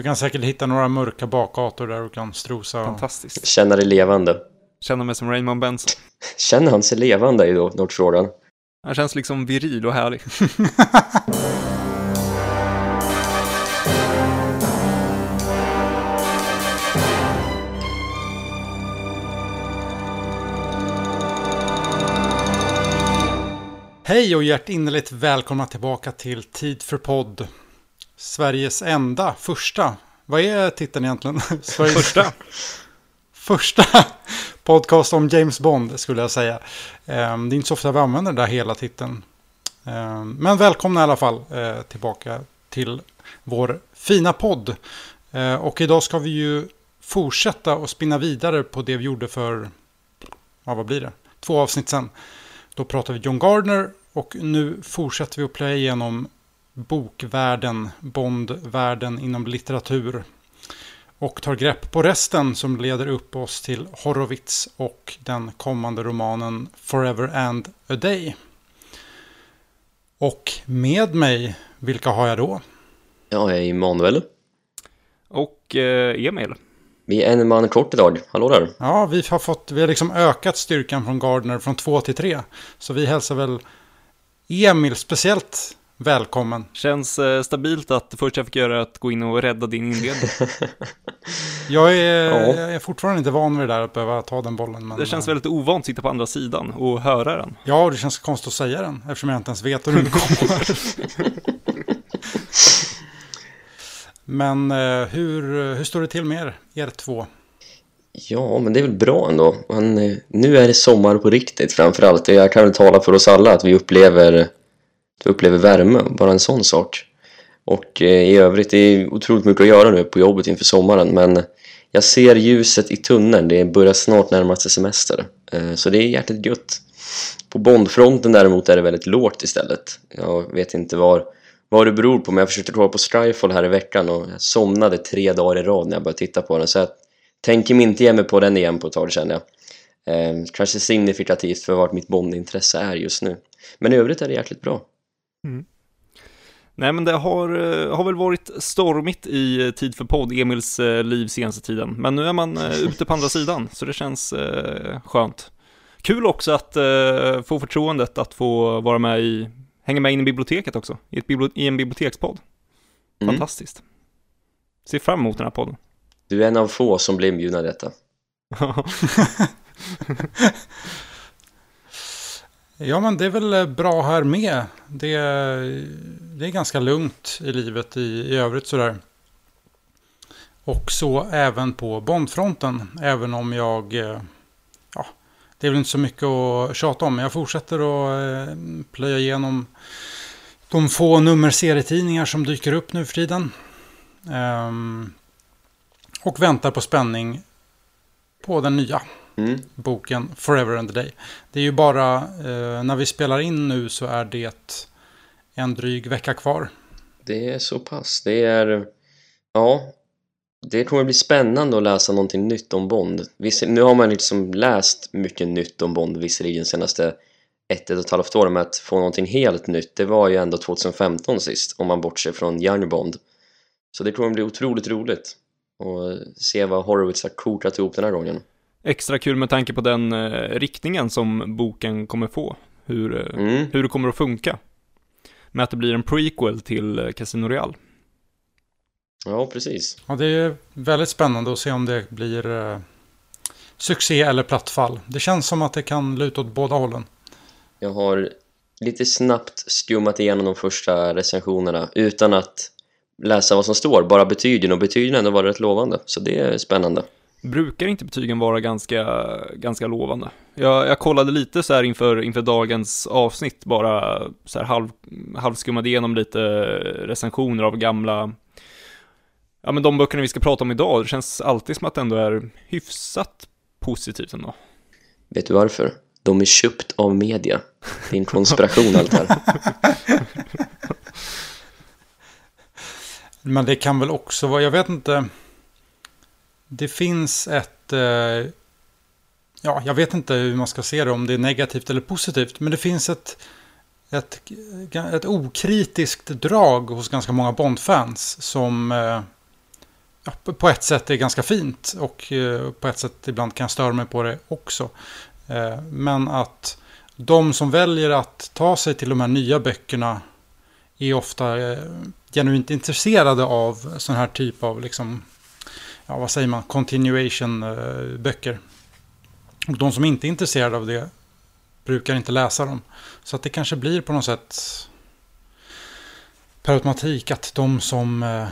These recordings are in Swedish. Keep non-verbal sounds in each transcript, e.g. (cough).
Du kan säkert hitta några mörka bakgator där du kan strosa. Och... Fantastiskt. Känna dig levande. Känner mig som Raymond Benson. (laughs) Känner han sig levande då Nordfrågan. Han känns liksom viril och härlig. (laughs) Hej och hjärtinnerligt välkomna tillbaka till Tid för podd. Sveriges enda, första, vad är titeln egentligen? (laughs) Sveriges Första. (laughs) första podcast om James Bond skulle jag säga. Ehm, Det är inte så ofta vi använder den där hela titeln. Ehm, Men välkomna i alla fall eh, tillbaka till vår fina podd. Eh, Och idag ska vi ju fortsätta och spinna vidare på det vi gjorde för, ja vad blir det, två avsnitt sen. Då pratade vi John Gardner och nu fortsätter vi att plöja igenom bokvärlden, Bondvärlden inom litteratur. Och tar grepp på resten som leder upp oss till Horowitz och den kommande romanen Forever and a Day. Och med mig, vilka har jag då? Ja, jag är Emanuel. Och eh, Emil. Vi är en man kort idag. Hallå där. Ja, vi har, fått, vi har liksom ökat styrkan från Gardner från två till tre. Så vi hälsar väl Emil speciellt välkommen. Känns eh, stabilt att det första jag fick göra är att gå in och rädda din inledning. (laughs) Jag är, Ja. jag är fortfarande inte van vid det där att behöva ta den bollen. Men, Det känns eh, väldigt ovant att sitta på andra sidan och höra den. Ja, det känns konstigt att säga den eftersom jag inte ens vet hur den (laughs) kommer. Men eh, hur, hur står det till med er, er två? Ja, men det är väl bra ändå. Men, eh, nu är det sommar på riktigt framförallt. Jag kan väl tala för oss alla att vi upplever, upplever värme, bara en sån sak. Och eh, i övrigt, det är otroligt mycket att göra nu på jobbet inför sommaren. Men jag ser ljuset i tunneln. Det börjar snart närma sig semester. Eh, så det är hjärtat gött. På Bondfronten däremot är det väldigt lågt istället. Jag vet inte var, vad det beror på, men jag försökte kolla på Strifle här i veckan och jag somnade tre dagar i rad när jag började titta på den. Så jag tänker mig inte ge mig på den igen på ett tag känner jag. Eh, kanske signifikativt för vart mitt Bondintresse är just nu. Men i övrigt är det jäkligt bra. Nej men det har, eh, har väl varit stormigt i eh, tid för podd, Emils eh, liv senaste tiden. Men nu är man ute på andra (laughs) sidan, så det känns eh, skönt. Kul också att eh, få förtroendet att få vara med i, hänga med in i biblioteket också, i, ett bibli- i en bibliotekspodd. Mm. Fantastiskt. Ser fram emot den här podden. Du är en av få som blir inbjudna i detta. (laughs) (laughs) Ja, men det är väl eh, bra här med. Det, det är ganska lugnt i livet i, i övrigt sådär. Och så även på Bondfronten, även om jag... Eh, ja, det är väl inte så mycket att tjata om, men jag fortsätter att eh, plöja igenom de få nummer serietidningar som dyker upp nu för tiden. Ehm, och väntar på spänning på den nya Mm. boken Forever and a Day. Det är ju bara eh, när vi spelar in nu så är det en dryg vecka kvar. Det är så pass. Det är... Ja. Det kommer bli spännande att läsa någonting nytt om Bond. Visst, nu har man liksom läst mycket nytt om Bond visserligen senaste ett, ett och ett halvt år med att få någonting helt nytt. Det var ju ändå 2015 sist om man bortser från Young Bond. Så det kommer bli otroligt roligt att se vad Horowitz har kokat ihop den här gången. Extra kul med tanke på den eh, riktningen som boken kommer få. Hur, eh, Mm. hur det kommer att funka. Med att det blir en prequel till eh, Casino Royale. Ja, precis. Och det är väldigt spännande att se om det blir eh, succé eller plattfall. Det känns som att det kan luta åt båda hållen. Jag har lite snabbt skummat igenom de första recensionerna utan att läsa vad som står, bara betygen och betygen ändå varit rätt lovande, så det är spännande. Brukar inte betygen vara ganska, ganska lovande? Jag, jag kollade lite så här inför, inför dagens avsnitt, bara så här halv, halvskummade igenom lite recensioner av gamla, ja men de böckerna vi ska prata om idag, det känns alltid som att det ändå är hyfsat positivt ändå. Vet du varför? De är köpt av media. Det är en konspiration allt här. (laughs) Men det kan väl också vara, jag vet inte. Det finns ett, eh, ja jag vet inte hur man ska se det, om det är negativt eller positivt. Men det finns ett, ett, ett okritiskt drag hos ganska många Bond-fans som, eh, ja, på ett sätt är ganska fint och eh, på ett sätt ibland kan jag störa mig på det också. Eh, men att de som väljer att ta sig till de här nya böckerna är ofta eh, genuint intresserade av sån här typ av, liksom, ja vad säger man, continuation-böcker. Eh, och de som inte är intresserade av det brukar inte läsa dem. Så att det kanske blir på något sätt per automatik att de som eh,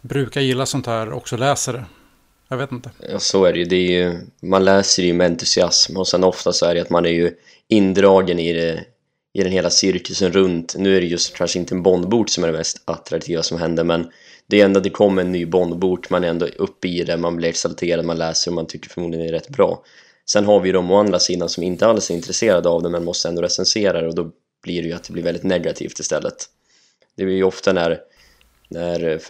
brukar gilla sånt här också läser det. Jag vet inte. Ja, så är det ju. Det är ju man läser ju med entusiasm och sen ofta så är det att man är ju indragen i, det, i den hela cirkusen runt. Nu är det just kanske inte en Bondbok som är det mest attraktiva som händer men det är ändå det kommer en ny Bondbok, man är ändå uppe i det, man blir exalterad, man läser och man tycker förmodligen det är rätt bra. Sen har vi ju de å andra sidan som inte alls är intresserade av det men måste ändå recensera det och då blir det ju att det blir väldigt negativt istället. Det blir ju ofta när, när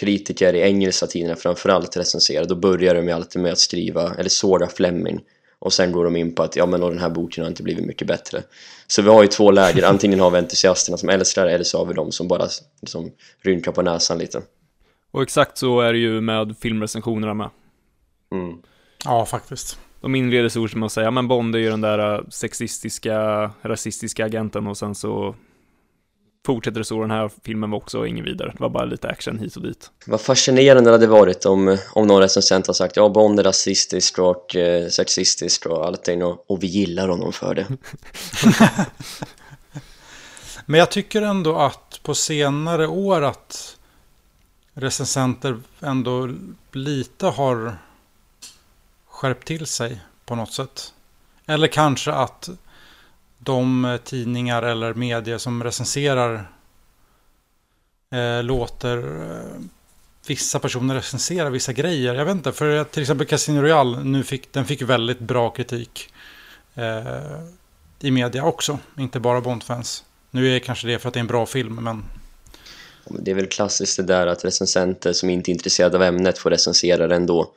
kritiker i engelska tidningar framförallt recenserar, då börjar de ju alltid med att skriva, eller såga Fleming och sen går de in på att ja men den här boken har inte blivit mycket bättre. Så vi har ju två läger, antingen har vi entusiasterna som älskar eller så har vi de som bara liksom rynkar på näsan lite. Och exakt så är det ju med filmrecensionerna med. Mm. Ja, faktiskt. De inleder så med att säga, men Bond är ju den där äh, sexistiska, rasistiska agenten och sen så fortsätter det så. Den här filmen var också ingen vidare. Det var bara lite action hit och dit. Vad fascinerande det hade varit om, om någon recensent har sagt ja, Bond är rasistisk och eh, sexistisk och allting och, och vi gillar honom för det. (laughs) Men jag tycker ändå att på senare år att recensenter ändå lite har skärpt till sig på något sätt. Eller kanske att de eh, tidningar eller medier som recenserar eh, låter eh, vissa personer recensera vissa grejer. Jag vet inte, för till exempel Casino Royale, nu fick, den fick väldigt bra kritik eh, i media också, inte bara Bondfans. Nu är det kanske det för att det är en bra film, men... Det är väl klassiskt det där att recensenter som inte är intresserade av ämnet får recensera det ändå.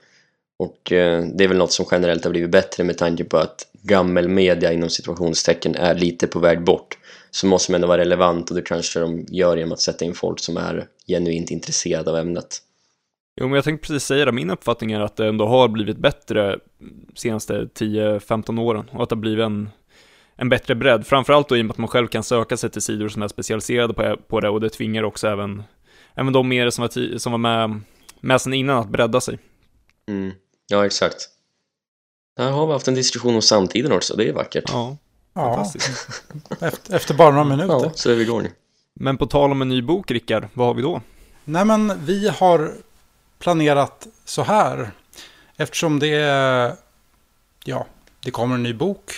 Och eh, det är väl något som generellt har blivit bättre med tanke på att gammelmedia inom situationstecken är lite på väg bort. Så måste man ändå vara relevant och det kanske de gör genom att sätta in folk som är genuint intresserade av ämnet. Jo, men jag tänkte precis säga det. Min uppfattning är att det ändå har blivit bättre senaste 10-15 åren och att det har blivit en, en bättre bredd. Framförallt då i och med att man själv kan söka sig till sidor som är specialiserade på, på det och det tvingar också även, även de mer som var, som var med, med sen innan att bredda sig. Mm. Ja, exakt. Där har vi haft en diskussion om samtiden också, det är vackert. Ja, fantastiskt. Efter, efter bara några minuter. Ja, så är vi igång. Men på tal om en ny bok, Rickard, vad har vi då? Nej, men vi har planerat så här. Eftersom det är, ja, det kommer en ny bok.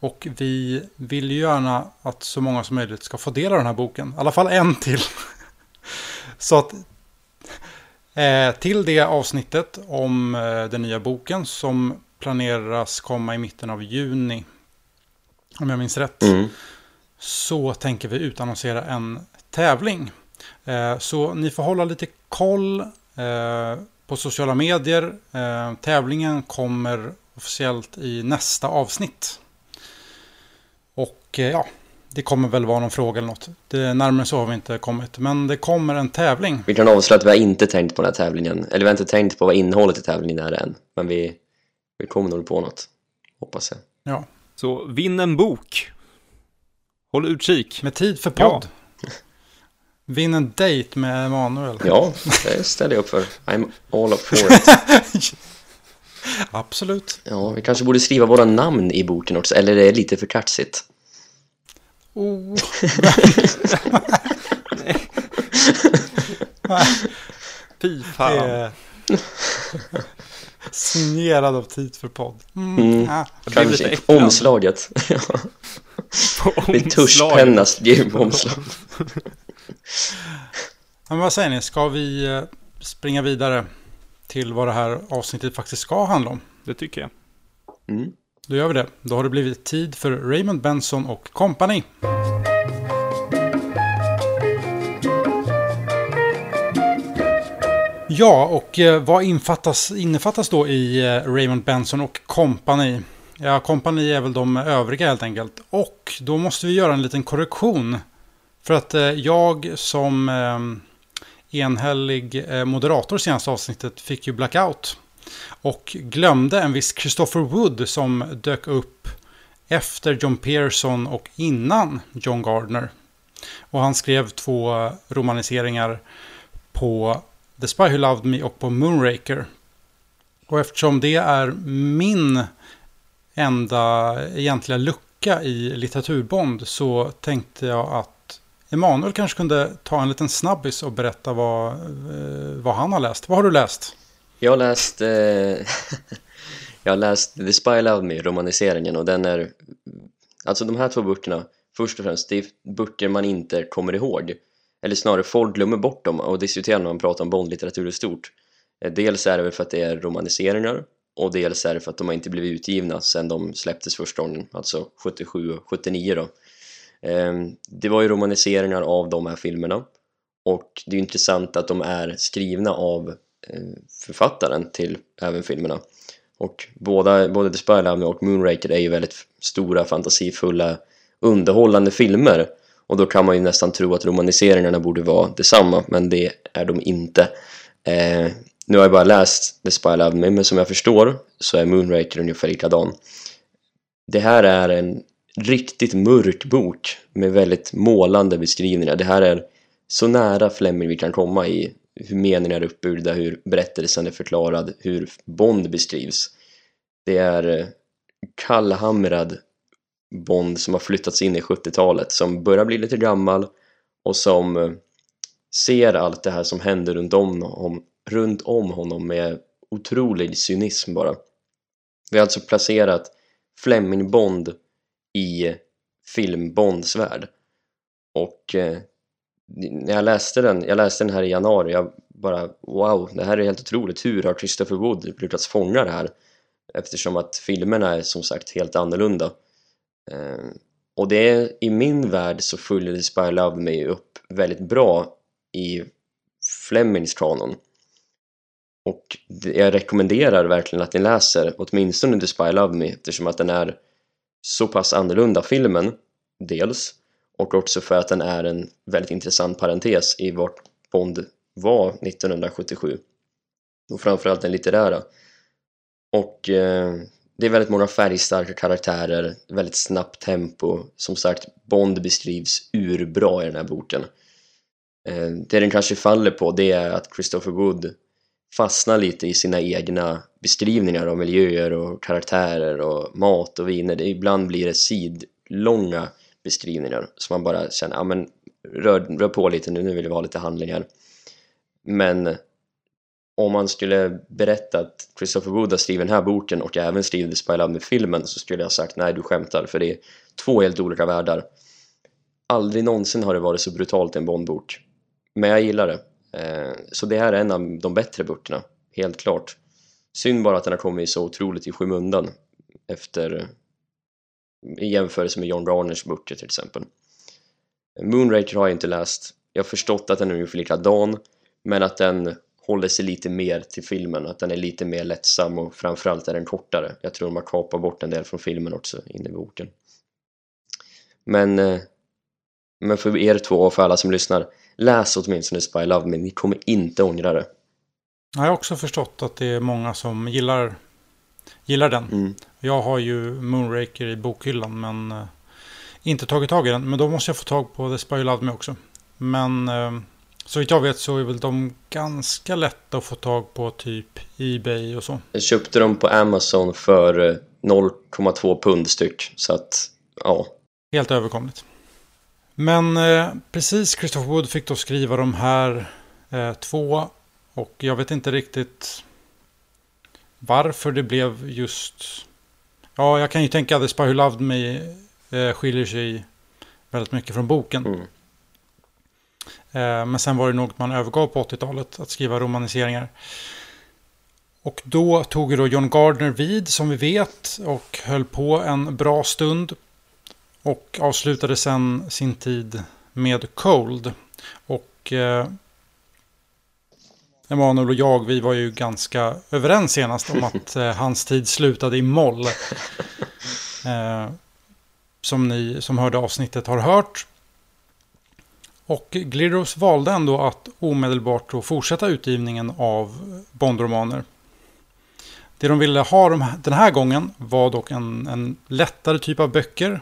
Och vi vill ju gärna att så många som möjligt ska få del av den här boken. I alla fall en till. (laughs) Så att till det avsnittet om eh, den nya boken som planeras komma i mitten av juni. Om jag minns rätt. Mm. Så tänker vi utannonsera en tävling. Eh, så ni får hålla lite koll eh, på sociala medier. Eh, tävlingen kommer officiellt i nästa avsnitt. Och eh, ja, det kommer väl vara någon fråga eller något. Det, närmare så har vi inte kommit. Men det kommer en tävling. Vi kan avslöja att vi har inte tänkt på den här tävlingen. Eller vi har inte tänkt på vad innehållet i tävlingen är än. Men vi, vi kommer nog på något. Hoppas jag. Ja. Så vinn en bok. Håll utkik. Med tid för podd. Ja. (laughs) Vinn en dejt med Emanuel. Ja, det ställer jag upp för. I'm all up for it. (laughs) Absolut. Ja, vi kanske borde skriva våra namn i boken också. Eller är det lite för kaxigt? Oh. (laughs) Fy fan. Signerad av Tid för podd. Mm. Mm. Ah. Kanske omslaget. (laughs) Med tuschpenna på omslag. (laughs) Men vad säger ni, ska vi eh, springa vidare till vad det här avsnittet faktiskt ska handla om? Det tycker jag. Mm. Då gör vi det. Då har det blivit tid för Raymond Benson och Company. Ja, och eh, vad infattas, innefattas då i eh, Raymond Benson och Company? Ja, Company är väl de övriga helt enkelt. Och då måste vi göra en liten korrektion. För att eh, jag som enhällig moderator senaste avsnittet fick ju blackout. Och glömde en viss Christopher Wood som dök upp efter John Pearson och innan John Gardner. Och han skrev två romaniseringar på The Spy Who Loved Me och på Moonraker. Och eftersom det är min enda egentliga lucka i litteraturbond så tänkte jag att Emanuel kanske kunde ta en liten snabbis och berätta vad, eh, vad han har läst. Vad har du läst? Jag har läst, eh, (laughs) jag har läst The Spy Love Me, romaniseringen och den är, alltså de här två böckerna, först och främst, det är böcker man inte kommer ihåg. Eller snarare, folk glömmer bort dem och diskuterar när man pratar om Bondlitteratur i stort. Eh, dels är det väl för att det är romaniseringar och dels är det för att de har inte blivit utgivna sedan de släpptes första gången, alltså 77 och 79 då. Ehm, det var ju romaniseringar av de här filmerna och det är intressant att de är skrivna av Eh, författaren till även filmerna. Och båda, både The Spy och Moonraker är ju väldigt stora, fantasifulla, underhållande filmer och då kan man ju nästan tro att romaniseringarna borde vara detsamma, men det är de inte. Eh, nu har jag bara läst The Spy Love Me, men som jag förstår så är Moonraker ungefär likadan. Det här är en riktigt mörk bok med väldigt målande beskrivningar. Det här är så nära Fleming vi kan komma i hur meningar är uppbyggda, hur berättelsen är förklarad, hur Bond beskrivs. Det är eh, kallhamrad Bond som har flyttats in i 70-talet som börjar bli lite gammal och som eh, ser allt det här som händer runt om, runt om honom med otrolig cynism bara. Vi har alltså placerat Fleming Bond i eh, film Bonds värld. Och när jag läste den, jag läste den här i januari, jag bara wow, det här är helt otroligt. Hur har Christopher Wood lyckats fånga det här? Eftersom att filmerna är som sagt helt annorlunda. Eh, och det är, i min värld så följer Spy Love Me upp väldigt bra i Flemings kanon. Och jag rekommenderar verkligen att ni läser åtminstone The Spy Love Me eftersom att den är så pass annorlunda filmen, dels, och också för att den är en väldigt intressant parentes i vart Bond var 1977 och framförallt den litterära. Och eh, det är väldigt många färgstarka karaktärer, väldigt snabbt tempo. Som sagt, Bond beskrivs urbra i den här boken. Eh, det den kanske faller på det är att Christopher Wood fastnar lite i sina egna beskrivningar av miljöer och karaktärer och mat och viner. Det, ibland blir det sidlånga beskrivningar så man bara känner, ja men rör, rör på lite nu, nu vill vi ha lite handlingar. Men om man skulle berätta att Christopher Wood har skrivit den här boken och även skrivit The Spy Love-filmen så skulle jag sagt nej du skämtar för det är två helt olika världar. Aldrig någonsin har det varit så brutalt i en Bondbok. Men jag gillar det. Eh, så det här är en av de bättre böckerna, helt klart. Synd bara att den har kommit så otroligt i skymundan efter i jämförelse med John Garners böcker till exempel. Moonraker har jag inte läst. Jag har förstått att den är ungefär likadan men att den håller sig lite mer till filmen, att den är lite mer lättsam och framförallt är den kortare. Jag tror de har kapat bort en del från filmen också in i boken. Men, eh, men för er två och för alla som lyssnar, läs åtminstone Spy Love Me, ni kommer inte ångra det. Jag har också förstått att det är många som gillar, gillar den. Mm. Jag har ju Moonraker i bokhyllan men uh, inte tagit tag i den. Men då måste jag få tag på The Spy Love Me också. Men uh, så vitt jag vet så är väl de ganska lätta att få tag på typ Ebay och så. Jag köpte dem på Amazon för 0,2 eh, pund styck. Så att, ja. Helt överkomligt. Men eh, precis Christopher Wood fick då skriva de här eh, två. Och jag vet inte riktigt varför det blev just... Ja, jag kan ju tänka att The Spy Who Loved Me eh, skiljer sig väldigt mycket från boken. Mm. Eh, men sen var det något man övergav på 80-talet, att skriva romaniseringar. Och då tog då John Gardner vid, som vi vet, och höll på en bra stund. Och avslutade sen sin tid med Cold. Och eh, Emanuel och jag, vi var ju ganska överens senast om att (laughs) eh, hans tid slutade i moll. Eh, som ni som hörde avsnittet har hört. Och Glidros valde ändå att omedelbart fortsätta utgivningen av Bondromaner. Det de ville ha den här gången var dock en, en lättare typ av böcker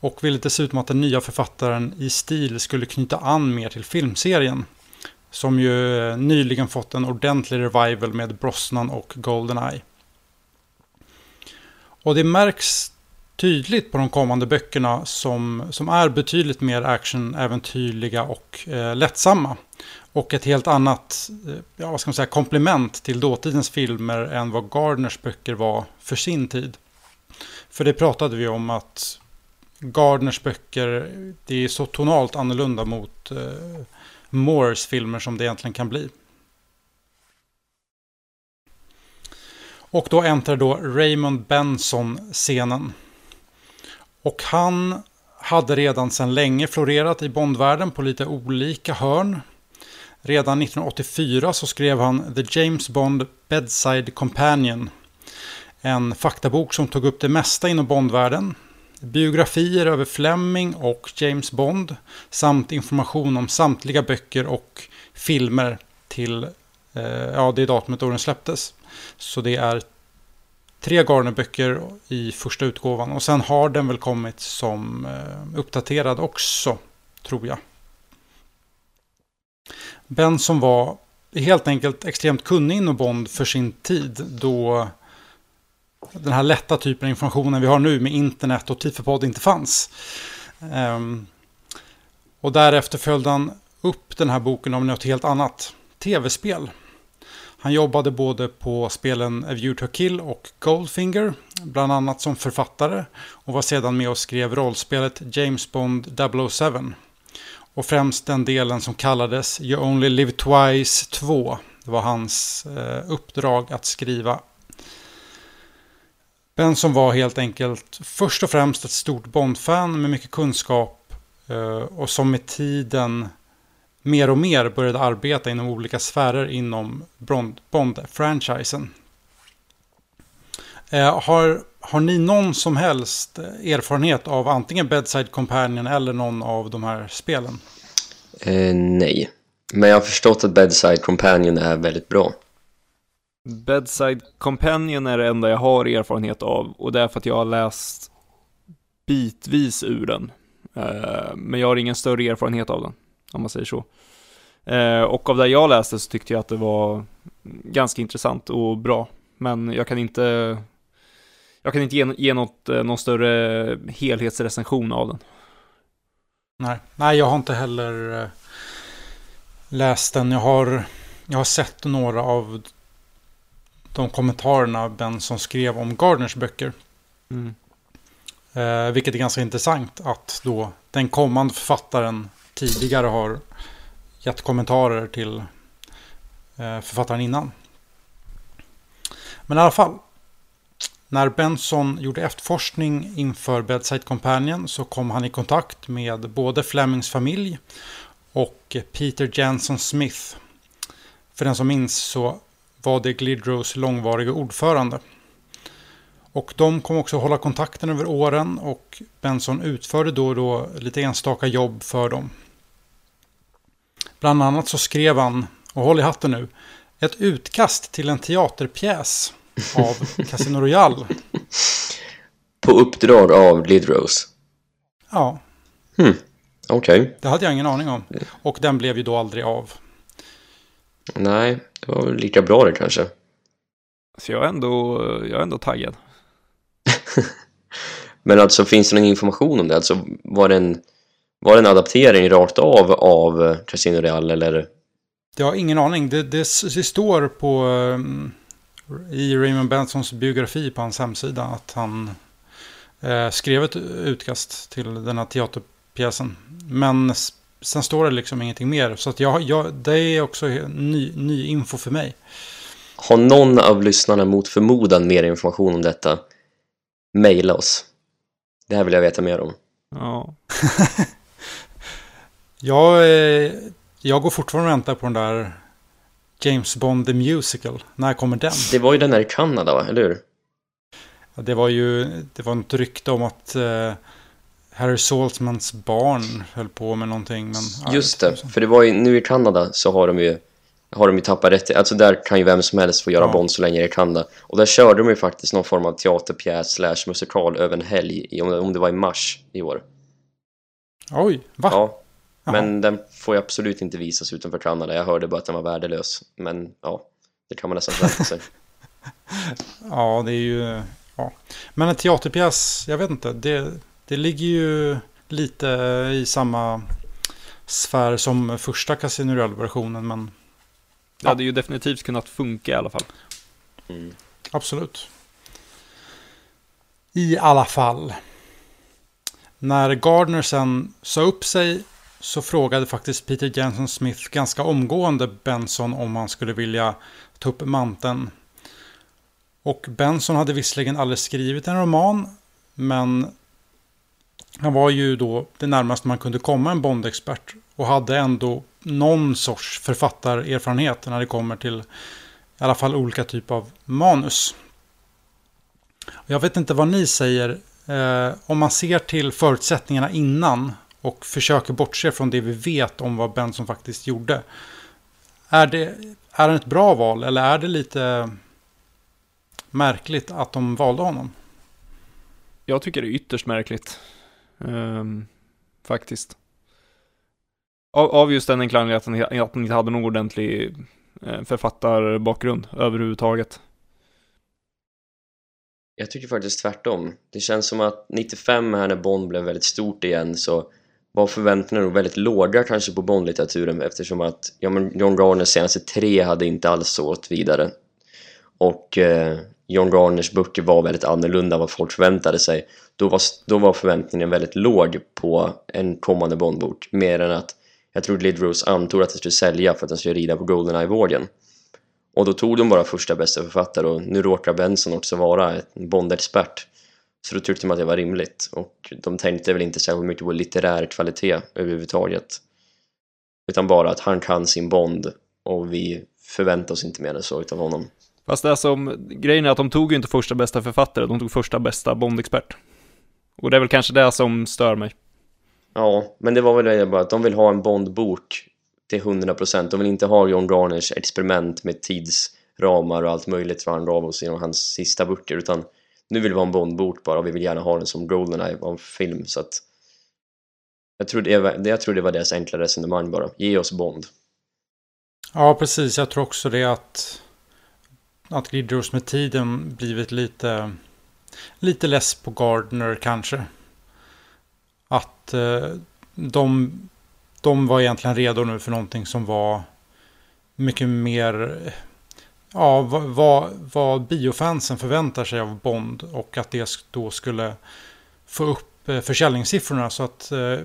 och ville dessutom att den nya författaren i stil skulle knyta an mer till filmserien. Som ju eh, nyligen fått en ordentlig revival med Brosnan och Goldeneye. Och det märks tydligt på de kommande böckerna som, som är betydligt mer actionäventyrliga och eh, lättsamma. Och ett helt annat eh, ja, vad ska man säga, komplement till dåtidens filmer än vad Gardners böcker var för sin tid. För det pratade vi om att Gardners böcker, det är så tonalt annorlunda mot eh, Moores filmer som det egentligen kan bli. Och då äntrar då Raymond Benson scenen. Och han hade redan sedan länge florerat i Bondvärlden på lite olika hörn. Redan 1984 så skrev han The James Bond Bedside Companion. En faktabok som tog upp det mesta inom Bondvärlden. Biografier över Fleming och James Bond. Samt information om samtliga böcker och filmer till eh, ja, det datumet då den släpptes. Så det är tre Garner-böcker i första utgåvan. Och sen har den väl kommit som eh, uppdaterad också, tror jag. Benson var helt enkelt extremt kunnig inom Bond för sin tid. Då den här lätta typen av informationen vi har nu med internet och tid för podd inte fanns. Um, och därefter följde han upp den här boken om något helt annat. Tv-spel. Han jobbade både på spelen A View to Kill och Goldfinger, bland annat som författare och var sedan med och skrev rollspelet James Bond 007. Och främst den delen som kallades You Only Live Twice 2. Det var hans eh, uppdrag att skriva. Benson var helt enkelt först och främst ett stort Bond-fan med mycket kunskap eh, och som med tiden mer och mer började arbeta inom olika sfärer inom Bond-franchisen. Eh, har, har ni någon som helst erfarenhet av antingen Bedside Companion eller någon av de här spelen? Eh, nej, men jag har förstått att Bedside Companion är väldigt bra. Bedside Companion är det enda jag har erfarenhet av och det är för att jag har läst bitvis ur den. Eh, men jag har ingen större erfarenhet av den om man säger så. Eh, och av det jag läste så tyckte jag att det var ganska intressant och bra. Men jag kan inte, jag kan inte ge, ge något, eh, någon större helhetsrecension av den. Nej, Nej jag har inte heller läst den. Jag har, jag har sett några av de kommentarerna Ben som skrev om Gardners böcker. Mm. Eh, vilket är ganska intressant att då den kommande författaren tidigare har gett kommentarer till eh, författaren innan. Men i alla fall. När Benson gjorde efterforskning inför Bedside Companion så kom han i kontakt med både Flemings familj och Peter Janson Smith. För den som minns så var det Glidrows långvariga ordförande. Och de kom också hålla kontakten över åren och Benson utförde då och då lite enstaka jobb för dem. Bland annat så skrev han, och håll i hatten nu, ett utkast till en teaterpjäs av (laughs) Casino Royale. På uppdrag av Lidrose? Ja. Hmm. Okej. Okay. Det hade jag ingen aning om. Och den blev ju då aldrig av. Nej, det var väl lika bra det kanske. Så jag är ändå, jag är ändå taggad. (laughs) Men alltså finns det någon information om det? Alltså var det en var det en adaptering rakt av av Casino Real eller? Jag har ingen aning. Det, det, det står på um, i Raymond Bensons biografi på hans hemsida att han eh, skrev ett utkast till den här teaterpjäsen. Men sen står det liksom ingenting mer. Så att jag, jag, det är också ny, ny info för mig. Har någon av lyssnarna mot förmodan mer information om detta? Maila oss. Det här vill jag veta mer om. Ja. (laughs) Jag, eh, jag går fortfarande och väntar på den där James Bond the Musical. När kommer den? Det var ju den där i Kanada, va? eller hur? Det var ju det var ett rykte om att eh, Harry Saltzmans barn höll på med någonting. Men, Just det, för det var ju, nu i Kanada så har de ju har de ju tappat rätt, alltså där kan ju vem som helst få göra Ja. Bond så länge det Kanada. Och där körde de ju faktiskt någon form av teaterpjäs slash musikal över en helg, om, det, om det var i mars i år. Oj, va? Ja, Jaha. men den får ju absolut inte visas utanför Kanada. Jag hörde bara att den var värdelös. Men ja, det kan man nästan förvänta sig. (laughs) Ja, det är ju... Ja. Men en teaterpjäs, jag vet inte. Det, det ligger ju lite i samma sfär som första Casino Royale-versionen. Men Det hade ju definitivt kunnat funka i alla fall. Mm. absolut. I alla fall. När Gardner sen sa upp sig så frågade faktiskt Peter Jensen Smith ganska omgående Benson om han skulle vilja ta upp manteln. Och Benson hade visserligen aldrig skrivit en roman, men han var ju då det närmaste man kunde komma en Bond-expert och hade ändå någon sorts författarerfarenhet när det kommer till i alla fall olika typer av manus. Jag vet inte vad ni säger. Eh, om man ser till förutsättningarna innan och försöker bortse från det vi vet om vad Benson faktiskt gjorde. Är det, är det ett bra val eller är det lite märkligt att de valde honom? Jag tycker det är ytterst märkligt. Ehm, faktiskt. Av, av just den enkla anledningen att han- att han inte hade någon ordentlig eh, författarbakgrund överhuvudtaget. Jag tycker faktiskt tvärtom. Det känns som att 95 här när Bond blev väldigt stort igen så var förväntningarna nog väldigt låga kanske på Bond-litteraturen eftersom att ja, men John Garners senaste tre hade inte alls sålt vidare. Och eh, John Garners böcker var väldigt annorlunda än vad folk förväntade sig. Då var, då var förväntningen väldigt låg på en kommande Bond-bok. Mer än att jag tror Lidrose antog att den skulle sälja för att den skulle rida på Goldeneye-vågen. Och då tog de bara första bästa författare och nu råkar Benson också vara en Bond-expert. Så då tyckte de att det var rimligt och de tänkte väl inte särskilt mycket på litterär kvalitet överhuvudtaget. Utan bara att han kan sin Bond och vi förväntar oss inte mer än så utav honom. Fast det är som, grejen är att de tog ju inte första bästa författare, de tog första bästa Bond-expert. Och det är väl kanske det som stör mig. Ja, men det var väl det bara att de vill ha en Bond-bok till 100%. De vill inte ha John Garners experiment med tidsramar och allt möjligt som han gav oss genom hans sista böcker utan nu vill vi ha en Bond-bok bara och vi vill gärna ha den som Goldeneye av film så att jag tror det, var, det- jag tror det var deras enkla resonemang bara. Ge oss Bond. Ja, precis. Jag tror också det att, att Gridros med tiden blivit lite, lite less på Gardner kanske. Att eh, de, de var egentligen redo nu för någonting som var mycket mer ja, vad, vad, vad biofansen förväntar sig av Bond och att det då skulle få upp eh, försäljningssiffrorna så att eh,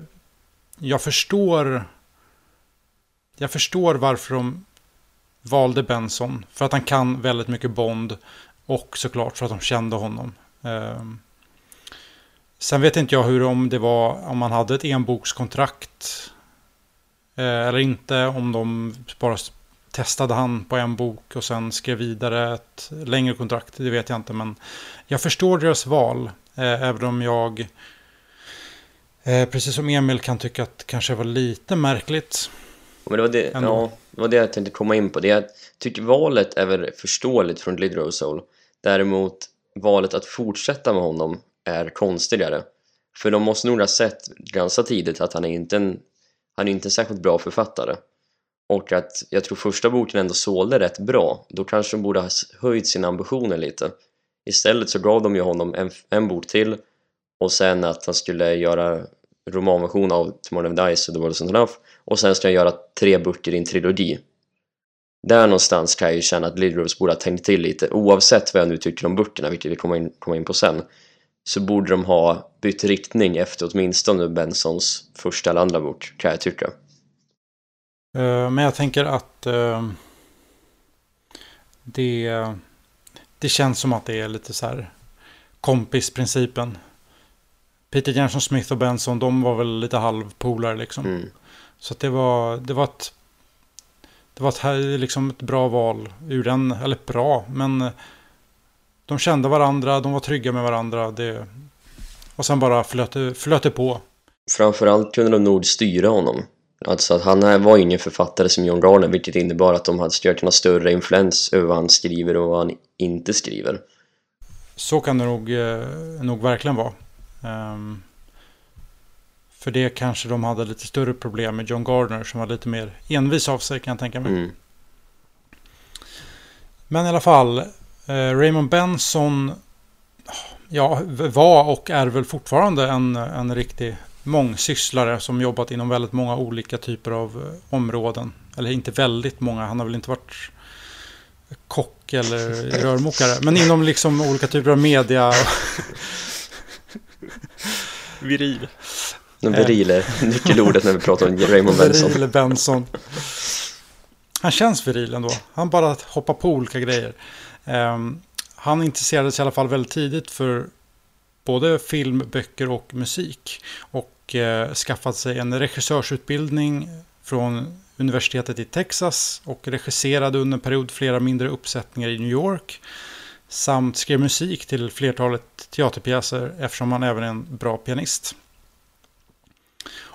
jag förstår jag förstår varför de valde Benson. För att han kan väldigt mycket Bond. Och såklart för att de kände honom. Ehm. Sen vet inte jag hur om det var om man hade ett enbokskontrakt. eh, Eller inte. Om de bara testade han på en bok och sen skrev vidare ett längre kontrakt. Det vet jag inte. Men jag förstår deras val. eh, Även om jag eh, precis som Emil kan tycka att det kanske var lite märkligt. Men det var det, Ändå. ja, det var det jag tänkte komma in på. Det jag tycker valet är väl förståeligt från Glitter Soul. Däremot valet att fortsätta med honom är konstigare. För de måste nog ha sett ganska tidigt att han är inte en, han är inte en särskilt bra författare. Och att jag tror första boken ändå sålde rätt bra. Då kanske de borde ha höjt sina ambitioner lite. Istället så gav de ju honom en, en bok till och sen att han skulle göra romanversion av Tomorrow Never Dies och The World of Enough och sen ska jag göra tre böcker i en trilogi. Där någonstans kan jag ju känna att Lidrows borde ha tänkt till lite oavsett vad jag nu tycker om böckerna, vilket vi kommer in, kommer in på sen så borde de ha bytt riktning efter åtminstone Bensons första eller andra bok, kan jag tycka. Eh, Men jag tänker att eh, det, det känns som att det är lite så här kompisprincipen. Peter Jansson Smith och Benson, de var väl lite halvpolare liksom. Mm. Så det var, det var ett, det var ett, liksom ett bra val ur den, eller bra, men eh, de kände varandra, de var trygga med varandra. Det, Och sen bara flöt, flöt det på. Framförallt kunde de nog styra honom. Alltså att han var ingen författare som John Garner vilket innebar att de hade skulle kunna större influens över vad han skriver och vad han inte skriver. Så kan det nog, eh, nog verkligen vara. Um, för det kanske de hade lite större problem med John Gardner som var lite mer envis av sig kan jag tänka mig. Mm. Men i alla fall, eh, Raymond Benson ja, var och är väl fortfarande en, en riktig mångsysslare som jobbat inom väldigt många olika typer av eh, områden. Eller inte väldigt många, han har väl inte varit kock eller (laughs) rörmokare. Men inom liksom olika typer av media. (laughs) Viril. Viril är nyckelordet när vi pratar om Raymond Benson. Viril Benson. Han känns viril ändå. Han bara hoppar på olika grejer. Um, han sig i alla fall väldigt tidigt för både film, böcker och musik. Och eh, skaffat sig en regissörsutbildning från universitetet i Texas och regisserade under en period flera mindre uppsättningar i New York. Samt skrev musik till flertalet teaterpjäser eftersom han även är en bra pianist.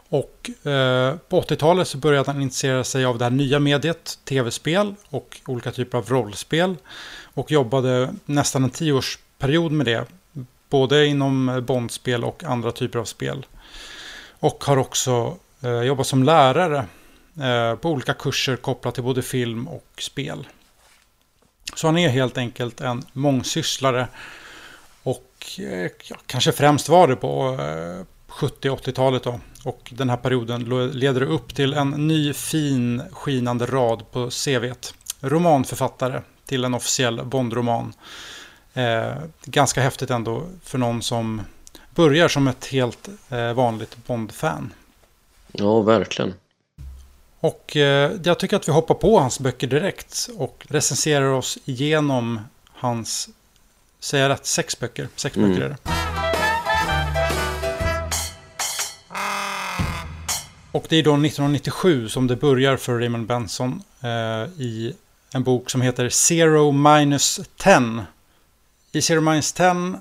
Och eh, på 80-talet så började han intressera sig av det här nya mediet, tv-spel och olika typer av rollspel. Och jobbade nästan en tioårsperiod med det. Både inom eh, Bondspel och andra typer av spel. Och har också eh, jobbat som lärare eh, på olika kurser kopplat till både film och spel. Så han är helt enkelt en mångsysslare. Och eh, kanske främst var det på eh, 70-80-talet då. Och den här perioden leder upp till en ny fin skinande rad på CV. Romanförfattare till en officiell Bondroman. Eh, ganska häftigt ändå för någon som börjar som ett helt eh, vanligt Bond-fan. Ja, verkligen. Och eh, jag tycker att vi hoppar på hans böcker direkt och recenserar oss igenom hans, säger jag rätt, sex böcker? Sex mm. böcker är det. Och det är då 1997 som det börjar för Raymond Benson eh, i en bok som heter Zero Minus 10. I Zero Minus 10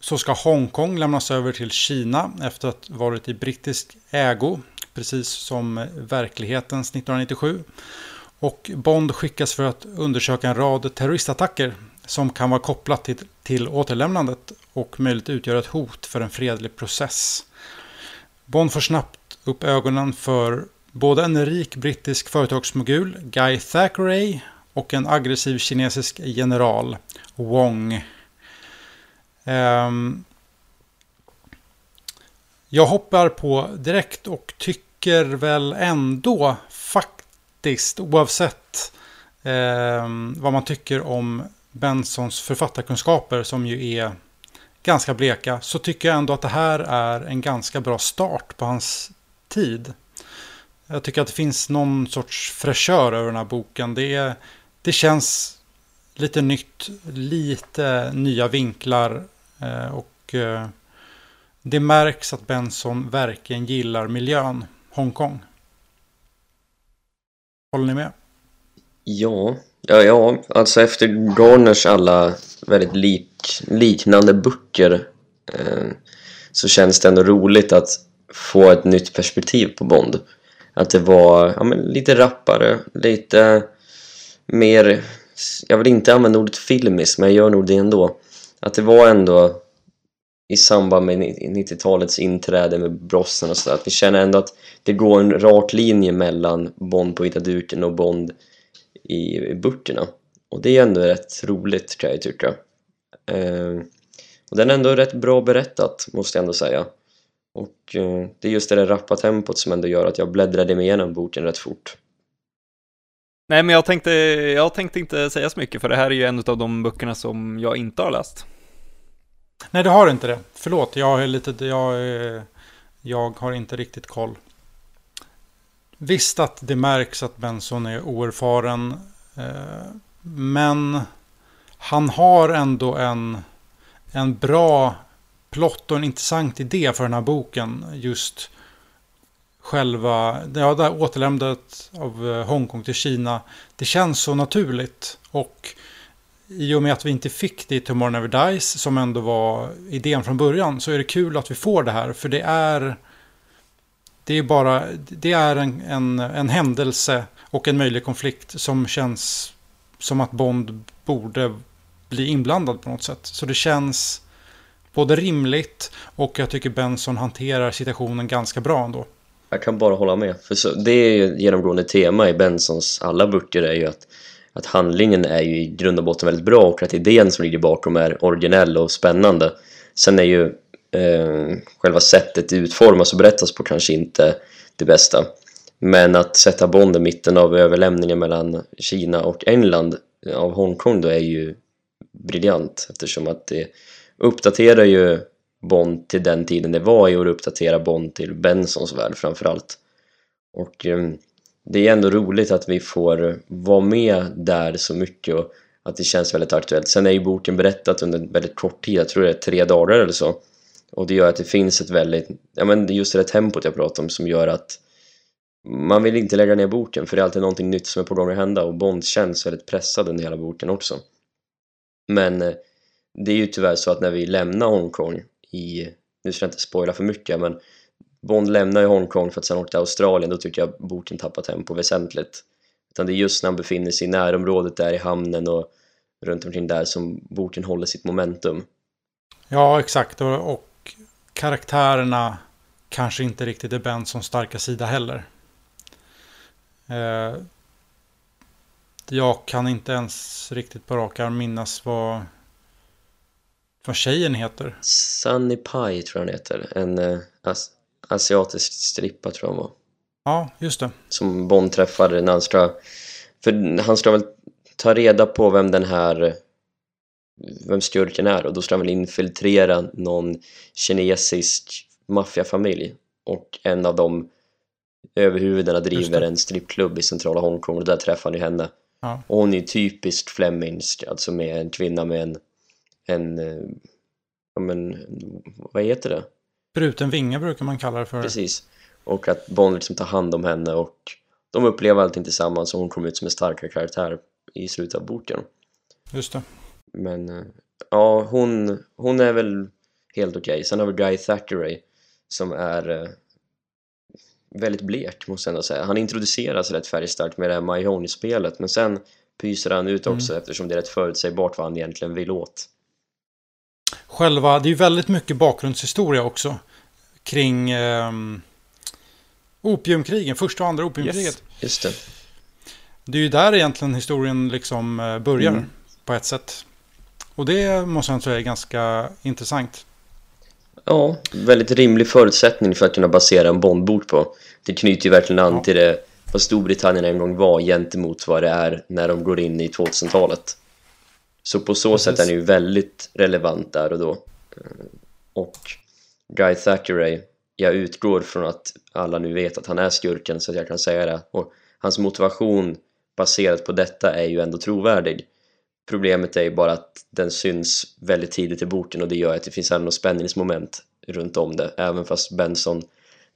så ska Hongkong lämnas över till Kina efter att varit i brittisk ägo, precis som verklighetens 1997. Och Bond skickas för att undersöka en rad terroristattacker som kan vara kopplat till, till återlämnandet och möjligt utgöra ett hot för en fredlig process. Bond får snabbt upp ögonen för både en rik brittisk företagsmogul, Guy Thackeray, och en aggressiv kinesisk general, Wong. Um, jag hoppar på direkt och tycker väl ändå faktiskt, oavsett um, vad man tycker om Bensons författarkunskaper som ju är ganska bleka, så tycker jag ändå att det här är en ganska bra start på hans tid. Jag tycker att det finns någon sorts fräschör över den här boken. Det, är, det känns lite nytt, lite nya vinklar eh, och eh, det märks att Benson verkligen gillar miljön Hongkong. Håller ni med? Ja, ja, ja alltså efter Garners alla väldigt lik, liknande böcker eh, så känns det ändå roligt att få ett nytt perspektiv på Bond. Att det var ja, men lite rappare, lite mer... Jag vill inte använda ordet filmiskt, men jag gör nog det ändå. Att det var ändå i samband med 90-talets inträde med Brossen och sådär, att vi känner ändå att det går en rak linje mellan Bond på vita duken och Bond i, i böckerna. Och det är ändå rätt roligt kan jag tycka. Eh, och den är ändå rätt bra berättat, måste jag ändå säga. Och eh, det är just det där rappa tempot som ändå gör att jag bläddrade mig igenom boken rätt fort. Nej, men jag tänkte, jag tänkte inte säga så mycket, för det här är ju en av de böckerna som jag inte har läst. Nej, det har inte det. Förlåt, jag, är lite, jag, jag har inte riktigt koll. Visst att det märks att Benson är oerfaren, eh, men han har ändå en, en bra plott och en intressant idé för den här boken. Just själva, ja, det här återlämnandet av eh, Hongkong till Kina. Det känns så naturligt och i och med att vi inte fick det i Tomorrow Never Dies som ändå var idén från början så är det kul att vi får det här för det är det är bara det är en, en, en händelse och en möjlig konflikt som känns som att Bond borde bli inblandad på något sätt. Så det känns både rimligt och jag tycker Benson hanterar situationen ganska bra ändå. Jag kan bara hålla med. För så, det är ju genomgående tema i Bensons alla böcker är ju att, att handlingen är ju i grund och botten väldigt bra och att idén som ligger bakom är originell och spännande. Sen är ju eh, själva sättet det utformas och berättas på kanske inte det bästa. Men att sätta Bond i mitten av överlämningen mellan Kina och England av Hongkong då är ju briljant eftersom att det uppdaterar ju Bond till den tiden det var i och uppdaterar Bond till Bensons värld framförallt. Och eh, det är ändå roligt att vi får vara med där så mycket och att det känns väldigt aktuellt. Sen är ju boken berättat under en väldigt kort tid, jag tror det är tre dagar eller så. Och det gör att det finns ett väldigt, ja men just det där tempot jag pratade om som gör att man vill inte lägga ner boken för det är alltid någonting nytt som är på gång att hända och Bond känns väldigt pressad under hela boken också. Men eh, det är ju tyvärr så att när vi lämnar Hongkong i, nu ska jag inte spoila för mycket men Bond lämnar ju Hongkong för att sen åka till Australien, då tycker jag boken tappar tempo väsentligt. Utan det är just när han befinner sig i närområdet där i hamnen och runt omkring där som boken håller sitt momentum. Ja, exakt. Och, och karaktärerna kanske inte riktigt är Bensons starka sida heller. Eh, jag kan inte ens riktigt på rak arm minnas vad, vad tjejen heter. Sunny Pie tror jag han heter. En eh, as asiatisk strippa tror jag han var. Ja, just det. Som Bond träffar när han ska... För han ska väl ta reda på vem den här... Vem skurken är och då ska han väl infiltrera någon kinesisk maffiafamilj. Och en av de överhuvudena driver en strippklubb i centrala Hongkong och där träffar han ju henne. Ja. Och hon är typiskt flemingsk, alltså med en kvinna med en, en, eh, ja men, vad heter det? Bruten vinge brukar man kalla det för. Precis. Och att Bond liksom tar hand om henne och de upplever allting tillsammans och hon kommer ut som en starkare karaktär i slutet av boken. Just det. Men eh, ja, hon, hon är väl helt okej. Okay. Sen har vi Guy Thackeray som är eh, väldigt blek måste jag ändå säga. Han introduceras rätt färgstarkt med det här Mahoney-spelet men sen pyser han ut också mm. eftersom det är rätt förutsägbart vad han egentligen vill åt. Själva, det är ju väldigt mycket bakgrundshistoria också kring eh, opiumkrigen, första och andra opiumkriget. Yes, just det. Det är ju där egentligen historien liksom eh, börjar mm. på ett sätt. Och det måste jag säga är ganska intressant. Ja, väldigt rimlig förutsättning för att kunna basera en Bondbok på. Det knyter ju verkligen an till det vad Storbritannien en gång var gentemot vad det är när de går in i 2000-talet. Så på så Precis. sätt är den ju väldigt relevant där och då. Och Guy Thackeray, jag utgår från att alla nu vet att han är skurken så att jag kan säga det. Och hans motivation baserat på detta är ju ändå trovärdig. Problemet är ju bara att den syns väldigt tidigt i boken och det gör att det finns ändå spänningsmoment runt om det även fast Benson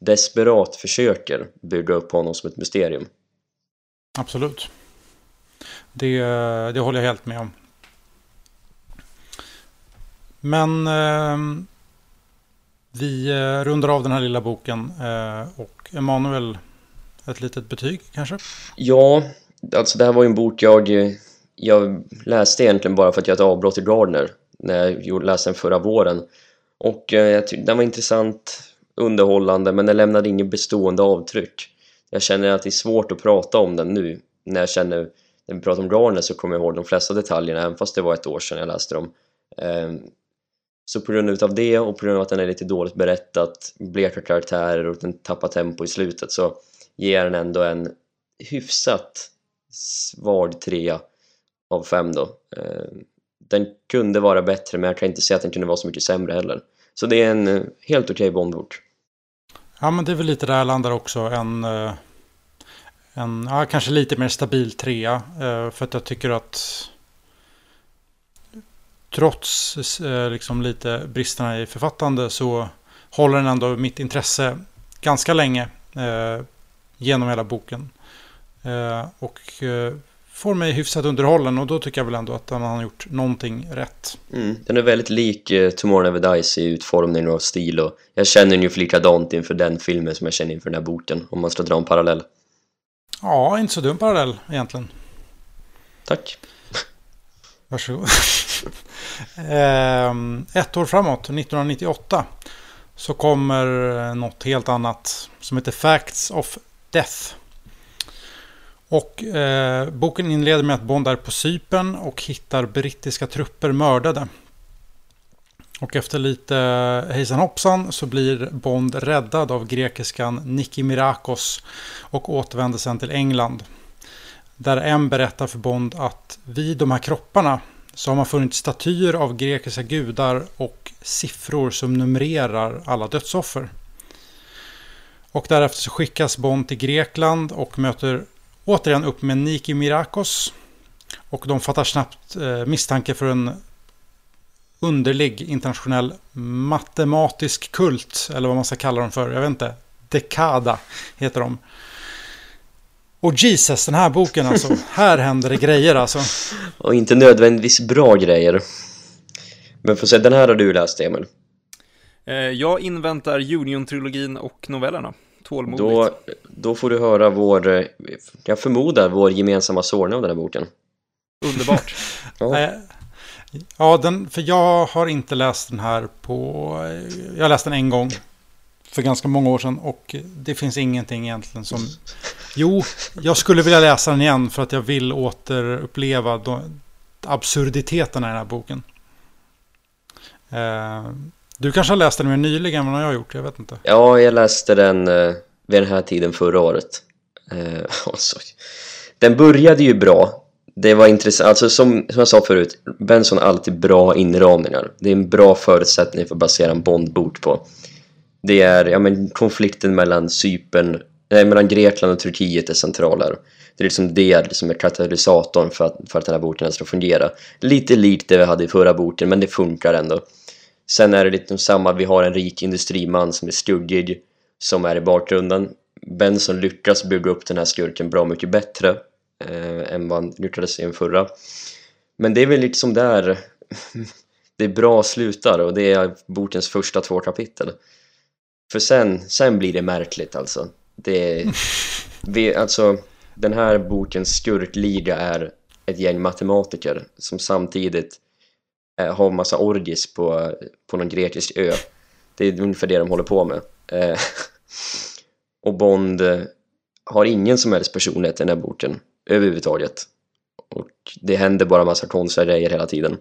desperat försöker bygga upp honom som ett mysterium. Absolut. Det, det håller jag helt med om. Men eh, vi rundar av den här lilla boken eh, och Emanuel, ett litet betyg kanske? Ja, alltså det här var ju en bok jag jag läste egentligen bara för att jag hade avbrott i Gardner när jag läste den förra våren. Och eh, den var intressant, underhållande, men den lämnade inget bestående avtryck. Jag känner att det är svårt att prata om den nu. När jag känner, när vi pratar om Garner så kommer jag ihåg de flesta detaljerna, även fast det var ett år sedan jag läste dem. Ehm, så på grund av det och på grund av att den är lite dåligt berättat, bleka karaktärer och den tappar tempo i slutet så ger den ändå en hyfsat svag trea av fem då. Ehm, den kunde vara bättre men jag kan inte säga att den kunde vara så mycket sämre heller. Så det är en eh, helt okej okay Bondbok. Ja men det är väl lite där jag landar också. En, eh, en ja, kanske lite mer stabil trea. Eh, för att jag tycker att trots liksom lite bristerna i författande så håller den ändå mitt intresse ganska länge genom hela boken. och får mig hyfsat underhållen och då tycker jag väl ändå att han har gjort någonting rätt. Mm. Den är väldigt lik uh, Tomorrow Never Dies i utformning och stil och jag känner ungefär likadant inför den filmen som jag känner inför den här boken, om man ska dra en parallell. Ja, inte så dum parallell egentligen. Tack. (laughs) Varsågod. (laughs) Ehm, ett år framåt, 1998, så kommer något helt annat som heter Facts of Death. Och eh, boken inleder med att Bond är på Sypen och hittar brittiska trupper mördade. Och efter lite hejsan hoppsan så blir Bond räddad av grekiskan Niki Mirakos och återvänder sen till England. Där M berättar för Bond att vid de här kropparna så har man funnit statyer av grekiska gudar och siffror som numrerar alla dödsoffer. Och därefter så skickas Bond till Grekland och möter återigen upp med Niki Mirakos. Och de fattar snabbt eh, misstanke för en underlig internationell matematisk kult. Eller vad man ska kalla dem för. Jag vet inte. Dekada heter de. Och Jesus, den här boken alltså. (laughs) här händer det grejer alltså. Och inte nödvändigtvis bra grejer. Men för att säga, den här har du läst, Emil. Eh, jag inväntar Union-trilogin och novellerna. Tålmodigt. Då, då får du höra vår, eh, jag förmodar, vår gemensamma sårning av den här boken. Underbart. (laughs) Ja. Eh, Ja, den, för jag har inte läst den här på... Jag har läst den en gång. För ganska många år sedan. Och det finns ingenting egentligen som... Jo, jag skulle vilja läsa den igen för att jag vill återuppleva de, absurditeterna i den här boken. Du kanske har läst den mer nyligen än vad jag har gjort, jag vet inte. Ja, jag läste den eh, vid den här tiden förra året. Eh, (laughs) alltså, den började ju bra. Det var intressant, alltså som, som jag sa förut, Benson har alltid bra inramningar. Det är en bra förutsättning för att basera en Bondbok på. Det är, ja men konflikten mellan Cypern, nej, mellan Grekland och Turkiet är central här. Det är liksom det som är liksom katalysatorn för att, för att den här boken ska fungera. Lite likt det vi hade i förra boken, men det funkar ändå. Sen är det lite samma, vi har en rik industriman som är skuggig, som är i bakgrunden. Benson lyckas bygga upp den här skurken bra mycket bättre eh, än vad han lyckades i den förra. Men det är väl liksom där (laughs) det är bra slutar och det är bokens första två kapitel. För sen, sen blir det märkligt alltså. Det (laughs) vi, alltså den här bokens skurkliga är ett gäng matematiker som samtidigt eh, har massa orgis på, på någon grekisk ö. Det är ungefär det de håller på med. Eh, (laughs) och Bond eh, har ingen som helst personlighet i den här boken överhuvudtaget. Och det händer bara massa konstiga grejer hela tiden.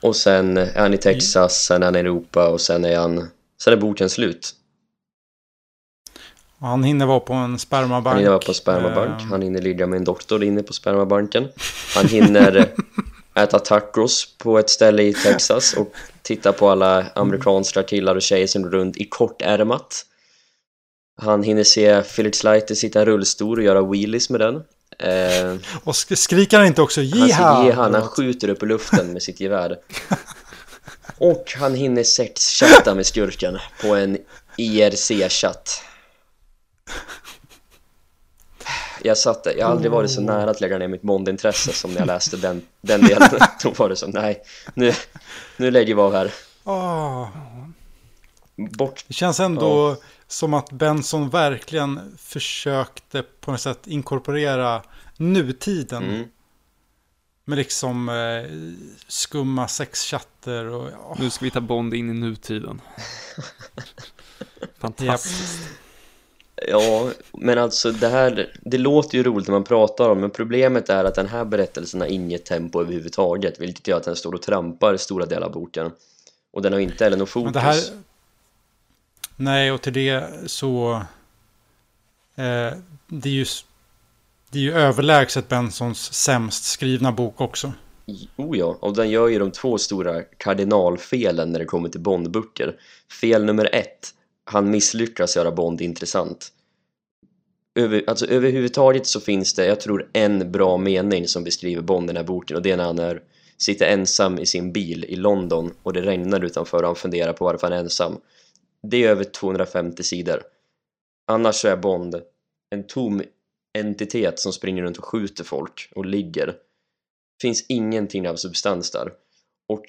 Och sen är han i Texas, sen är han i Europa och sen är han... Sen är boken slut. Han hinner vara på en spermabank. Han hinner vara på spermabank, Eh, han hinner ligga med en doktor inne på spermabanken. Han hinner (laughs) äta tacos på ett ställe i Texas och titta på alla amerikanska killar och tjejer som går runt i kortärmat. Han hinner se Felix Leiter sitta i rullstol och göra wheelies med den. Eh, Och sk- skriker han inte också han, jiha? han, han skjuter upp i luften med sitt gevär. (laughs) Och han hinner sexchatta med skurken på en IRC-chatt. Jag satt jag har aldrig varit så nära att lägga ner mitt Bond-intresse som när jag läste den, den delen. (laughs) Då var det så, nej, nu, nu lägger vi av här. Åh, Bort. det känns ändå som att Benson verkligen försökte på något sätt inkorporera nutiden. Mm. Med liksom eh, skumma sexchatter och... åh, Nu ska vi ta Bond in i nutiden. (laughs) Fantastiskt. Ja, men alltså det här, det låter ju roligt när man pratar om men problemet är att den här berättelsen har inget tempo överhuvudtaget vilket gör att den står och trampar stora delar av boken. Och den har inte heller någon fokus här... Nej, och till det så... Eh, det är ju... Det är ju överlägset Bensons sämst skrivna bok också. Oh ja, och den gör ju de två stora kardinalfelen när det kommer till Bondböcker. Fel nummer ett, han misslyckas göra Bond intressant Över, alltså överhuvudtaget så finns det, jag tror en bra mening som beskriver Bond i den här boken och det är när han är, sitter ensam i sin bil i London och det regnar utanför och han funderar på varför han är ensam Det är över 250 sidor Annars så är Bond en tom entitet som springer runt och skjuter folk och ligger. Det finns ingenting av substans där. Och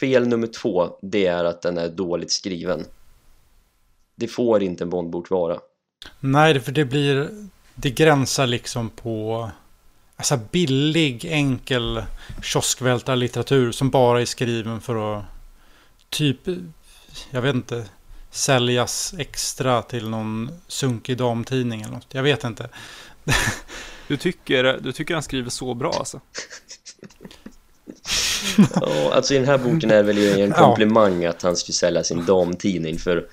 fel nummer två, det är att den är dåligt skriven. Det får inte en Bondbok vara. Nej, för det blir... Det gränsar liksom på... Alltså billig, enkel kioskvältarlitteratur som bara är skriven för att typ, jag vet inte, säljas extra till någon sunkig damtidning eller något. Jag vet inte. (laughs) Du tycker, du tycker han skriver så bra alltså? ja, alltså i den här boken är det väl en komplimang att han skulle sälja sin damtidning för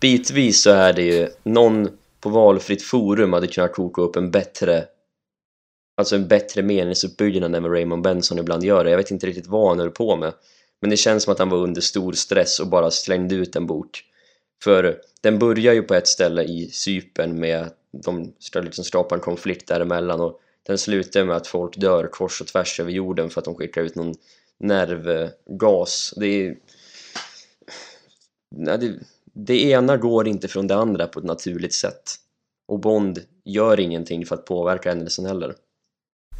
bitvis så är det ju någon på valfritt forum hade kunnat koka upp en bättre alltså en bättre meningsuppbyggnad än vad Raymond Benson ibland gör. Jag vet inte riktigt vad han höll på med men det känns som att han var under stor stress och bara slängde ut en bok. För den börjar ju på ett ställe i Sypen med att de ska liksom skapa en konflikt däremellan och den slutar med att folk dör kors och tvärs över jorden för att de skickar ut någon nervgas. Det är nej, det, det ena går inte från det andra på ett naturligt sätt. Och Bond gör ingenting för att påverka händelsen heller.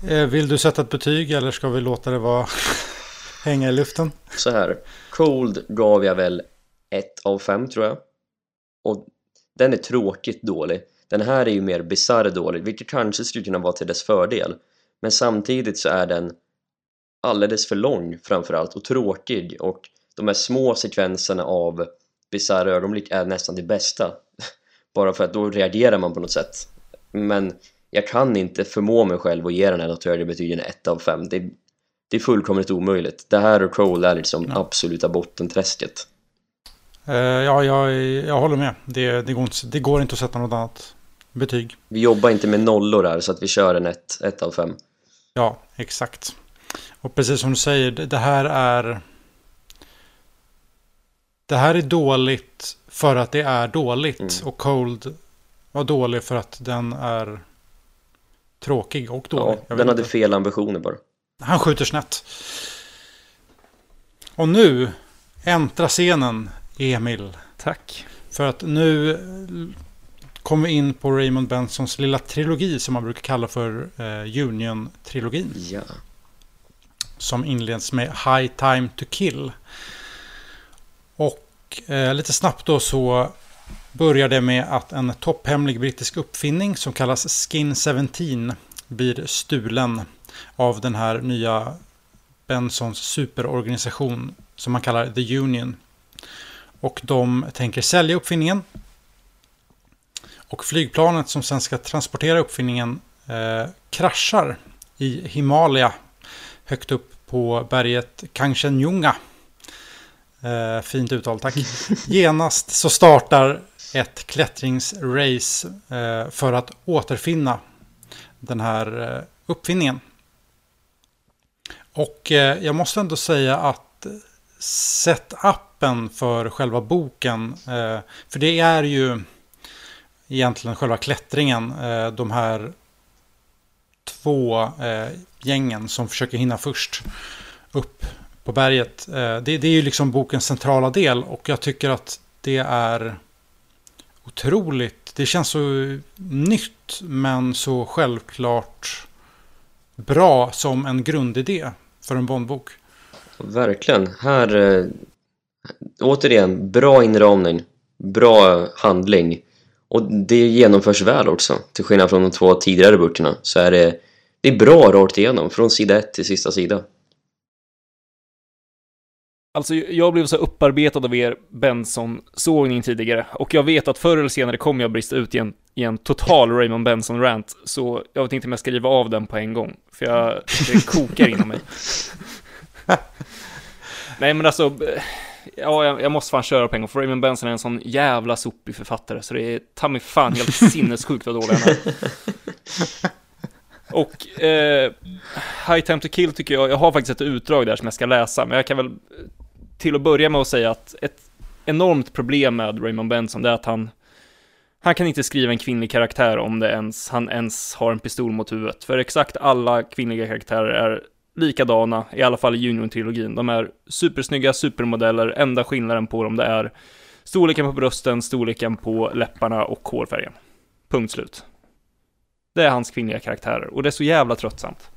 Eh, Vill du sätta ett betyg eller ska vi låta det vara (laughs) hänga i luften? Så här, Cold gav jag väl ett av fem tror jag. Och den är tråkigt dålig. Den här är ju mer bisarr dålig vilket kanske skulle kunna vara till dess fördel. Men samtidigt så är den alldeles för lång framförallt och tråkig. Och de här små sekvenserna av bisarra ögonblick är nästan det bästa. (laughs) Bara för att då reagerar man på något sätt. Men jag kan inte förmå mig själv att ge den här något högre betyg än 1 av 5 det, det är fullkomligt omöjligt. Det här och Crawl är liksom ja. absoluta bottenträsket. Uh, ja, jag, jag håller med. Det, det, går inte, det går inte att sätta något annat betyg. Vi jobbar inte med nollor här så att vi kör en 1 av 5 ja, exakt. Och precis som du säger, det här är det här är dåligt för att det är dåligt. Mm. Och Cold var dålig för att den är tråkig och dålig. Ja, den hade inte. fel ambitioner bara. Han skjuter snett. Och nu äntra scenen Emil. Tack. För att nu kommer vi in på Raymond Bensons lilla trilogi som man brukar kalla för eh, Union-trilogin. Ja. Som inleds med High Time To Kill. Och eh, lite snabbt då så börjar det med att en topphemlig brittisk uppfinning som kallas Skin 17 blir stulen av den här nya Bensons superorganisation som man kallar The Union. Och de tänker sälja uppfinningen. Och flygplanet som sen ska transportera uppfinningen eh, kraschar i Himalaya högt upp på berget Kangchenjunga Eh, fint uttal, tack. (laughs) Genast så startar ett klättringsrace eh, för att återfinna den här eh, uppfinningen. Och eh, jag måste ändå säga att setupen för själva boken, eh, för det är ju egentligen själva klättringen, eh, de här två eh, gängen som försöker hinna först upp på berget. Eh, det, det är ju liksom bokens centrala del och jag tycker att det är otroligt. Det känns så nytt men så självklart bra som en grundidé för en Bondbok. Verkligen. Här, eh, återigen, bra inramning, bra handling och det genomförs väl också. Till skillnad från de två tidigare böckerna så är det, det är bra rakt igenom, från sida ett till sista sida. Alltså, jag blev så upparbetad av er Benson-sågning tidigare, och jag vet att förr eller senare kommer jag brista ut i en, i en total Raymond Benson-rant, så jag vet inte om jag ska riva av den på en gång, för jag, det kokar inom mig. (laughs) Nej, men alltså, ja, jag, jag, måste fan köra på en gång, för Raymond Benson är en sån jävla sopig författare, så det är ta mig fan helt (laughs) sinnessjukt vad dålig han är. Och eh, High Time To Kill tycker jag, jag har faktiskt ett utdrag där som jag ska läsa, men jag kan väl till att börja med att säga att ett enormt problem med Raymond Benson, det är att han han kan inte skriva en kvinnlig karaktär om det ens, han ens har en pistol mot huvudet. För exakt alla kvinnliga karaktärer är likadana, i alla fall i Union-trilogin. De är supersnygga supermodeller, enda skillnaden på dem det är storleken på brösten, storleken på läpparna och hårfärgen. Punkt slut. Det är hans kvinnliga karaktärer och det är så jävla tröttsamt.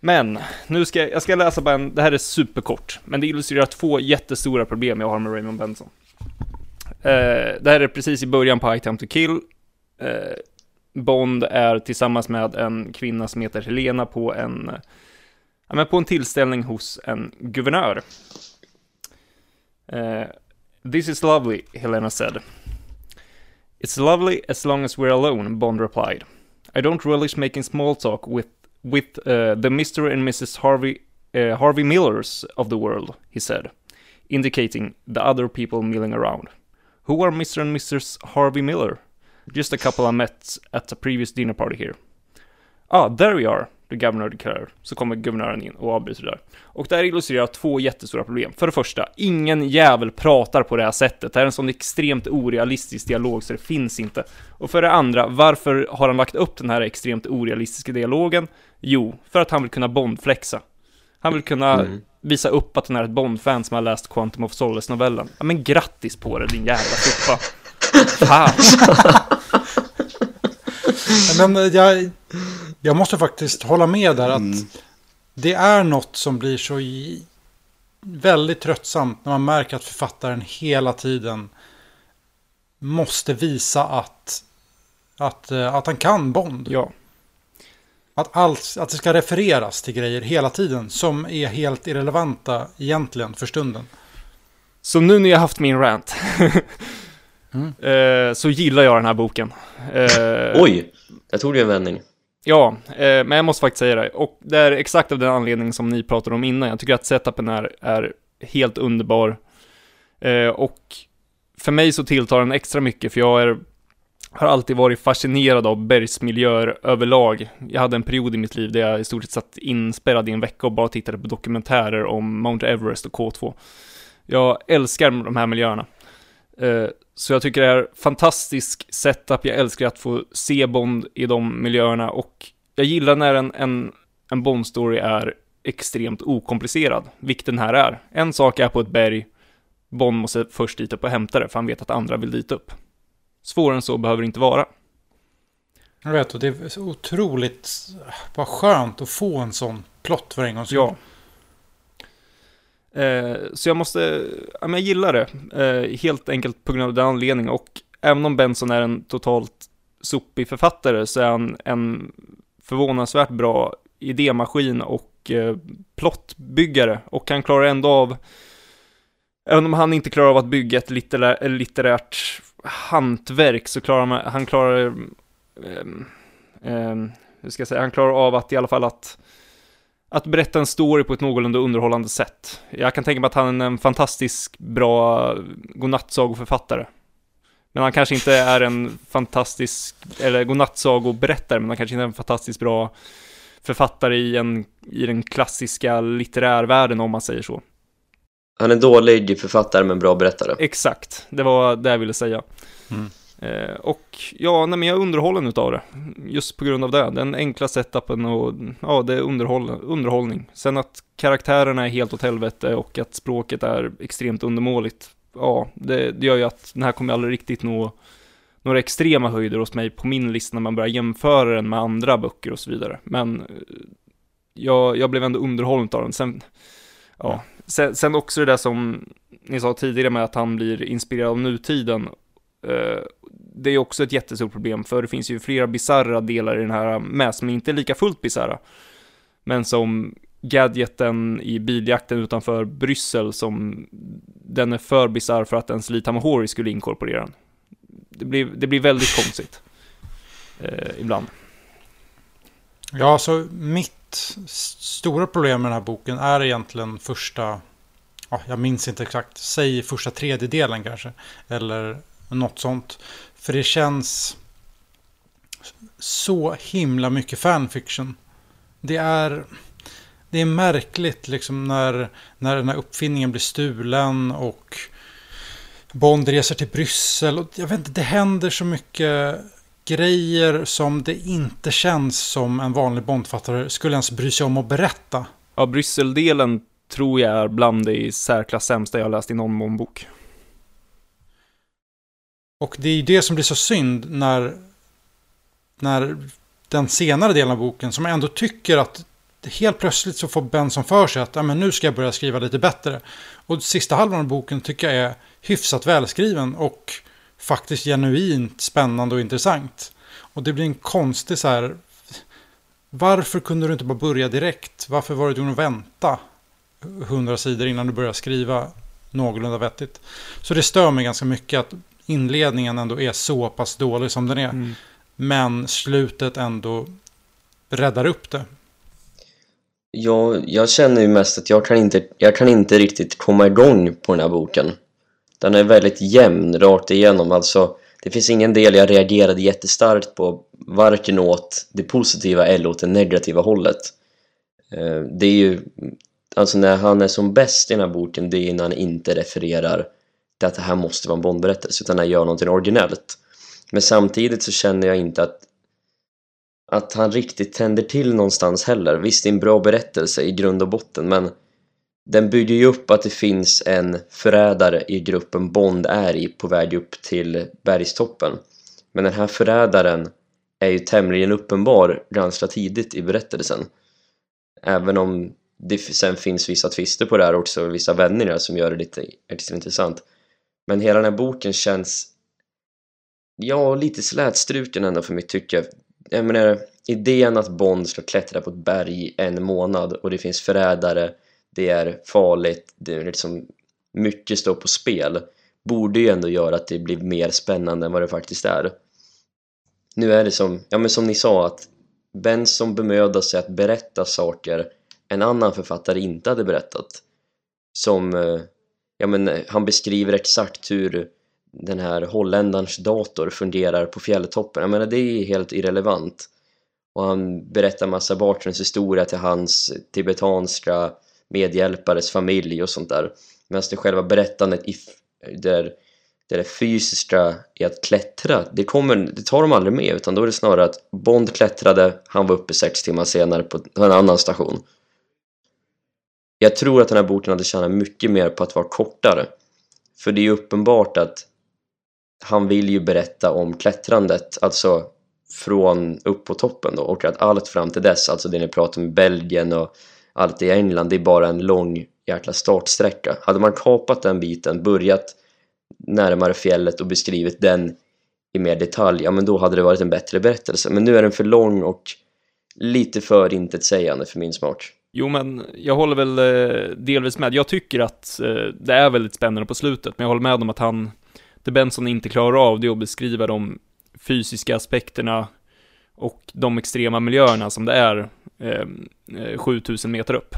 Men, nu ska jag, jag ska läsa bara en, det här är superkort, men det illustrerar två jättestora problem jag har med Raymond Benson. Eh, det här är precis i början på I Time To Kill. Eh, Bond är tillsammans med en kvinna som heter Helena på en, ja, men på en tillställning hos en guvernör. Eh, This is lovely, Helena said. It's lovely as long as we're alone, Bond replied. I don't relish making small talk with with uh, the Mr. and Mrs. Harvey uh, Harvey Millers of the world, he said, indicating the other people milling around. Who are Mr. and Mrs. Harvey Miller? Just a couple I met at a previous dinner party here. Ah, there we are, the governor declared. Så kommer guvernören in och avbryter där. Och det här illustrerar två jättestora problem. För det första, ingen jävel pratar på det här sättet. Det här är en sån extremt orealistisk dialog så det finns inte. Och för det andra, varför har han lagt upp den här extremt orealistiska dialogen? Jo, för att han vill kunna bondflexa. Han vill kunna Mm. visa upp att han är ett Bond-fan som har läst Quantum of Solace-novellen. Ja, men grattis på det, din jävla soppa. Fan. (laughs) Men jag, jag måste faktiskt hålla med där att Mm. det är något som blir så väldigt tröttsamt när man märker att författaren hela tiden måste visa att, att, eh, att han kan Bond. Ja, Att, allt, att det ska refereras till grejer hela tiden som är helt irrelevanta egentligen för stunden. så nu när jag haft min rant (laughs) Mm. eh, så gillar jag den här boken. Eh, Oj, jag tog det en vändning. Ja, eh, men jag måste faktiskt säga det. Och det är exakt av den anledningen som ni pratade om innan. Jag tycker att setupen är, är helt underbar. Och för mig så tilltar den extra mycket, för jag är, har alltid varit fascinerad av bergsmiljöer överlag. Jag hade en period i mitt liv där jag i stort sett satt inspärrad i en vecka och bara tittade på dokumentärer om Mount Everest och K2. Jag älskar de här miljöerna. Eh, Så jag tycker det är fantastisk setup, jag älskar att få se Bond i de miljöerna och jag gillar när en, en, en Bond-story är extremt okomplicerad, vilket den här är. En sak är på ett berg, Bond måste först dit upp och hämta det, för han vet att andra vill dit upp. Svårare än så behöver det inte vara. Jag vet, och det är så otroligt vad skönt att få en sån plott för en skull. Ja. Eh, så jag måste, ja men jag gillar det, eh, helt enkelt på grund av den anledningen. Och även om Benson är en totalt sopig författare så är han en förvånansvärt bra idémaskin och eh, plottbyggare. Och han klarar ändå av, även om han inte klarar av att bygga ett litterär, litterärt hantverk så klarar han, han klarar, eh, eh, hur ska jag säga, han klarar av att i alla fall att att berätta en story på ett någorlunda underhållande sätt. Jag kan tänka mig att han är en fantastisk bra godnattsagoförfattare. Men han kanske inte är en fantastisk, eller godnattsagoberättare, men han kanske inte är en fantastiskt bra författare i, en, i den klassiska litterärvärlden om man säger så. Han är dålig författare men bra berättare. Exakt, det var det jag ville säga. Mm. Eh, och ja, nej, men jag är underhållen utav det. Just på grund av det. Den enkla setupen och ja, det är underhåll, underhållning. Sen att karaktärerna är helt åt helvete och att språket är extremt undermåligt. Ja, det, det gör ju att den här kommer aldrig riktigt nå några extrema höjder hos mig på min lista när man börjar jämföra den med andra böcker och så vidare. Men eh, jag, jag blev ändå underhållen av den. Sen, ja, sen, sen också det där som ni sa tidigare med att han blir inspirerad av nutiden. Eh, det är också ett jättestort problem, för det finns ju flera bizarra delar i den här med som inte är lika fullt bizarra. Men som gadgeten i biljakten utanför Bryssel som den är för bizarr för att ens Lee Tamahori skulle inkorporera den. Det blir, det blir väldigt konstigt. Eh, ibland. Ja, så mitt stora problem med den här boken är egentligen första, ja, jag minns inte exakt, säg första tredjedelen kanske. Eller något sånt. För det känns så himla mycket fanfiction. Det är, det är märkligt liksom när, när den här uppfinningen blir stulen och Bond reser till Bryssel. Och jag vet inte, det händer så mycket grejer som det inte känns som en vanlig Bondfattare skulle ens bry sig om att berätta. Ja, Brysseldelen tror jag är bland det i särklass sämsta jag har läst i någon Bond-bok. Och det är ju det som blir så synd när när den senare delen av boken som jag ändå tycker att helt plötsligt så får Benson för sig att men nu ska jag börja skriva lite bättre. Och sista halvan av boken tycker jag är hyfsat välskriven och faktiskt genuint spännande och intressant. Och det blir en konstig så här... Varför kunde du inte bara börja direkt? Varför var du tvungen att vänta hundra sidor innan du började skriva någorlunda vettigt? Så det stör mig ganska mycket att inledningen ändå är så pass dålig som den är. Mm. Men slutet ändå räddar upp det. Ja, jag känner ju mest att jag kan, inte, jag kan inte riktigt komma igång på den här boken. Den är väldigt jämn rakt igenom, alltså det finns ingen del jag reagerade jättestarkt på varken åt det positiva eller åt det negativa hållet. Eh, det är ju, alltså när han är som bäst i den här boken, det är när han inte refererar till att det här måste vara en Bondberättelse, utan när han gör någonting originellt. Men samtidigt så känner jag inte att att han riktigt tänder till någonstans heller. Visst, det är en bra berättelse i grund och botten, men den bygger ju upp att det finns en förrädare i gruppen Bond är i på väg upp till bergstoppen. Men den här förrädaren är ju tämligen uppenbar ganska tidigt i berättelsen. Även om det sen finns vissa tvister på det här också, vissa vändningar som gör det lite extra intressant. Men hela den här boken känns ja, lite slätstruken ändå för mitt tycke jag menar, idén att Bond ska klättra på ett berg en månad och det finns förrädare, det är farligt, det är liksom mycket står på spel borde ju ändå göra att det blir mer spännande än vad det faktiskt är. Nu är det som, ja men som ni sa att Benson bemödar sig att berätta saker en annan författare inte hade berättat. Som, eh, ja men eh, han beskriver exakt hur den här holländarens dator fungerar på fjälltoppen. Jag menar, det är helt irrelevant. Och han berättar massa bakgrundshistoria till hans tibetanska medhjälpares familj och sånt där. Medan det själva berättandet där, där det fysiska i att klättra, det, kommer, det tar de aldrig med utan då är det snarare att Bond klättrade, han var uppe sex timmar senare på en annan station. Jag tror att den här boken hade tjänat mycket mer på att vara kortare. För det är ju uppenbart att han vill ju berätta om klättrandet, alltså från upp på toppen då och att allt fram till dess, alltså det ni pratar om i Belgien och allt i England, det är bara en lång jäkla startsträcka. Hade man kapat den biten, börjat närmare fjället och beskrivit den i mer detalj, ja men då hade det varit en bättre berättelse. Men nu är den för lång och lite för intetsägande för min smak. Jo, men jag håller väl eh, delvis med. Jag tycker att eh, det är väldigt spännande på slutet, men jag håller med om att han det Benson inte klarar av det är att beskriva de fysiska aspekterna och de extrema miljöerna som det är eh, 7000 meter upp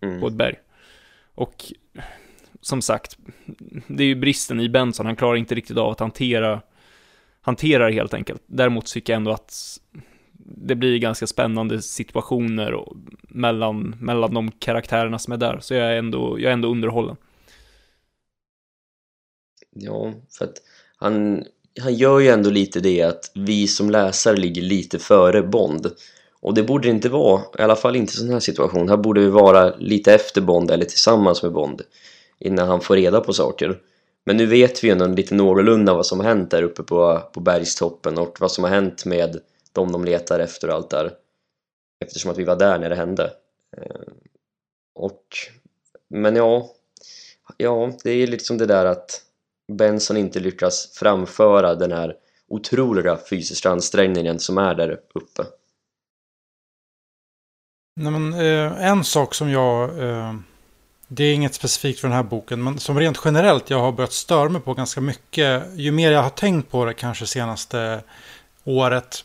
mm. på ett berg. Och som sagt, det är ju bristen i Benson, han klarar inte riktigt av att hantera, hantera det helt enkelt. Däremot tycker jag ändå att det blir ganska spännande situationer och mellan, mellan de karaktärerna som är där, så jag är ändå, jag är ändå underhållen. Ja, för att han, han gör ju ändå lite det att vi som läsare ligger lite före Bond. Och det borde det inte vara, i alla fall inte i sån här situation. Här borde vi vara lite efter Bond eller tillsammans med Bond innan han får reda på saker. Men nu vet vi ju ändå lite någorlunda vad som har hänt där uppe på, på bergstoppen och vad som har hänt med de de letar efter och allt där. Eftersom att vi var där när det hände. Eh, och, men ja, ja, det är liksom det där att Benson inte lyckas framföra den här otroliga fysiska ansträngningen som är där uppe. Nej, men, eh, en sak som jag, eh, det är inget specifikt för den här boken, men som rent generellt jag har börjat störa mig på ganska mycket, ju mer jag har tänkt på det kanske senaste året.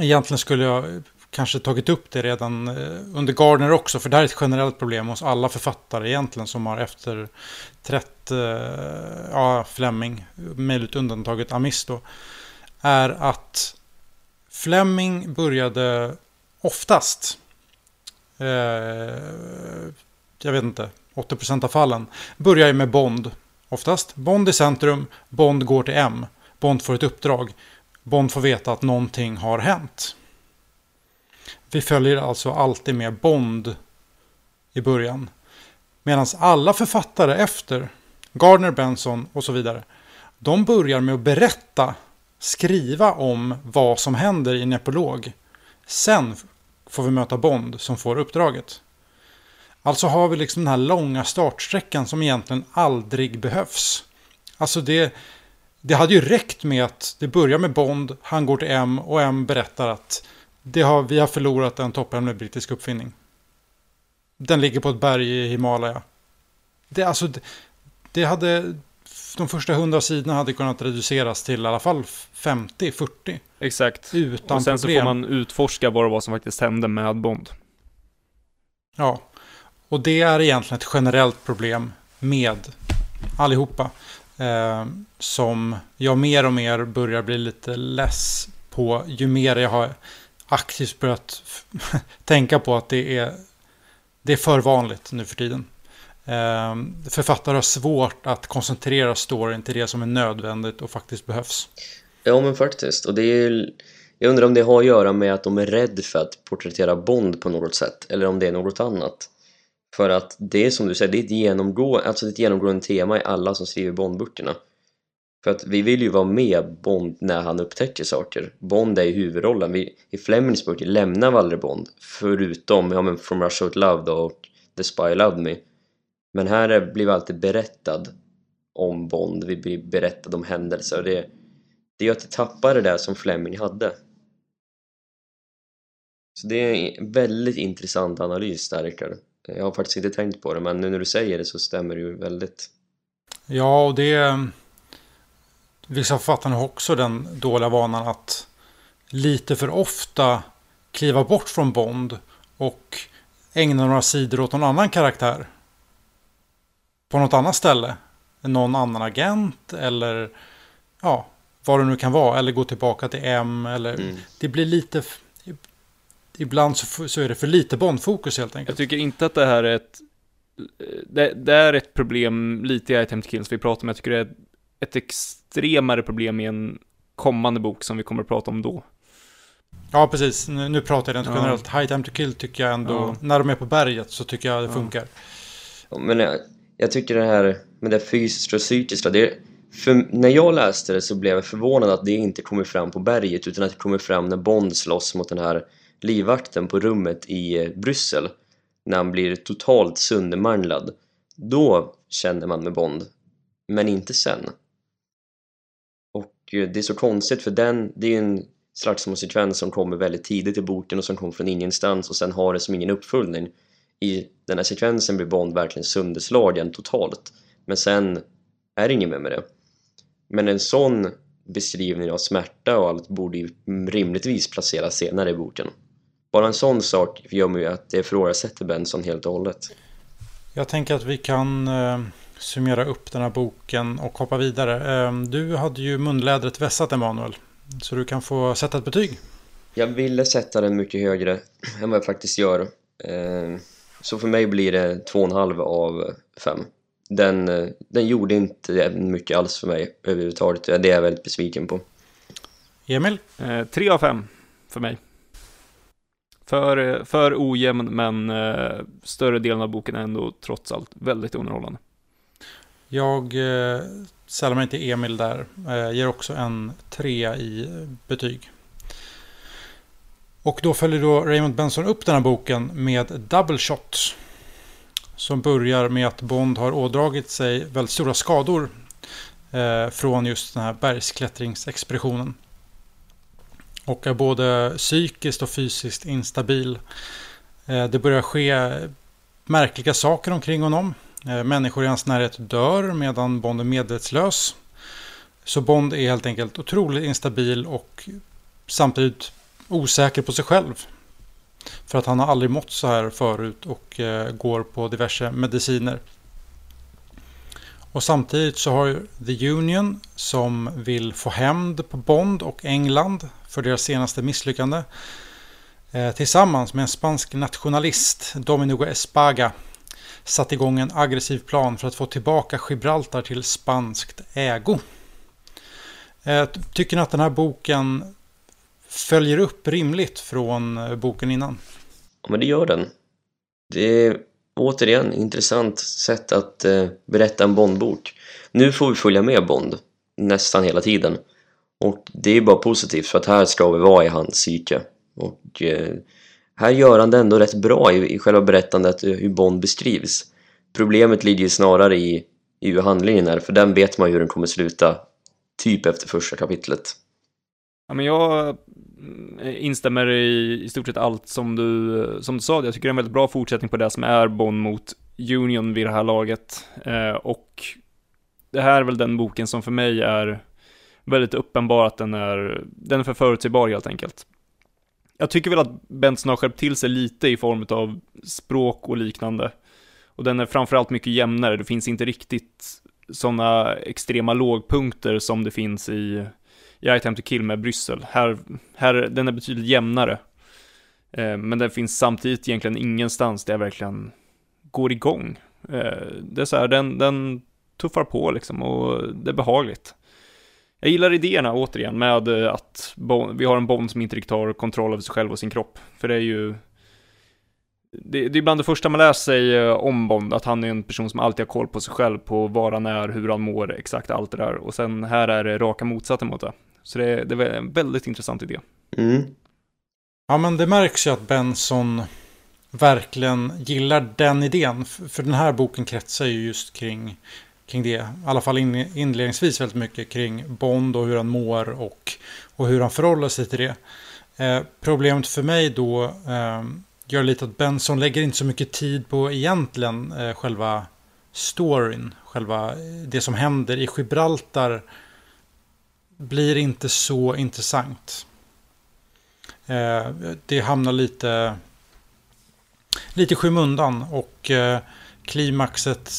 Egentligen skulle jag kanske tagit upp det redan eh, under Gardner också, för det här är ett generellt problem hos alla författare egentligen som har efterträtt eh, ja, Fleming, möjligt undantaget Amis då, är att Fleming började oftast, eh, jag vet inte, 80% av fallen, börjar ju med Bond oftast. Bond i centrum, Bond går till M, Bond får ett uppdrag, Bond får veta att någonting har hänt. Vi följer alltså alltid med Bond i början. Medan alla författare efter, Gardner Benson och så vidare, de börjar med att berätta skriva om vad som händer i en epilog. Sen får vi möta Bond som får uppdraget. Alltså har vi liksom den här långa startsträckan som egentligen aldrig behövs. Alltså det, det hade ju räckt med att det börjar med Bond, han går till M och M berättar att det har, vi har förlorat en topphemlig brittisk uppfinning. Den ligger på ett berg i Himalaya. Det, alltså, det, det hade, de första hundra sidorna hade kunnat reduceras till i alla fall 50-40. Exakt. Utan och sen problem. så får man utforska vad det var som faktiskt hände med Bond. Ja, och det är egentligen ett generellt problem med allihopa. Eh, som jag mer och mer börjar bli lite less på ju mer jag har aktivt börjat (laughs) tänka på att det är, det är för vanligt nu för tiden. Eh, författare har svårt att koncentrera storyn till det som är nödvändigt och faktiskt behövs. Ja men faktiskt, och det är ju... jag undrar om det har att göra med att de är rädda för att porträttera Bond på något sätt eller om det är något annat. För att det är som du säger, det är ett, genomgå, alltså ett genomgående tema i alla som skriver Bondböckerna. För att vi vill ju vara med Bond när han upptäcker saker. Bond är ju huvudrollen. Vi, I Flemings böcker lämnar vi aldrig Bond. Förutom ja, men From Russia With Love då, och The Spy Loved Me. Men här blir vi alltid berättad om Bond. Vi blir berättade om händelser. Och det, det gör att vi tappar det där som Fleming hade. Så det är en väldigt intressant analys där Rickard. Jag har faktiskt inte tänkt på det men nu när du säger det så stämmer det ju väldigt. Ja, och det... Vissa författare har också den dåliga vanan att lite för ofta kliva bort från Bond och ägna några sidor åt någon annan karaktär. På något annat ställe. Någon annan agent eller ja, vad det nu kan vara. Eller gå tillbaka till M eller Mm. det blir lite... Ibland så, så är det för lite Bond-fokus helt Jag enkelt. tycker inte att det här är ett... Det, det är ett problem lite i Item to Kill som vi pratar om. Jag tycker det är ett extremare problem i en kommande bok som vi kommer att prata om då. Ja, precis. Nu, nu pratar jag rent Ja. generellt. High Time to Kill tycker jag ändå, Ja. när de är på berget så tycker jag det funkar. Ja, Men jag, jag tycker det här med det fysiska och psykiska, det, för när jag läste det så blev jag förvånad att det inte kommer fram på berget utan att det kommer fram när Bond slåss mot den här livvakten på rummet i eh, Bryssel när han blir totalt söndermanglad. Då känner man med Bond, men inte sen. Och eh, det är så konstigt för den, det är en slagsmålssekvens som kommer väldigt tidigt i boken och som kommer från ingenstans och sen har det som ingen uppföljning. I den här sekvensen blir Bond verkligen sönderslagen totalt men sen är det inget mer med det. Men en sån beskrivning av smärta och allt borde ju rimligtvis placeras senare i boken. Bara en sån sak gör mig att det ifrågasätter Benson helt och hållet. Jag tänker att vi kan eh, summera upp den här boken och hoppa vidare. Eh, du hade ju munlädret vässat Emanuel. Så du kan få sätta ett betyg. Jag ville sätta den mycket högre än vad jag faktiskt gör. Eh, Så för mig blir det 2,5 av 5. Den, eh, den gjorde inte mycket alls för mig överhuvudtaget. Det är jag väldigt besviken på. Emil? Eh, tre av fem för mig. För, eh, för ojämn, men eh, större delen av boken är ändå trots allt väldigt underhållande. Jag eh, sällar mig till Emil där. Eh, ger också en trea i betyg. Och då följer då Raymond Benson upp den här boken med Double Shot. Som börjar med att Bond har ådragit sig väldigt stora skador eh, från just den här bergsklättringsexpeditionen. Och är både psykiskt och fysiskt instabil. Eh, det börjar ske märkliga saker omkring honom. Eh, människor i hans närhet dör medan Bond är medvetslös. Så Bond är helt enkelt otroligt instabil och samtidigt osäker på sig själv. För att han har aldrig mått så här förut och eh, går på diverse mediciner. Och samtidigt så har ju The Union som vill få hämnd på Bond och England för deras senaste misslyckande. Eh, tillsammans med en spansk nationalist, Domingo Espaga, satt igång en aggressiv plan för att få tillbaka Gibraltar till spanskt ägo. Eh, tycker ni att den här boken följer upp rimligt från eh, boken innan? Ja, men det gör den. Det återigen intressant sätt att eh, berätta en Bondbok. Nu får vi följa med Bond nästan hela tiden. Och det är bara positivt för att här ska vi vara i hans psyke. Och eh, här gör han det ändå rätt bra i, i själva berättandet eh, hur Bond beskrivs. Problemet ligger ju snarare i, i hur handlingen är, för den vet man ju hur den kommer sluta typ efter första kapitlet. Ja, men jag Eh, instämmer i, i stort sett allt som du, eh, som du sa. Jag tycker det är en väldigt bra fortsättning på det som är Bond mot Union vid det här laget. Eh, och det här är väl den boken som för mig är väldigt uppenbar att den är, den är för förutsägbar helt enkelt. Jag tycker väl att Benson har skärpt till sig lite i form av språk och liknande. Och den är framförallt mycket jämnare, det finns inte riktigt sådana extrema lågpunkter som det finns i, i Item to Kill med Bryssel. Här, här, den är betydligt jämnare. Eh, men den finns samtidigt egentligen ingenstans där jag verkligen går igång. Eh, det är så här, den, den tuffar på liksom och det är behagligt. Jag gillar idéerna återigen med eh, att att vi har en Bond som inte riktigt har kontroll över sig själv och sin kropp. För det är ju det, det är bland det första man lär sig eh, om Bond, att han är en person som alltid har koll på sig själv, på var han är, hur han mår, exakt allt det där. Och sen här är det raka motsatsen mot det. Så det, det är en väldigt intressant idé. Mm. Ja, men det märks ju att Benson verkligen gillar den idén. För den här boken kretsar ju just kring, kring det. I alla fall inledningsvis väldigt mycket kring Bond och hur han mår och, och hur han förhåller sig till det. Eh, problemet för mig då eh, gör lite att Benson lägger inte så mycket tid på egentligen eh, själva storyn. Själva eh, det som händer i Gibraltar blir inte så intressant. Eh, det hamnar lite, lite skymundan och eh, klimaxet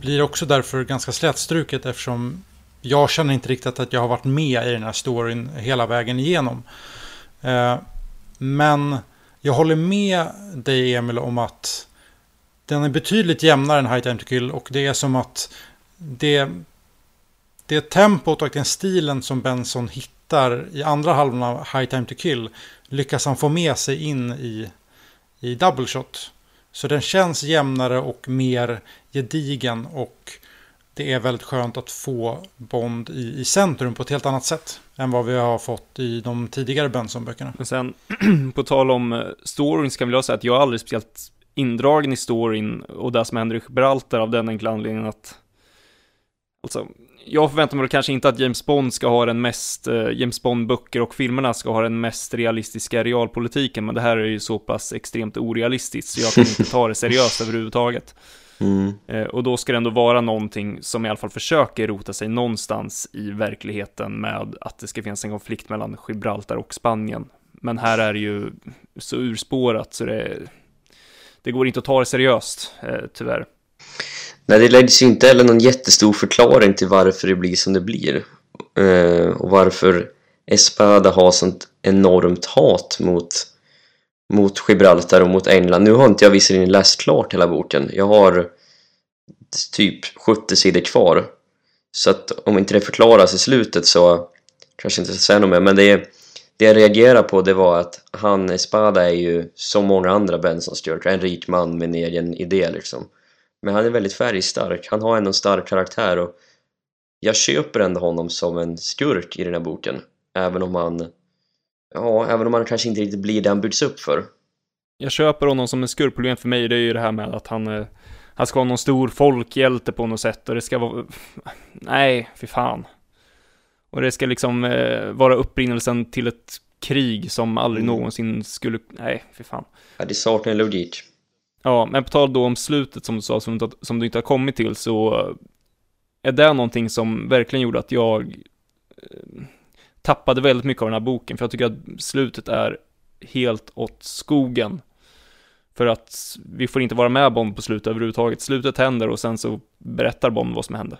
blir också därför ganska slätstruket eftersom jag känner inte riktigt att jag har varit med i den här storyn hela vägen igenom. Eh, men jag håller med dig Emil om att den är betydligt jämnare än High Time To Kill och det är som att det, det tempot och den stilen som Benson hittar i andra halvan av High Time To Kill lyckas han få med sig in i, i Double Shot. Så den känns jämnare och mer gedigen och det är väldigt skönt att få Bond i, i centrum på ett helt annat sätt än vad vi har fått i de tidigare Benson-böckerna. Men sen, (clears throat) på tal om eh, storyn, så kan jag säga att jag är aldrig speciellt indragen i storyn och det som händer i Gibraltar av den enkla anledningen att Alltså, jag förväntar mig kanske inte att James Bond ska ha den mest, eh, James Bond-böcker och filmerna ska ha den mest realistiska realpolitiken, men det här är ju så pass extremt orealistiskt så jag kan inte ta det seriöst (laughs) överhuvudtaget. Mm. Eh, och då ska det ändå vara någonting som i alla fall försöker rota sig någonstans i verkligheten med att det ska finnas en konflikt mellan Gibraltar och Spanien. Men här är det ju så urspårat så det, det går inte att ta det seriöst, eh, tyvärr. Nej, det läggs ju inte heller någon jättestor förklaring till varför det blir som det blir. Eh, och varför Espada har sånt enormt hat mot mot Gibraltar och mot England. Nu har inte jag visserligen läst klart hela boken. Jag har typ 70 sidor kvar. Så att om inte det förklaras i slutet så kanske inte ska säga något mer. Men det, det jag reagerade på det var att han, Espada, är ju som många andra Benson-skurkar, en rik man med en egen idé liksom. Men han är väldigt färgstark. Han har ändå en stark karaktär och jag köper ändå honom som en skurk i den här boken. Även om han Ja, även om han kanske inte riktigt blir det han byggs upp för. Jag köper honom som en skurkproblem för mig, det är ju det här med att han, eh, han ska vara någon stor folkhjälte på något sätt och det ska vara... (laughs) Nej, för fan. Och det ska liksom eh, vara upprinnelsen till ett krig som aldrig mm. någonsin skulle... Nej, för fan. Ja, det saknar logik. Ja, men på tal då om slutet som du sa, som, som du inte har kommit till, så är det någonting som verkligen gjorde att jag eh, tappade väldigt mycket av den här boken, för jag tycker att slutet är helt åt skogen. För att vi får inte vara med Bond på slutet överhuvudtaget. Slutet händer och sen så berättar Bond vad som hände.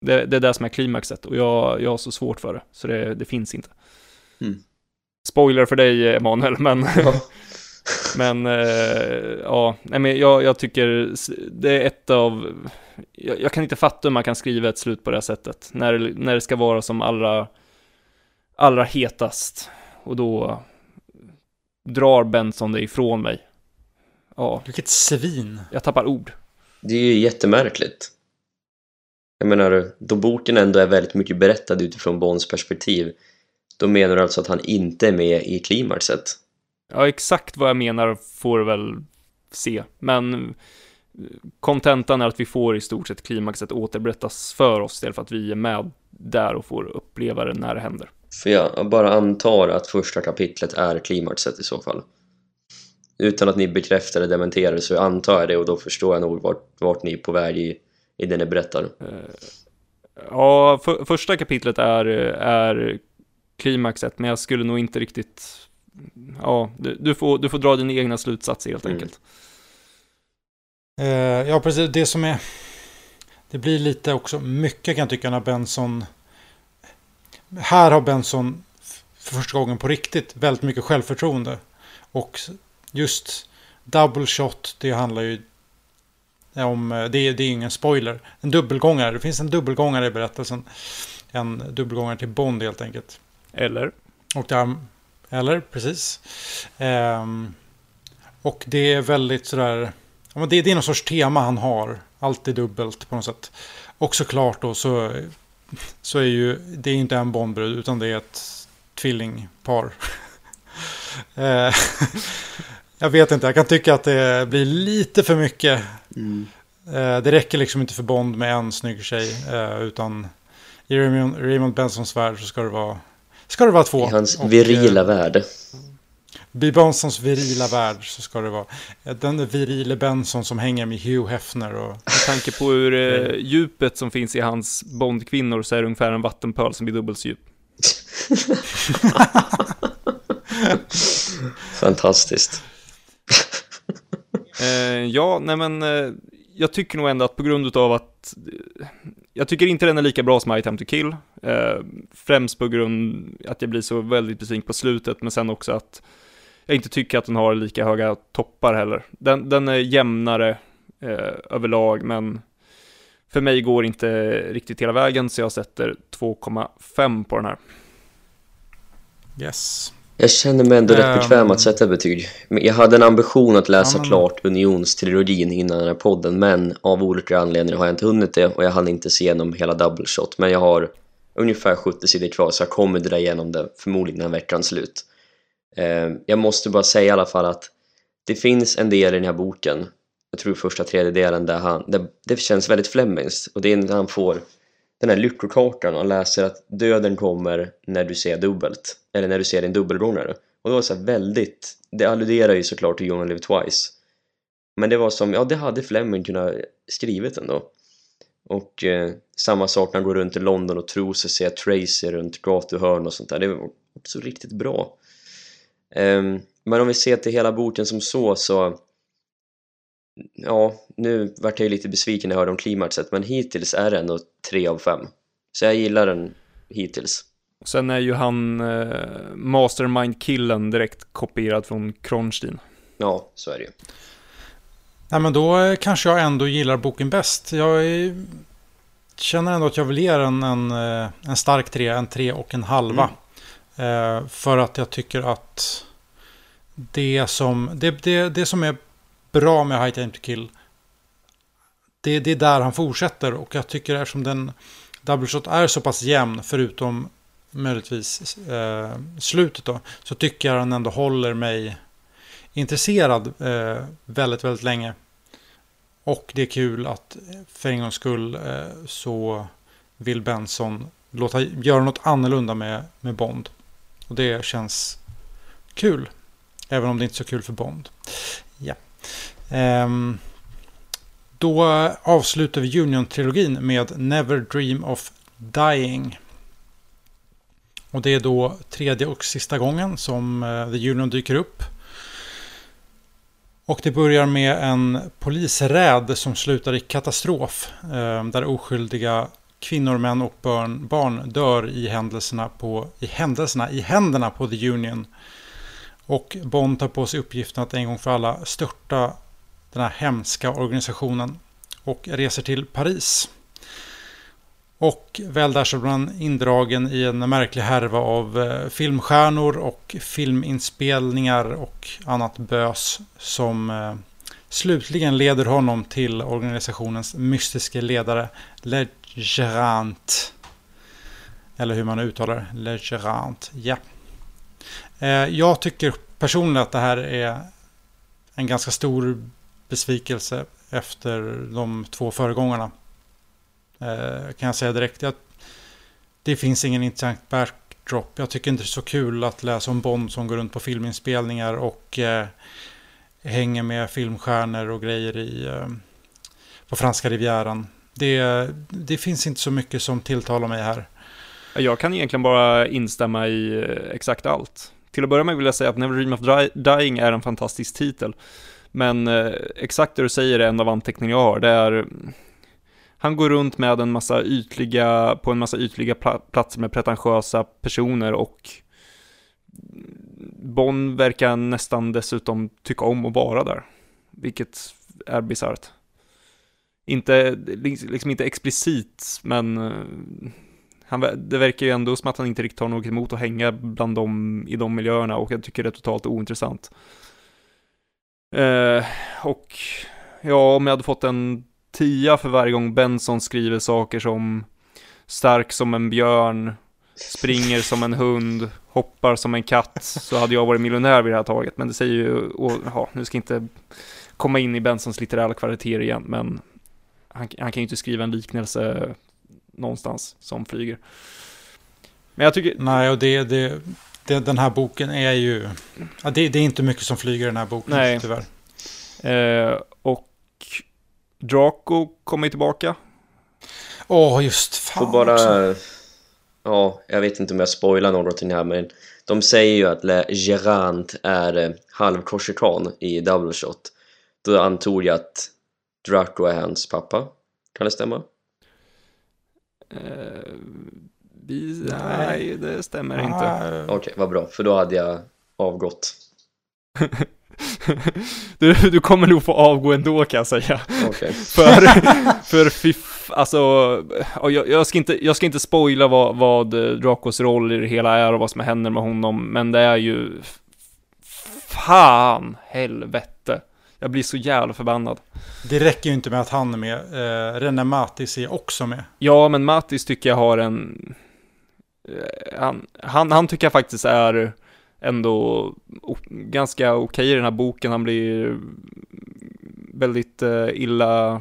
Det, det är det som är klimaxet och jag, jag har så svårt för det, så det, det finns inte. Mm. Spoiler för dig Emanuel, men ja. (laughs) Men eh, ja, nej, men jag, jag, tycker det är ett av, jag, jag, kan inte fatta hur man kan skriva ett slut på det här sättet. När, när det ska vara som allra, allra hetast. Och då drar Benson det ifrån mig. Ja. Vilket svin. Jag tappar ord. Det är ju jättemärkligt. Jag menar, då boken ändå är väldigt mycket berättad utifrån Bonds perspektiv då menar du alltså att han inte är med i klimaxet? Ja, exakt vad jag menar får väl se, men kontentan är att vi får i stort sett klimaxet återberättas för oss istället för att vi är med där och får uppleva det när det händer. För jag bara antar att första kapitlet är klimaxet i så fall. Utan att ni bekräftar eller dementerar så antar jag det och då förstår jag nog vart, vart ni är på väg i, i det ni berättar. Eh, ja, för, första kapitlet är, är klimaxet, men jag skulle nog inte riktigt... Ja, du, du, får, du får dra dina egna slutsatser helt mm. enkelt. Uh, ja, precis. Det som är... Det blir lite också mycket kan jag tycka när Benson... Här har Benson för första gången på riktigt väldigt mycket självförtroende. Och just double shot, det handlar ju om, det är, det är ingen spoiler, en dubbelgångare. Det finns en dubbelgångare i berättelsen. En dubbelgångare till Bond helt enkelt. Eller? Och där, eller, precis. Um, och det är väldigt sådär, ja, det, det är någon sorts tema han har. Alltid dubbelt på något sätt. Och såklart då så, så är ju, det är inte en Bondbrud utan det är ett tvillingpar. (laughs) Eh, jag vet inte, jag kan tycka att det blir lite för mycket. Mm. Eh, det räcker liksom inte för Bond med en snygg tjej. Eh, utan i Raymond, Raymond Bensons värld så ska det vara ska det vara två. I hans och, virila eh, värld. I Bensons virila värld så ska det vara. Den virile Benson som hänger med Hugh Hefner. Och... Med tanke på hur eh, djupet som finns i hans Bondkvinnor så är det ungefär en vattenpöl som blir dubbelt så djup. (laughs) Fantastiskt. eh, ja, nej men eh, jag tycker nog ändå att på grund av att jag tycker inte den är lika bra som I Time To Kill. Eh, främst på grund att jag blir så väldigt besviken på slutet, men sen också att jag inte tycker att den har lika höga toppar heller. Den, den är jämnare eh, överlag, men för mig går inte riktigt hela vägen, så jag sätter 2,5 på den här. Yes. Jag känner mig ändå um, rätt bekväm att sätta betyg. Jag hade en ambition att läsa ja, men... klart Unionstrilogin innan den här podden, men av olika anledningar har jag inte hunnit det och jag hann inte se igenom hela Double Shot. Men jag har ungefär 70 sidor kvar så jag kommer dra igenom det förmodligen när veckan slut. Uh, jag måste bara säga i alla fall att det finns en del i den här boken, jag tror första tredjedelen, där han, där det känns väldigt flemmingskt och det är när han får den här lyckokartan och läser att döden kommer när du ser dubbelt eller när du ser din dubbelgångare och det var så väldigt, det alluderar ju såklart till You Live Twice. Men det var som, ja det hade Fleming kunnat skrivit ändå. Och eh, samma sak när han går runt i London och tror sig se Tracy runt gatuhörn och sånt där, det var också riktigt bra. Um, men om vi ser till hela boken som så så ja, nu vart jag ju lite besviken när jag hörde om klimaxet men hittills är det ändå 3 av 5 så jag gillar den hittills Sen är ju han eh, Mastermind-killen direkt kopierad från Kronstein. Ja, så är det ju. Nej, men då eh, kanske jag ändå gillar boken bäst. Jag är, känner ändå att jag vill ge den en, eh, en stark tre, en tre och en halva. Mm. Eh, för att jag tycker att det som, det, det, det som är bra med High Time To Kill, det, det är där han fortsätter. Och jag tycker eftersom den Double Shot är så pass jämn, förutom möjligtvis eh, slutet då, så tycker jag den ändå håller mig intresserad eh, väldigt, väldigt länge. Och det är kul att eh, för en gångs skull eh, så vill Benson låta, göra något annorlunda med, med Bond. Och det känns kul. Även om det inte är så kul för Bond. Ehm, då avslutar vi Union-trilogin med Never Dream of Dying. Och det är då tredje och sista gången som eh, The Union dyker upp. Och det börjar med en polisräd som slutar i katastrof. Ehm, där oskyldiga kvinnor, män och barn, barn dör i händelserna, på, i händelserna i händerna på The Union. Och Bond tar på sig uppgiften att en gång för alla störta den här hemska organisationen och reser till Paris. Och väl där så blir han indragen i en märklig härva av eh, filmstjärnor och filminspelningar och annat bös som eh, slutligen leder honom till organisationens mystiske ledare Legerant. Eller hur man uttalar det. Legerant. Ja. Eh, jag tycker personligen att det här är en ganska stor besvikelse efter de två föregångarna. Eh, kan jag säga direkt. Jag, det finns ingen intressant backdrop. Jag tycker inte det är så kul att läsa om Bond som går runt på filminspelningar och eh, hänger med filmstjärnor och grejer i, eh, på franska rivieran. Det, det finns inte så mycket som tilltalar mig här. Jag kan egentligen bara instämma i eh, exakt allt. Till att börja med vill jag säga att Never Dream of Dying är en fantastisk titel. Men eh, exakt det du säger är en av anteckningarna jag har. Det är han går runt med en massa ytliga, på en massa ytliga platser med pretentiösa personer och Bonn verkar nästan dessutom tycka om att vara där. Vilket är bisarrt. Inte, liksom inte explicit, men eh, han, det verkar ju ändå som att han inte riktigt har något emot att hänga bland dem i de miljöerna och jag tycker det är totalt ointressant. Eh, och ja, om jag hade fått en tia för varje gång Benson skriver saker som stark som en björn, springer som en hund, hoppar som en katt, så hade jag varit miljonär vid det här taget. Men det säger ju, och ja, nu ska jag inte komma in i Bensons litterära kvaliteter igen, men han, han kan ju inte skriva en liknelse någonstans som flyger. Men jag tycker... Nej, och det, det, det den här boken är ju... Ja, det, det, är inte mycket som flyger i den här boken, Nej. tyvärr. Eh, och Draco kommer tillbaka. Åh, oh, just fan Får bara... Också. Ja, jag vet inte om jag spoilar någonting här, men de säger ju att Le Gerant är eh, halvkorsikan i Double Shot. Då antog jag att Draco är hans pappa. Kan det stämma? Uh, vi, nej, det stämmer uh. inte. Okej, okay, vad bra, för då hade jag avgått. (laughs) du, du kommer nog få avgå ändå kan jag säga. Okay. (laughs) för, för fiff, alltså, jag, jag, ska inte, jag ska inte spoila vad, vad Dracos roll i det hela är och vad som händer med honom, men det är ju fan helvete. Jag blir så jävla förbannad. Det räcker ju inte med att han är med. Eh, René Matis är också med. Ja, men Matis tycker jag har en... Eh, han, han, han tycker jag faktiskt är ändå ganska okej okay i den här boken. Han blir väldigt eh, illa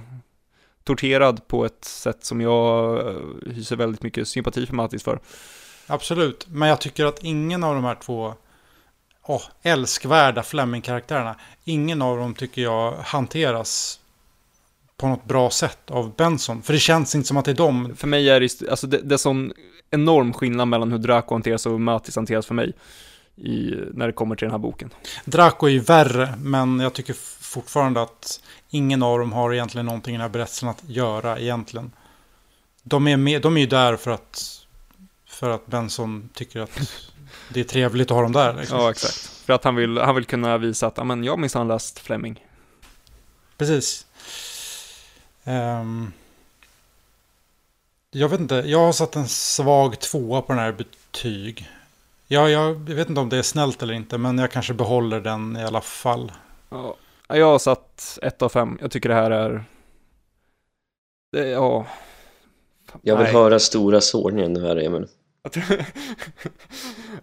torterad på ett sätt som jag eh, hyser väldigt mycket sympati för Mattis för. Absolut, men jag tycker att ingen av de här två oh, älskvärda Fleming-karaktärerna, ingen av dem tycker jag hanteras på något bra sätt av Benson. För det känns inte som att det är dem. För mig är det, alltså det, det är sån enorm skillnad mellan hur Draco hanteras och hur Mattis hanteras för mig i, när det kommer till den här boken. Draco är ju värre, men jag tycker fortfarande att ingen av dem har egentligen någonting i den här berättelsen att göra egentligen. De är, med, de är ju där för att, för att Benson tycker att det är trevligt att ha dem där. Liksom. Ja, exakt. För att han vill, han vill kunna visa att, men jag minsann läst Fleming. Precis. Um, jag vet inte, jag har satt en svag tvåa på den här betyg. Ja, jag vet inte om det är snällt eller inte, men jag kanske behåller den i alla fall. Ja, jag har satt ett av fem. Jag tycker det här är... Det, ja... Jag vill Nej. höra stora sågningen nu här, Emil.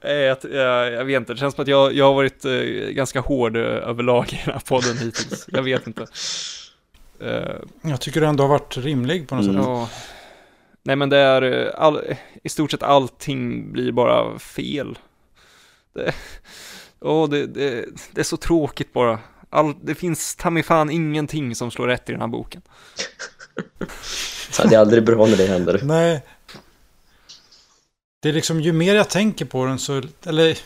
Jag, jag, jag, vet inte, det känns som att jag, jag har varit eh, ganska hård eh, överlag i den här podden hittills. Jag vet inte. Uh, jag tycker du ändå har varit rimlig på något mm. sätt. Ja. Nej men det är, eh, all, i stort sett allting blir bara fel. Det, (laughs) oh, det, det, det är så tråkigt bara. All, det finns ta mig fan ingenting som slår rätt i den här boken. (laughs) Det är aldrig bra när det händer. Nej. Det är liksom, ju mer jag tänker på den så, eller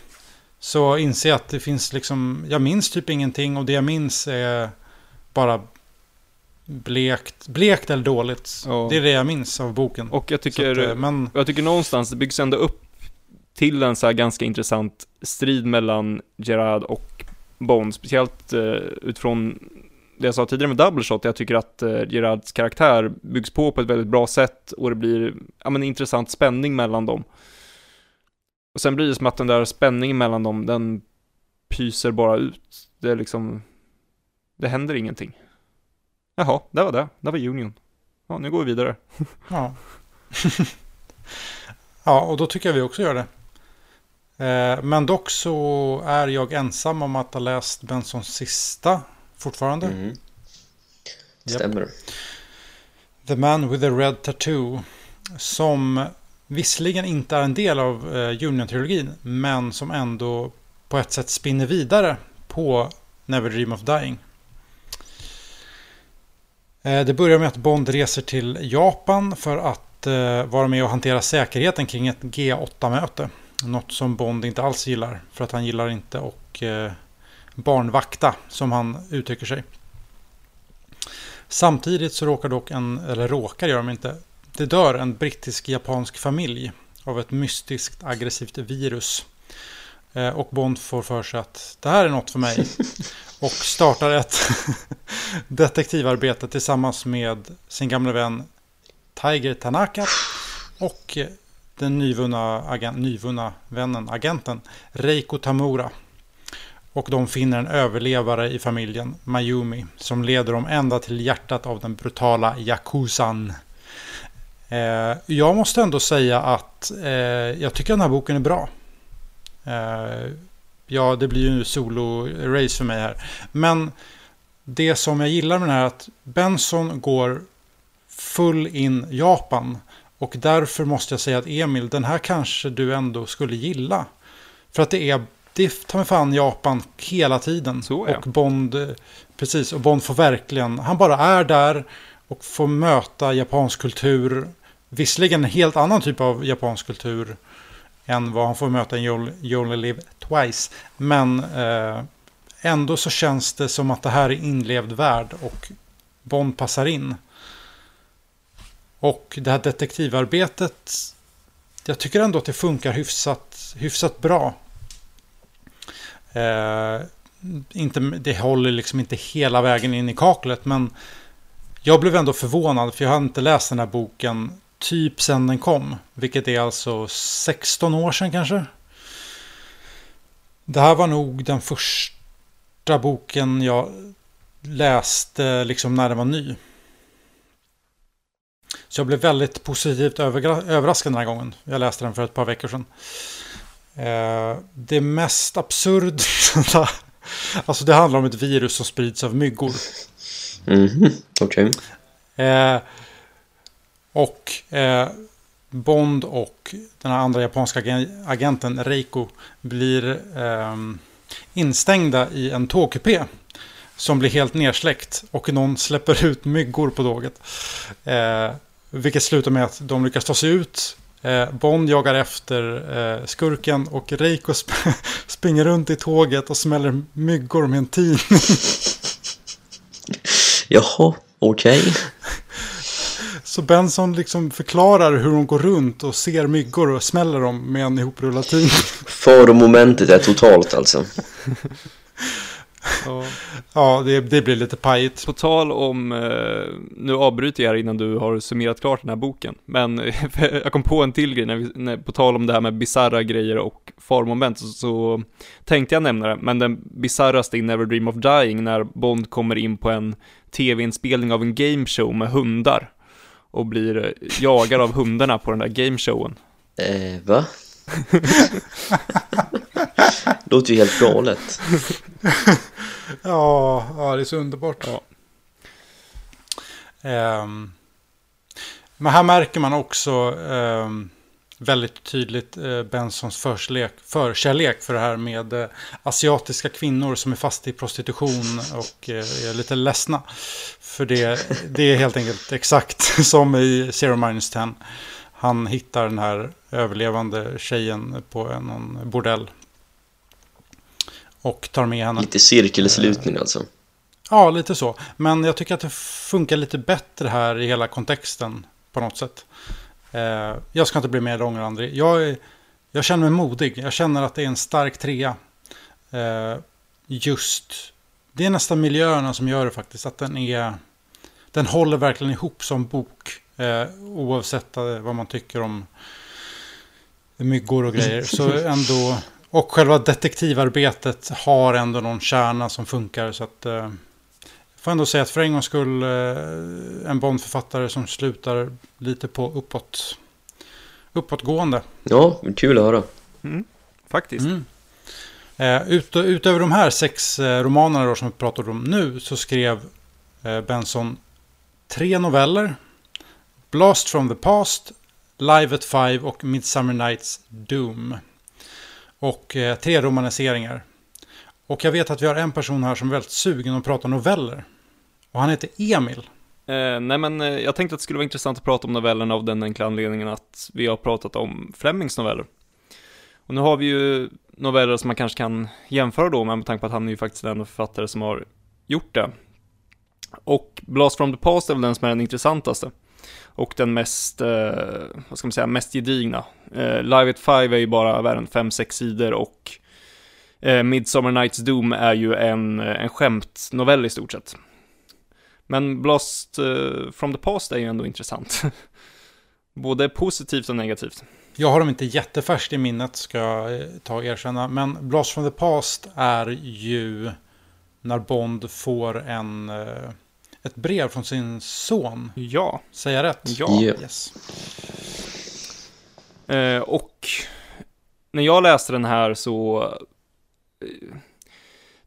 så inser jag att det finns liksom, jag minns typ ingenting och det jag minns är bara blekt, blekt eller dåligt. Ja. Det är det jag minns av boken. Och jag tycker, att, eh, men... jag tycker någonstans, det byggs ändå upp till en så här ganska intressant strid mellan Gerard och Bond, speciellt uh, utifrån det jag sa tidigare med Double Shot, jag tycker att uh, Gerards karaktär byggs på på ett väldigt bra sätt och det blir, ja men intressant spänning mellan dem. Och sen blir det som att den där spänningen mellan dem, den pyser bara ut. Det är liksom, det händer ingenting. Jaha, det var det. Det var Union. Ja, nu går vi vidare. (laughs) Ja. (laughs) ja, och då tycker jag vi också gör det. Eh, men dock så är jag ensam om att ha läst Bensons sista fortfarande. Mm. Stämmer. The Man with the Red Tattoo. Som visserligen inte är en del av eh, Union-trilogin. Men som ändå på ett sätt spinner vidare på Never Dream of Dying. Eh, det börjar med att Bond reser till Japan för att eh, vara med och hantera säkerheten kring ett G8-möte. Något som Bond inte alls gillar. För att han gillar inte och eh, barnvakta som han uttrycker sig. Samtidigt så råkar dock en, eller råkar gör de inte, det dör en brittisk-japansk familj av ett mystiskt aggressivt virus. Eh, och Bond får för sig att det här är något för mig. (laughs) Och startar ett (laughs) detektivarbete tillsammans med sin gamla vän Tiger Tanaka. Och den nyvunna, agent, nyvunna vännen, agenten Reiko Tamura. Och de finner en överlevare i familjen, Mayumi, som leder dem ända till hjärtat av den brutala Yakuzan. Eh, jag måste ändå säga att eh, jag tycker den här boken är bra. Eh, ja, det blir ju solo-race för mig här. Men det som jag gillar med den här är att Benson går full in Japan. Och därför måste jag säga att Emil, den här kanske du ändå skulle gilla. För att det är, det tar mig fan Japan hela tiden. Så, ja. Och Bond, precis, och Bond får verkligen, han bara är där och får möta japansk kultur. Visserligen en helt annan typ av japansk kultur än vad han får möta i You Only Live Twice. Men eh, ändå så känns det som att det här är inlevd värld och Bond passar in. Och det här detektivarbetet, jag tycker ändå att det funkar hyfsat, hyfsat bra. Eh, inte, det håller liksom inte hela vägen in i kaklet, men jag blev ändå förvånad, för jag har inte läst den här boken typ sen den kom. Vilket är alltså 16 år sedan kanske. Det här var nog den första boken jag läste liksom när den var ny. Så jag blev väldigt positivt överraskad den här gången. Jag läste den för ett par veckor sedan. Eh, det mest absurda, (laughs) alltså det handlar om ett virus som sprids av myggor. Mm, Okej. Okay. Och eh, Bond och den här andra japanska agenten Reiko blir eh, instängda i en tågkupé som blir helt nersläckt och någon släpper ut myggor på tåget. Eh, vilket slutar med att de lyckas ta sig ut. Eh, Bond jagar efter eh, skurken och Reiko (laughs) sp springer runt i tåget och smäller myggor med en tidning. (laughs) Jaha, okej. Okay. Så Benson liksom förklarar hur hon går runt och ser myggor och smäller dem med en ihoprullad tidning. Faromomentet är totalt alltså. ja, ja det, det, blir lite pajigt. På tal om, eh, nu avbryter jag här innan du har summerat klart den här boken, men (laughs) jag kom på en till grej, när vi, när, på tal om det här med bizarra grejer och faromoment, så, så tänkte jag nämna det, men den bizarraste i Never Dream of Dying, när Bond kommer in på en tv-inspelning av en gameshow med hundar och blir jagad av hundarna på den där gameshowen. Eh, va? (laughs) Låter ju helt galet. (laughs) ja, ja, det är så underbart. Ja. Um, men här märker man också um, väldigt tydligt uh, Bensons förkärlek, förkärlek för det här med uh, asiatiska kvinnor som är fast i prostitution och uh, är lite ledsna. För det, det är helt enkelt exakt (laughs) som i Zero Minus 10. Han hittar den här överlevande tjejen på någon bordell. Och tar med henne. Lite cirkelslutning alltså. Ja, lite så. Men jag tycker att det funkar lite bättre här i hela kontexten på något sätt. Eh, jag ska inte bli mer långrandig. Jag, jag känner mig modig. Jag känner att det är en stark trea. Eh, just det är nästan miljöerna som gör det faktiskt. Att den är... Den håller verkligen ihop som bok. Eh, oavsett eh, vad man tycker om myggor och grejer. (laughs) Så ändå... Och själva detektivarbetet har ändå någon kärna som funkar. Så att... Får ändå säga att för en gångs skull eh, en Bondförfattare som slutar lite på uppåt, uppåtgående. Ja, kul att höra. Mm, faktiskt. Mm. Eh, ut, utöver de här sex eh, romanerna då, som vi pratar om nu så skrev eh, Benson tre noveller. Blast from the Past, Live at Five och Midsummer Nights Doom. Och eh, tre romaniseringar. Och jag vet att vi har en person här som är väldigt sugen att prata noveller. Och han heter Emil. Eh, nej men eh, jag tänkte att det skulle vara intressant att prata om novellerna av den enkla anledningen att vi har pratat om Flemings noveller. Och nu har vi ju noveller som man kanske kan jämföra då med, med tanke på att han är ju faktiskt den författare som har gjort det. Och Blast from the Past är väl den som är den intressantaste. Och den mest, eh, vad ska man säga, mest gedigna. Eh, Live at Five är ju bara värre 5-6 sidor och eh, Midsummer Night's Doom är ju en, eh, en skämtnovell i stort sett. Men Blast eh, from the Past är ju ändå intressant. (laughs) Både positivt och negativt. Jag har dem inte jättefärskt i minnet ska jag eh, ta och erkänna. Men Blast from the Past är ju när Bond får en, eh, ett brev från sin son. Ja. Säger jag rätt? Ja. Yeah. Yes. Eh, och när jag läste den här så...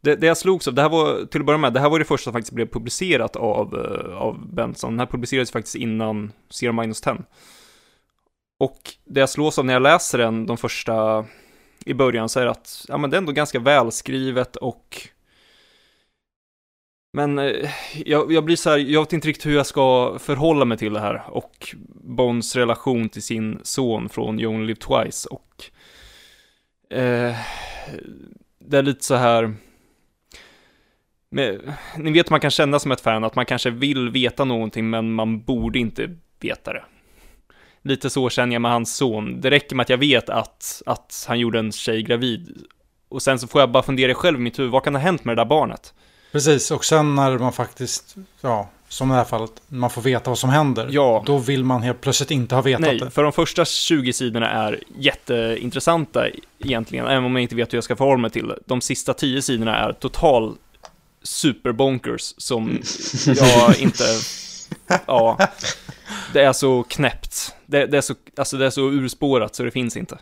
Det, det jag slogs av, det här var, till att börja med, det här var det första som faktiskt blev publicerat av, eh, av Benson. Den här publicerades faktiskt innan Zero Minus 10. Och det jag slås av när jag läser den, de första i början, så är det att ja, men det är ändå ganska välskrivet och men eh, jag, jag blir så här, jag vet inte riktigt hur jag ska förhålla mig till det här och Bonds relation till sin son från You Only Live Twice och eh, det är lite så här med, ni vet man kan känna som ett fan att man kanske vill veta någonting men man borde inte veta det. Lite så känner jag med hans son. Det räcker med att jag vet att, att han gjorde en tjej gravid. Och sen så får jag bara fundera själv i mitt huvud, vad kan ha hänt med det där barnet? Precis, och sen när man faktiskt, ja, som i det här fallet, man får veta vad som händer. Ja. Då vill man helt plötsligt inte ha vetat Nej, det. för de första 20 sidorna är jätteintressanta egentligen, även om jag inte vet hur jag ska förhålla mig till det. De sista 10 sidorna är total superbonkers som (laughs) jag inte... Ja, det är så knäppt. Det, det, är så, alltså det är så urspårat så det finns inte.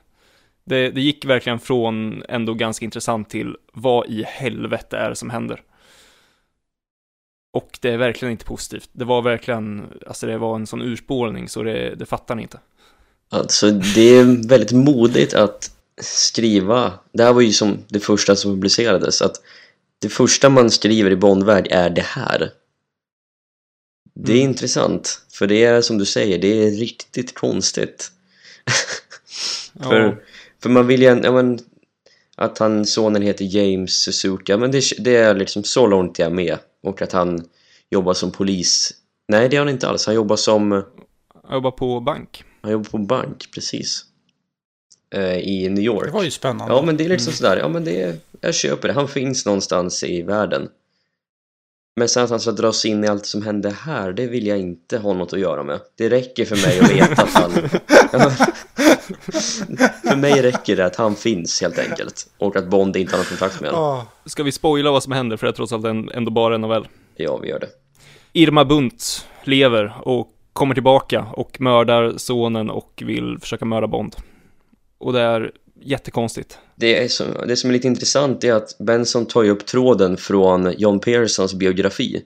Det, det gick verkligen från ändå ganska intressant till vad i helvete är det som händer? Och det är verkligen inte positivt. Det var verkligen, alltså det var en sån urspårning så det, det fattar ni inte. Alltså det är väldigt modigt att skriva. Det här var ju som det första som publicerades. Att det första man skriver i Bondvärld är det här. Det är Mm. intressant. För det är som du säger, det är riktigt konstigt. (laughs) för, Ja. för man vill ju, ja, men, att han, sonen heter James Suzuka, men det, det är liksom så långt jag är med. Och att han jobbar som polis. Nej, det gör han inte alls. Han jobbar som, Jag jobbar på bank. han jobbar på bank, precis. Eh, I New York. Det var ju spännande. Ja, men det är liksom Mm. sådär, ja men det, jag köper det. Han finns någonstans i världen. Men sen att han ska dras in i allt som händer här, det vill jag inte ha något att göra med. Det räcker för mig att veta att han... (laughs) (laughs) för mig räcker det att han finns helt enkelt. Och att Bond inte har någon kontakt med honom. Ska vi spoila vad som händer för det är trots allt en, ändå bara en novell. Ja, vi gör det. Irma Bunt lever och kommer tillbaka och mördar sonen och vill försöka mörda Bond. Och det är jättekonstigt. Det, är som, det som är lite intressant är att Benson tar ju upp tråden från John Pearsons biografi.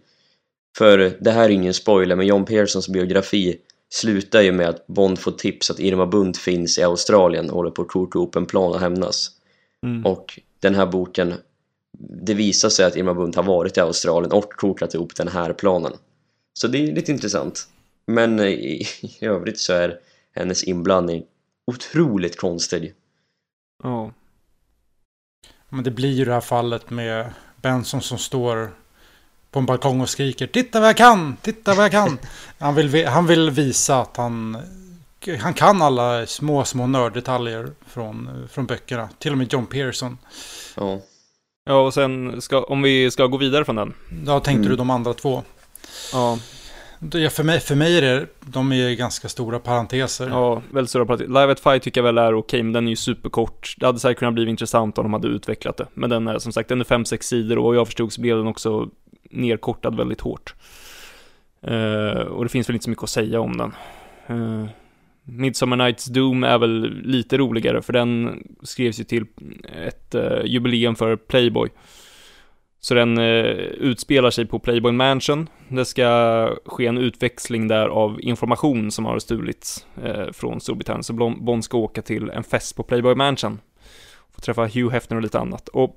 För det här är ingen spoiler, men John Pearsons biografi slutar ju med att Bond får tips att Irma Bunt finns i Australien och håller på att koka ihop en plan att hämnas. Mm. Och den här boken, det visar sig att Irma Bunt har varit i Australien och kokat ihop den här planen. Så det är lite intressant. Men i, i övrigt så är hennes inblandning otroligt konstig. Ja. men det blir ju det här fallet med Benson som står på en balkong och skriker Titta vad jag kan! Titta vad jag kan! (laughs) han, vill, vi- han vill visa att han, han kan alla små, små nörddetaljer från, från böckerna. Till och med John Pearson. Ja. Ja, och sen ska, om vi ska gå vidare från den. Då tänkte Mm. du de andra två. Ja, Ja, För mig, för mig är det, de är ganska stora parenteser. ja väldigt stora parenteser. Live at Five tycker jag väl är okej, men den är ju superkort. Det hade säkert kunnat bli intressant om de hade utvecklat det. Men den är som sagt, den är 5-6 sidor och vad jag förstod så blev den också nerkortad väldigt hårt. Uh, och det finns väl inte så mycket att säga om den. Uh, Midsummer Nights Doom är väl lite roligare, för den skrevs ju till ett uh, jubileum för Playboy. Så den eh, utspelar sig på Playboy Mansion. Det ska ske en utväxling där av information som har stulits eh, från Storbritannien. Så Bond ska åka till en fest på Playboy Mansion. Få träffa Hugh Hefner och lite annat. Och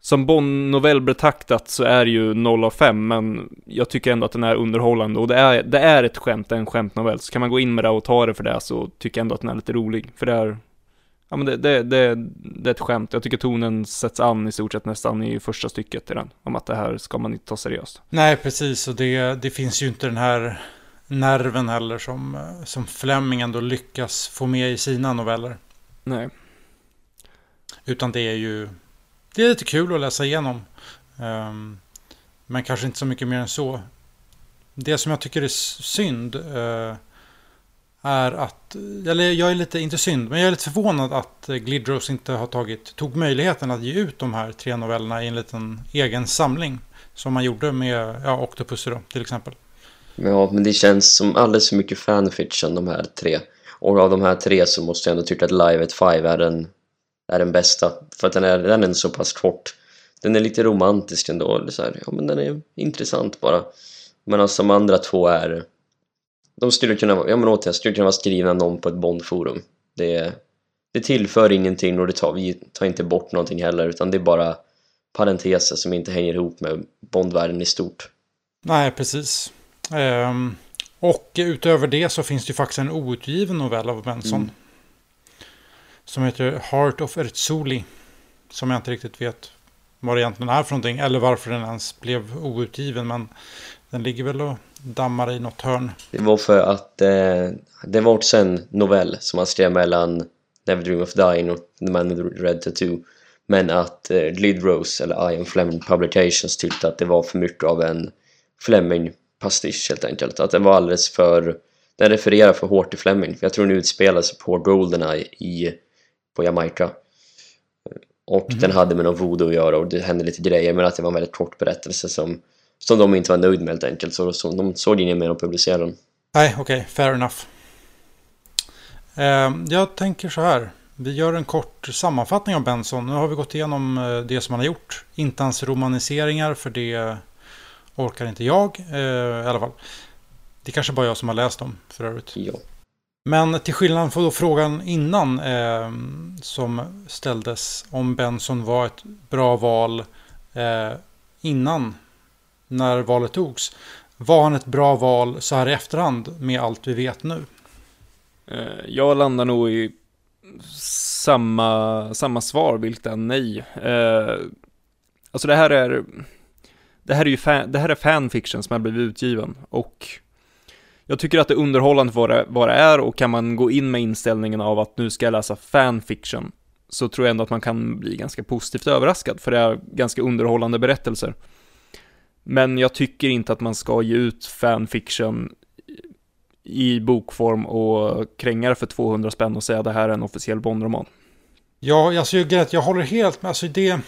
som Bond-novell betraktat så är det ju 0 av 5, men jag tycker ändå att den är underhållande och det är, det är ett skämt, det är en skämtnovell. Så kan man gå in med det och ta det för det så tycker jag ändå att den är lite rolig. För det är, ja men det, det, det, det är ett skämt. Jag tycker tonen sätts an i stort sett nästan i första stycket i den. Om att det här ska man inte ta seriöst. Nej, precis. Och det, det finns ju inte den här nerven heller som, som Fleming ändå lyckas få med i sina noveller. Nej. Utan det är ju det är lite kul att läsa igenom. Um, men kanske inte så mycket mer än så. Det som jag tycker är synd uh, är att, eller jag är lite, inte synd, men jag är lite förvånad att Glidros inte har tagit, tog möjligheten att ge ut de här tre novellerna i en liten egen samling. Som man gjorde med ja, Octopus då, till exempel. Ja, men det känns som alldeles för mycket fanfiction de här tre. Och av de här tre så måste jag ändå tycka att Live at Five är den är den bästa. För att den är, den är så pass kort. Den är lite romantisk ändå. Så här, ja, men den är intressant bara. Men alltså de andra två är... De skulle kunna ja men återigen, skulle kunna vara skrivna någon på ett Bondforum. Det, det tillför ingenting och det tar, vi tar inte bort någonting heller utan det är bara parenteser som inte hänger ihop med Bondvärlden i stort. Nej, precis. Um, och utöver det så finns det ju faktiskt en outgiven novell av Benson. Mm som heter Heart of Erzuli. Som jag inte riktigt vet vad det egentligen är för någonting. Eller varför den ens blev outgiven. Men den ligger väl och dammar i något hörn. Det var för att eh, det var också en novell som han skrev mellan Never Dream of Dying och The Man with the Red Tattoo. Men att eh, Rose eller Ian Fleming Publications tyckte att det var för mycket av en Fleming-pastisch helt enkelt. Att den var alldeles för... Den refererar för hårt till Fleming. Jag tror den utspelar sig på Goldeneye i på Jamaica. Och mm. den hade med någon voodoo att göra och det hände lite grejer men att det var en väldigt kort berättelse som, som de inte var nöjda med helt enkelt. Så, så de såg inget mer att publicera den. Nej, okej, okay, fair enough. Eh, jag tänker så här. Vi gör en kort sammanfattning av Benson. Nu har vi gått igenom eh, det som han har gjort. Inte hans romaniseringar, för det orkar inte jag eh, i alla fall. Det är kanske bara jag som har läst dem för övrigt. Ja. Men till skillnad från frågan innan eh, som ställdes om Benson var ett bra val eh, innan när valet togs. Var han ett bra val så här i efterhand med allt vi vet nu? Eh, jag landar nog i samma, samma svar, vilket är nej. Eh, alltså det här är, det här är ju fan, det här är fanfiction som har blivit utgiven och jag tycker att det är underhållande vad det, vad det är och kan man gå in med inställningen av att nu ska jag läsa fanfiction så tror jag ändå att man kan bli ganska positivt överraskad för det är ganska underhållande berättelser. Men jag tycker inte att man ska ge ut fanfiction i bokform och kränga det för 200 spänn och säga att det här är en officiell Bondroman. Ja, alltså jag håller helt med. Alltså det,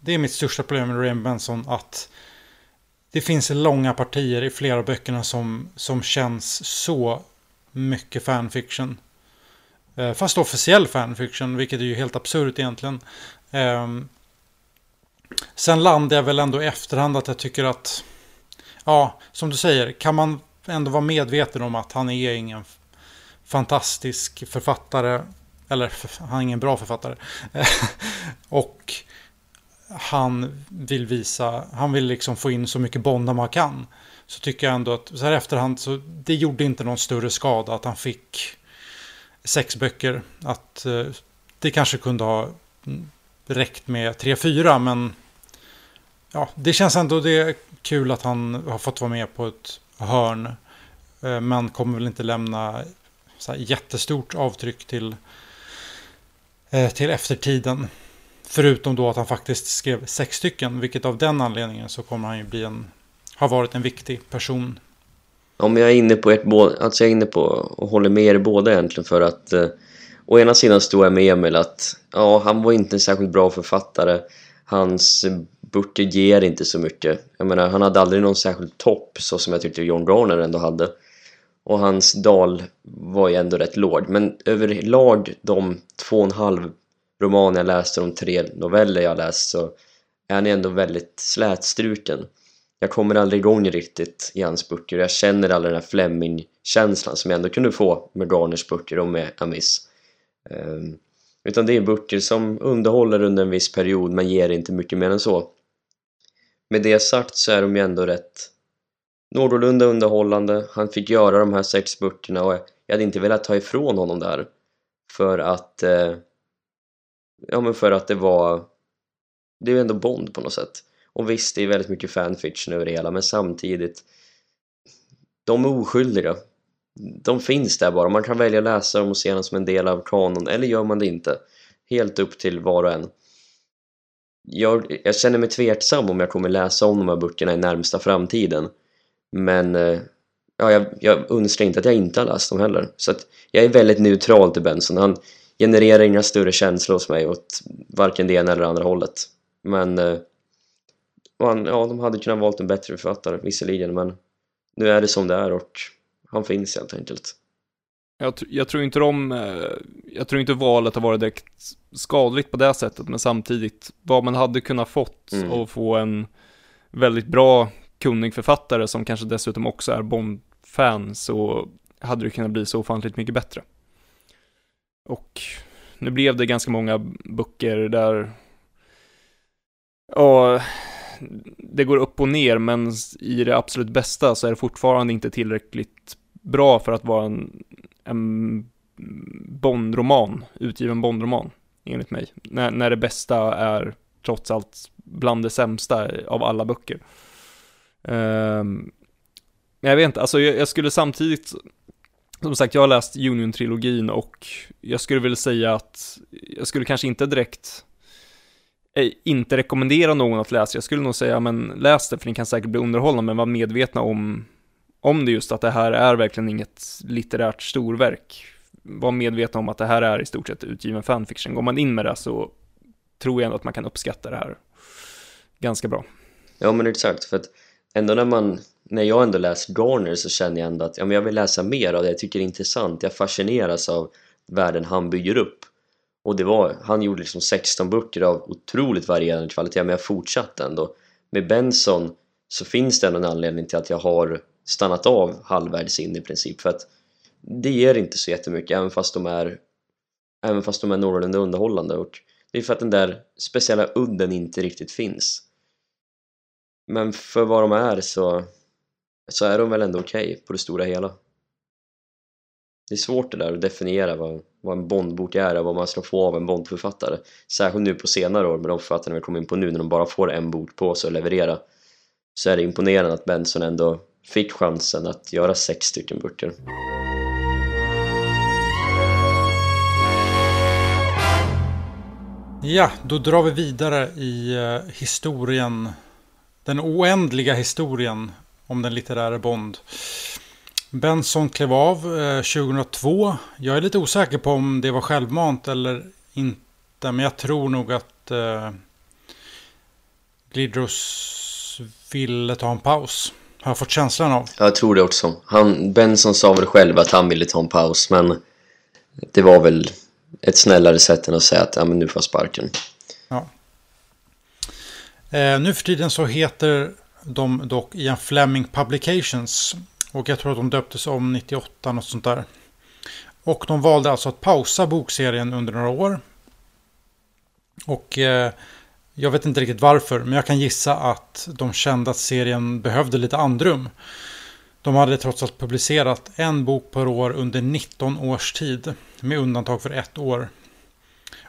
det är mitt största problem med Raymond Benson. Att det finns långa partier i flera av böckerna som, som känns så mycket fanfiction. Eh, fast officiell fanfiction, vilket är ju helt absurt egentligen. Ehm, Sen landar jag väl ändå i efterhand att jag tycker att, ja, som du säger, kan man ändå vara medveten om att han är ingen fantastisk författare, eller han är ingen bra författare. (laughs) och han vill visa, han vill liksom få in så mycket Bond man kan. Så tycker jag ändå att så här efterhand så det gjorde inte någon större skada att han fick sex böcker. Att eh, det kanske kunde ha mm, räckt med tre, fyra men ja, det känns ändå det är kul att han har fått vara med på ett hörn. Eh, men kommer väl inte lämna så här jättestort avtryck till, eh, till eftertiden. Förutom då att han faktiskt skrev sex stycken, vilket av den anledningen så kommer han ju bli en, har varit en viktig person. Om jag är inne på ett alltså jag är inne på och håller med er båda egentligen för att eh, å ena sidan står jag med Emil att ja, han var inte en särskilt bra författare. Hans Burti ger inte så mycket. Jag menar, han hade aldrig någon särskild topp så som jag tyckte John Garner ändå hade. Och hans dal var ju ändå rätt låg. Men överlag de två och en halv romaner jag läste, de tre noveller jag läst så är han ändå väldigt slätstruken. Jag kommer aldrig igång riktigt i hans böcker jag känner aldrig den här Fleming-känslan som jag ändå kunde få med Garners böcker och med Amis. Um, utan det är böcker som underhåller under en viss period men ger inte mycket mer än så. Med det sagt så är de ju ändå rätt någorlunda underhållande. Han fick göra de här sex böckerna och jag hade inte velat ta ifrån honom där. För att... Eh, ja men för att det var... Det är ju ändå Bond på något sätt. Och visst, det är väldigt mycket fanfiction över det hela men samtidigt... De är oskyldiga de finns där bara, man kan välja att läsa dem och se dem som en del av kanon eller gör man det inte helt upp till var och en jag, jag känner mig tveksam om jag kommer läsa om de här böckerna i närmsta framtiden. Men eh, ja, jag, jag önskar inte att jag inte har läst dem heller. Så att jag är väldigt neutral till Benson. Han genererar inga större känslor hos mig åt varken det ena eller andra hållet. Men eh, han, ja, de hade kunnat valt en bättre författare visserligen. Men nu är det som det är och han finns helt enkelt. Jag, jag, tror inte de, eh, jag tror inte valet har varit direkt skadligt på det sättet, men samtidigt vad man hade kunnat fått mm. och få en väldigt bra kunnig författare som kanske dessutom också är Bond-fan så hade det kunnat bli så ofantligt mycket bättre. Och nu blev det ganska många böcker där, ja, det går upp och ner, men i det absolut bästa så är det fortfarande inte tillräckligt bra för att vara en, en Bondroman, utgiven Bondroman, enligt mig. När, när det bästa är trots allt bland det sämsta av alla böcker. Um, jag vet inte, alltså jag, jag, skulle samtidigt, som sagt, jag har läst Union-trilogin och jag skulle vilja säga att jag skulle kanske inte direkt inte rekommendera någon att läsa. Jag skulle nog säga, men läs det för ni kan säkert bli underhållna, men var medvetna om om det just att det här är verkligen inget litterärt storverk. Var medveten om att det här är i stort sett utgiven fanfiction. Går man in med det så tror jag ändå att man kan uppskatta det här ganska bra. Ja men exakt, för att ändå när man när jag ändå läser Garner så känner jag ändå att ja, men jag vill läsa mer av det jag tycker det är intressant. Jag fascineras av världen han bygger upp. Och det var, han gjorde liksom 16 böcker av otroligt varierande kvalitet men jag fortsatte ändå. Med Benson så finns det ändå en anledning till att jag har stannat av halvvägs in i princip för att det ger inte så jättemycket även fast de är även fast de är någorlunda underhållande. Och det är för att den där speciella udden inte riktigt finns. Men för vad de är så så är de väl ändå okej okay på det stora hela. Det är svårt det där att definiera vad, vad en Bondbok är och vad man ska få av en Bondförfattare. Särskilt nu på senare år med de författarna vi kommer in på nu när de bara får en bok på sig att leverera så är det imponerande att Benson ändå fick chansen att göra sex stycken böcker. Ja, då drar vi vidare i eh, historien. Den oändliga historien om den litterära Bond. Benson klev av eh, 2002. Jag är lite osäker på om det var självmant eller inte. Men jag tror nog att eh, Glidros ville ta en paus. Har jag fått känslan av. Jag tror det också. Han, Benson sa väl själv att han ville ta en paus, men det var väl ett snällare sätt än att säga att ja, men nu får jag sparken. Ja. Eh, nu för tiden så heter de dock Ian Fleming Publications. Och jag tror att de döptes om 98, något sånt där. Och de valde alltså att pausa bokserien under några år. Och eh, jag vet inte riktigt varför, men jag kan gissa att de kände att serien behövde lite andrum. De hade trots allt publicerat en bok per år under 19 års tid, med undantag för ett år.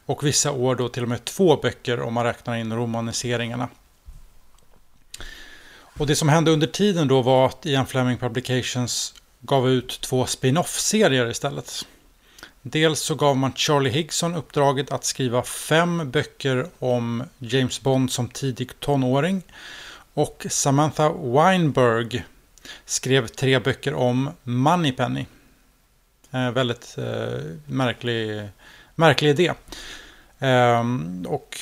Och vissa år då till och med två böcker om man räknar in romaniseringarna. Och det som hände under tiden då var att Ian Fleming Publications gav ut två spin-off-serier istället. Dels så gav man Charlie Higson uppdraget att skriva fem böcker om James Bond som tidig tonåring. Och Samantha Weinberg skrev tre böcker om Moneypenny. Eh, väldigt eh, märklig, märklig idé. Eh, och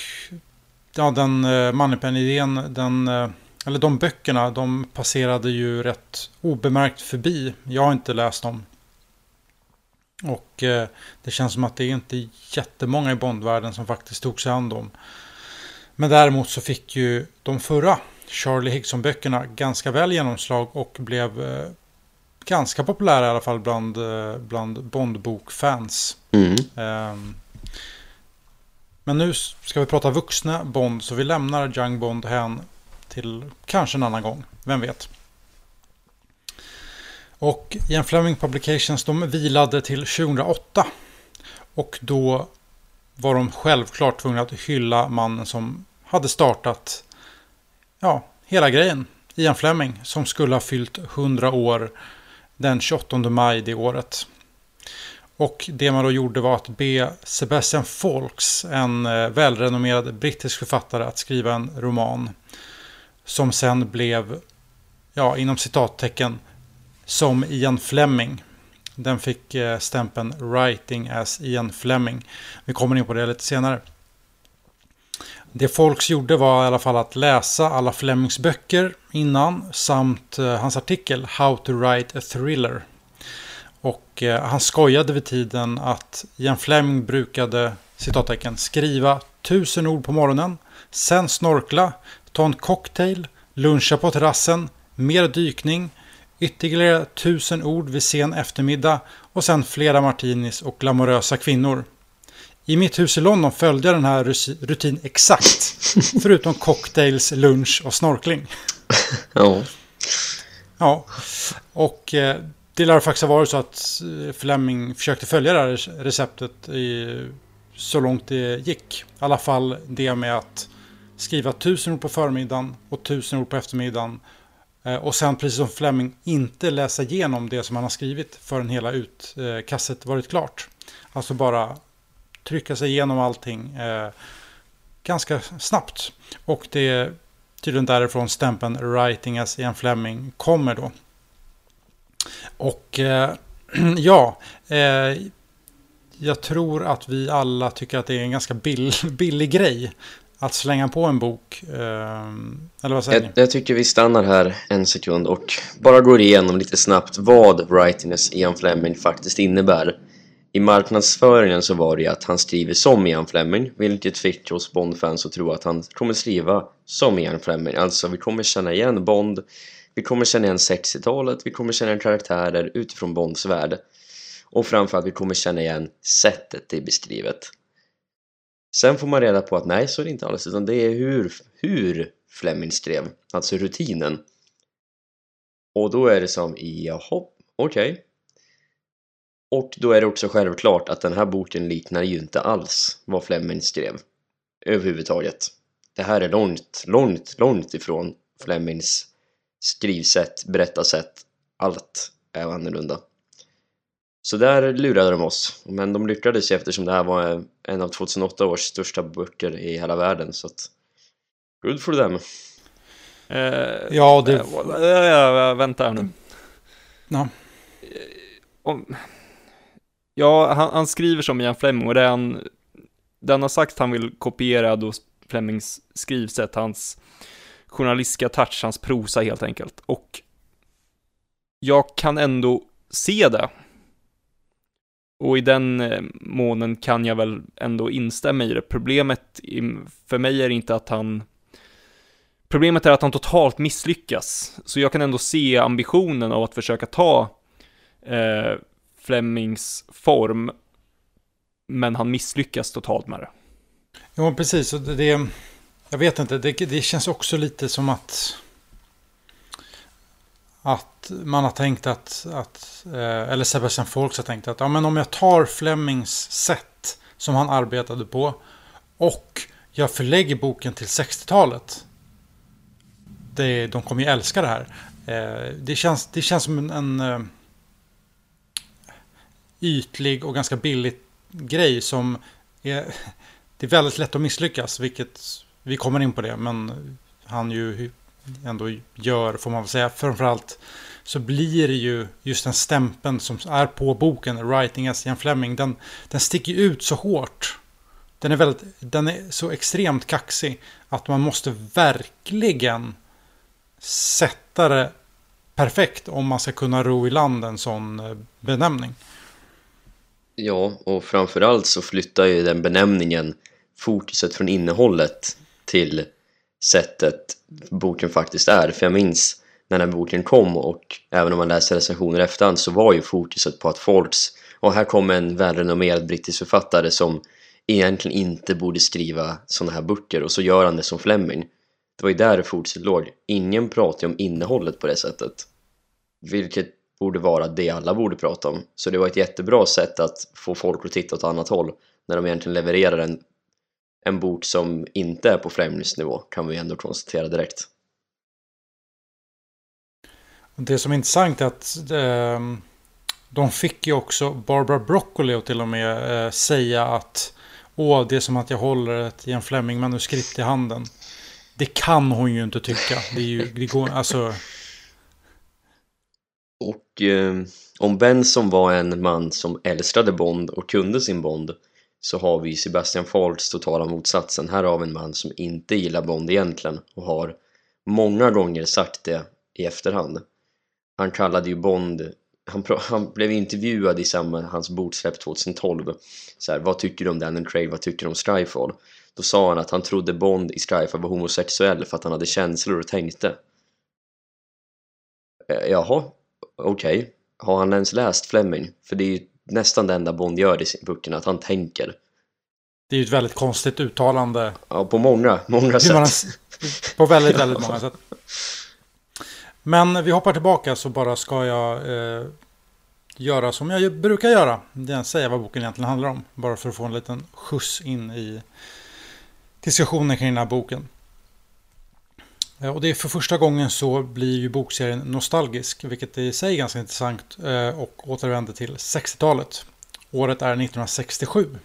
ja, den eh, Moneypenny-idén, den, eh, eller de böckerna, de passerade ju rätt obemärkt förbi. Jag har inte läst dem. Och uh, det känns som att det är inte jättemånga i Bondvärlden som faktiskt tog sig an dem. Men däremot så fick ju de förra Charlie Higgson-böckerna ganska väl genomslag och blev eh, ganska populära i alla fall bland, eh, bland Bond-bokfans. Mm. Eh, men nu ska vi prata vuxna Bond så vi lämnar Young Bond hän till kanske en annan gång. Vem vet? Och Ian Fleming Publications de vilade till 2008. Och då var de självklart tvungna att hylla mannen som hade startat ja, hela grejen. Ian Fleming som skulle ha fyllt 100 år den 28 maj det året. Och det man då gjorde var att be Sebastian Fawkes, en eh, välrenommerad brittisk författare, att skriva en roman. Som sen blev, ja, inom citattecken, som Ian Fleming. Den fick eh, stämpeln Writing as Ian Fleming. Vi kommer in på det lite senare. Det Folks gjorde var i alla fall att läsa alla Flemings böcker innan samt eh, hans artikel How to write a thriller. Och eh, han skojade vid tiden att Ian Fleming brukade citattecken skriva tusen ord på morgonen, sen snorkla, ta en cocktail, luncha på terrassen, mer dykning, ytterligare tusen ord vid sen eftermiddag och sen flera martinis och glamorösa kvinnor. I mitt hus i London följde jag den här rutin exakt. (laughs) förutom cocktails, lunch och snorkling. (laughs) Ja. Ja, och eh, det lär faktiskt ha varit så att eh, Fleming försökte följa det här receptet i, så långt det gick. I alla fall det med att skriva tusen ord på förmiddagen och tusen ord på eftermiddagen. Eh, och sen precis som Fleming inte läsa igenom det som han har skrivit förrän hela utkastet varit klart. Alltså bara trycka sig igenom allting eh, ganska snabbt. Och det är tydligen därifrån stämpeln Writing as Ian Fleming kommer då. Och eh, (clears throat) ja, eh, jag tror att vi alla tycker att det är en ganska bill, (laughs) billig grej att slänga på en bok. Eh, eller vad säger jag, ni? Jag tycker vi stannar här en sekund och bara går igenom lite snabbt vad Writiness Ian Fleming faktiskt innebär. I marknadsföringen så var det att han skriver som Ian Fleming vilket fick oss Bond-fans att tro att han kommer skriva som Ian Fleming alltså vi kommer känna igen Bond vi kommer känna igen 60-talet, vi kommer känna igen karaktärer utifrån Bonds värld och framförallt vi kommer känna igen sättet det är beskrivet Sen får man reda på att nej, så är det inte alls utan det är hur, hur Fleming skrev, alltså rutinen och då är det som, jaha, okej okay. Och då är det också självklart att den här boken liknar ju inte alls vad Fleming skrev överhuvudtaget. Det här är långt, långt, långt ifrån Flemings skrivsätt, berättarsätt, allt är annorlunda. Så där lurade de oss, men de lyckades ju eftersom det här var en av 2008 års största böcker i hela världen så att good for them. Eh, ja, det... Äh, vänta här nu. Ja. Om, Ja, han, han, skriver som Ian Fleming och det han, det han har sagt han vill kopiera då Flemings skrivsätt, hans journalistiska touch, hans prosa helt enkelt. Och jag kan ändå se det. Och i den eh, månen kan jag väl ändå instämma i det. Problemet för mig är inte att han Problemet är att han totalt misslyckas. Så jag kan ändå se ambitionen av att försöka ta eh, Flemings form, men han misslyckas totalt med det. Ja, precis. Det, det, jag vet inte, det, det känns också lite som att att man har tänkt att, att eh, eller Sebastian Folks har tänkt att ja, men om jag tar Flemings sätt som han arbetade på och jag förlägger boken till 60-talet. Det, de kommer ju älska det här. Eh, det, känns, det känns som en, en eh, ytlig och ganska billig grej som är, det är väldigt lätt att misslyckas, vilket vi kommer in på det, men han ju ändå gör, får man väl säga, framförallt så blir det ju just den stämpeln som är på boken, Writing as Ian Fleming, den, den sticker ut så hårt. Den är, väldigt, den är så extremt kaxig att man måste verkligen sätta det perfekt om man ska kunna ro i land en sån eh, benämning. Ja, och framförallt så flyttar ju den benämningen fokuset från innehållet till sättet boken faktiskt är. För jag minns när den här boken kom och även om man läser recensioner efterhand så var ju fokuset på att folks och här kommer en välrenommerad brittisk författare som egentligen inte borde skriva sådana här böcker och så gör han det som Fleming. Det var ju där fokuset låg. Ingen pratade om innehållet på det sättet. Vilket borde vara det alla borde prata om. Så det var ett jättebra sätt att få folk att titta åt annat håll när de egentligen levererar en, en bok som inte är på Flemings nivå kan vi ändå konstatera direkt. Det som är intressant är att eh, de fick ju också Barbara Broccoli att till och med eh, säga att Åh, det är som att jag håller ett Ian Fleming-manuskript i handen. Det kan hon ju inte tycka. Det är ju, det går, alltså... Och eh, om Benson var en man som älskade Bond och kunde sin Bond så har vi Sebastian Falks totala motsatsen. Här har vi en man som inte gillar Bond egentligen och har många gånger sagt det i efterhand. Han kallade ju Bond han, han, blev intervjuad i samband med hans boksläpp 2012 så här, vad tycker du om Daniel Craig, vad tycker du om Skyfall? Då sa han att han trodde Bond i Skyfall var homosexuell för att han hade känslor och tänkte eh, Jaha, okej okay. Har han ens läst Fleming? För det är ju nästan det enda Bond gör i sin böckerna, att han tänker Det är ju ett väldigt konstigt uttalande Ja, på många, många sätt På väldigt, väldigt många sätt men vi hoppar tillbaka så bara ska jag eh, göra som jag brukar göra. Säga vad boken egentligen handlar om. Bara för att få en liten skjuts in i diskussionen kring den här boken. Eh, och det är för första gången så blir ju bokserien nostalgisk, vilket är i sig är ganska intressant eh, och återvänder till 60-talet. Året är 1967.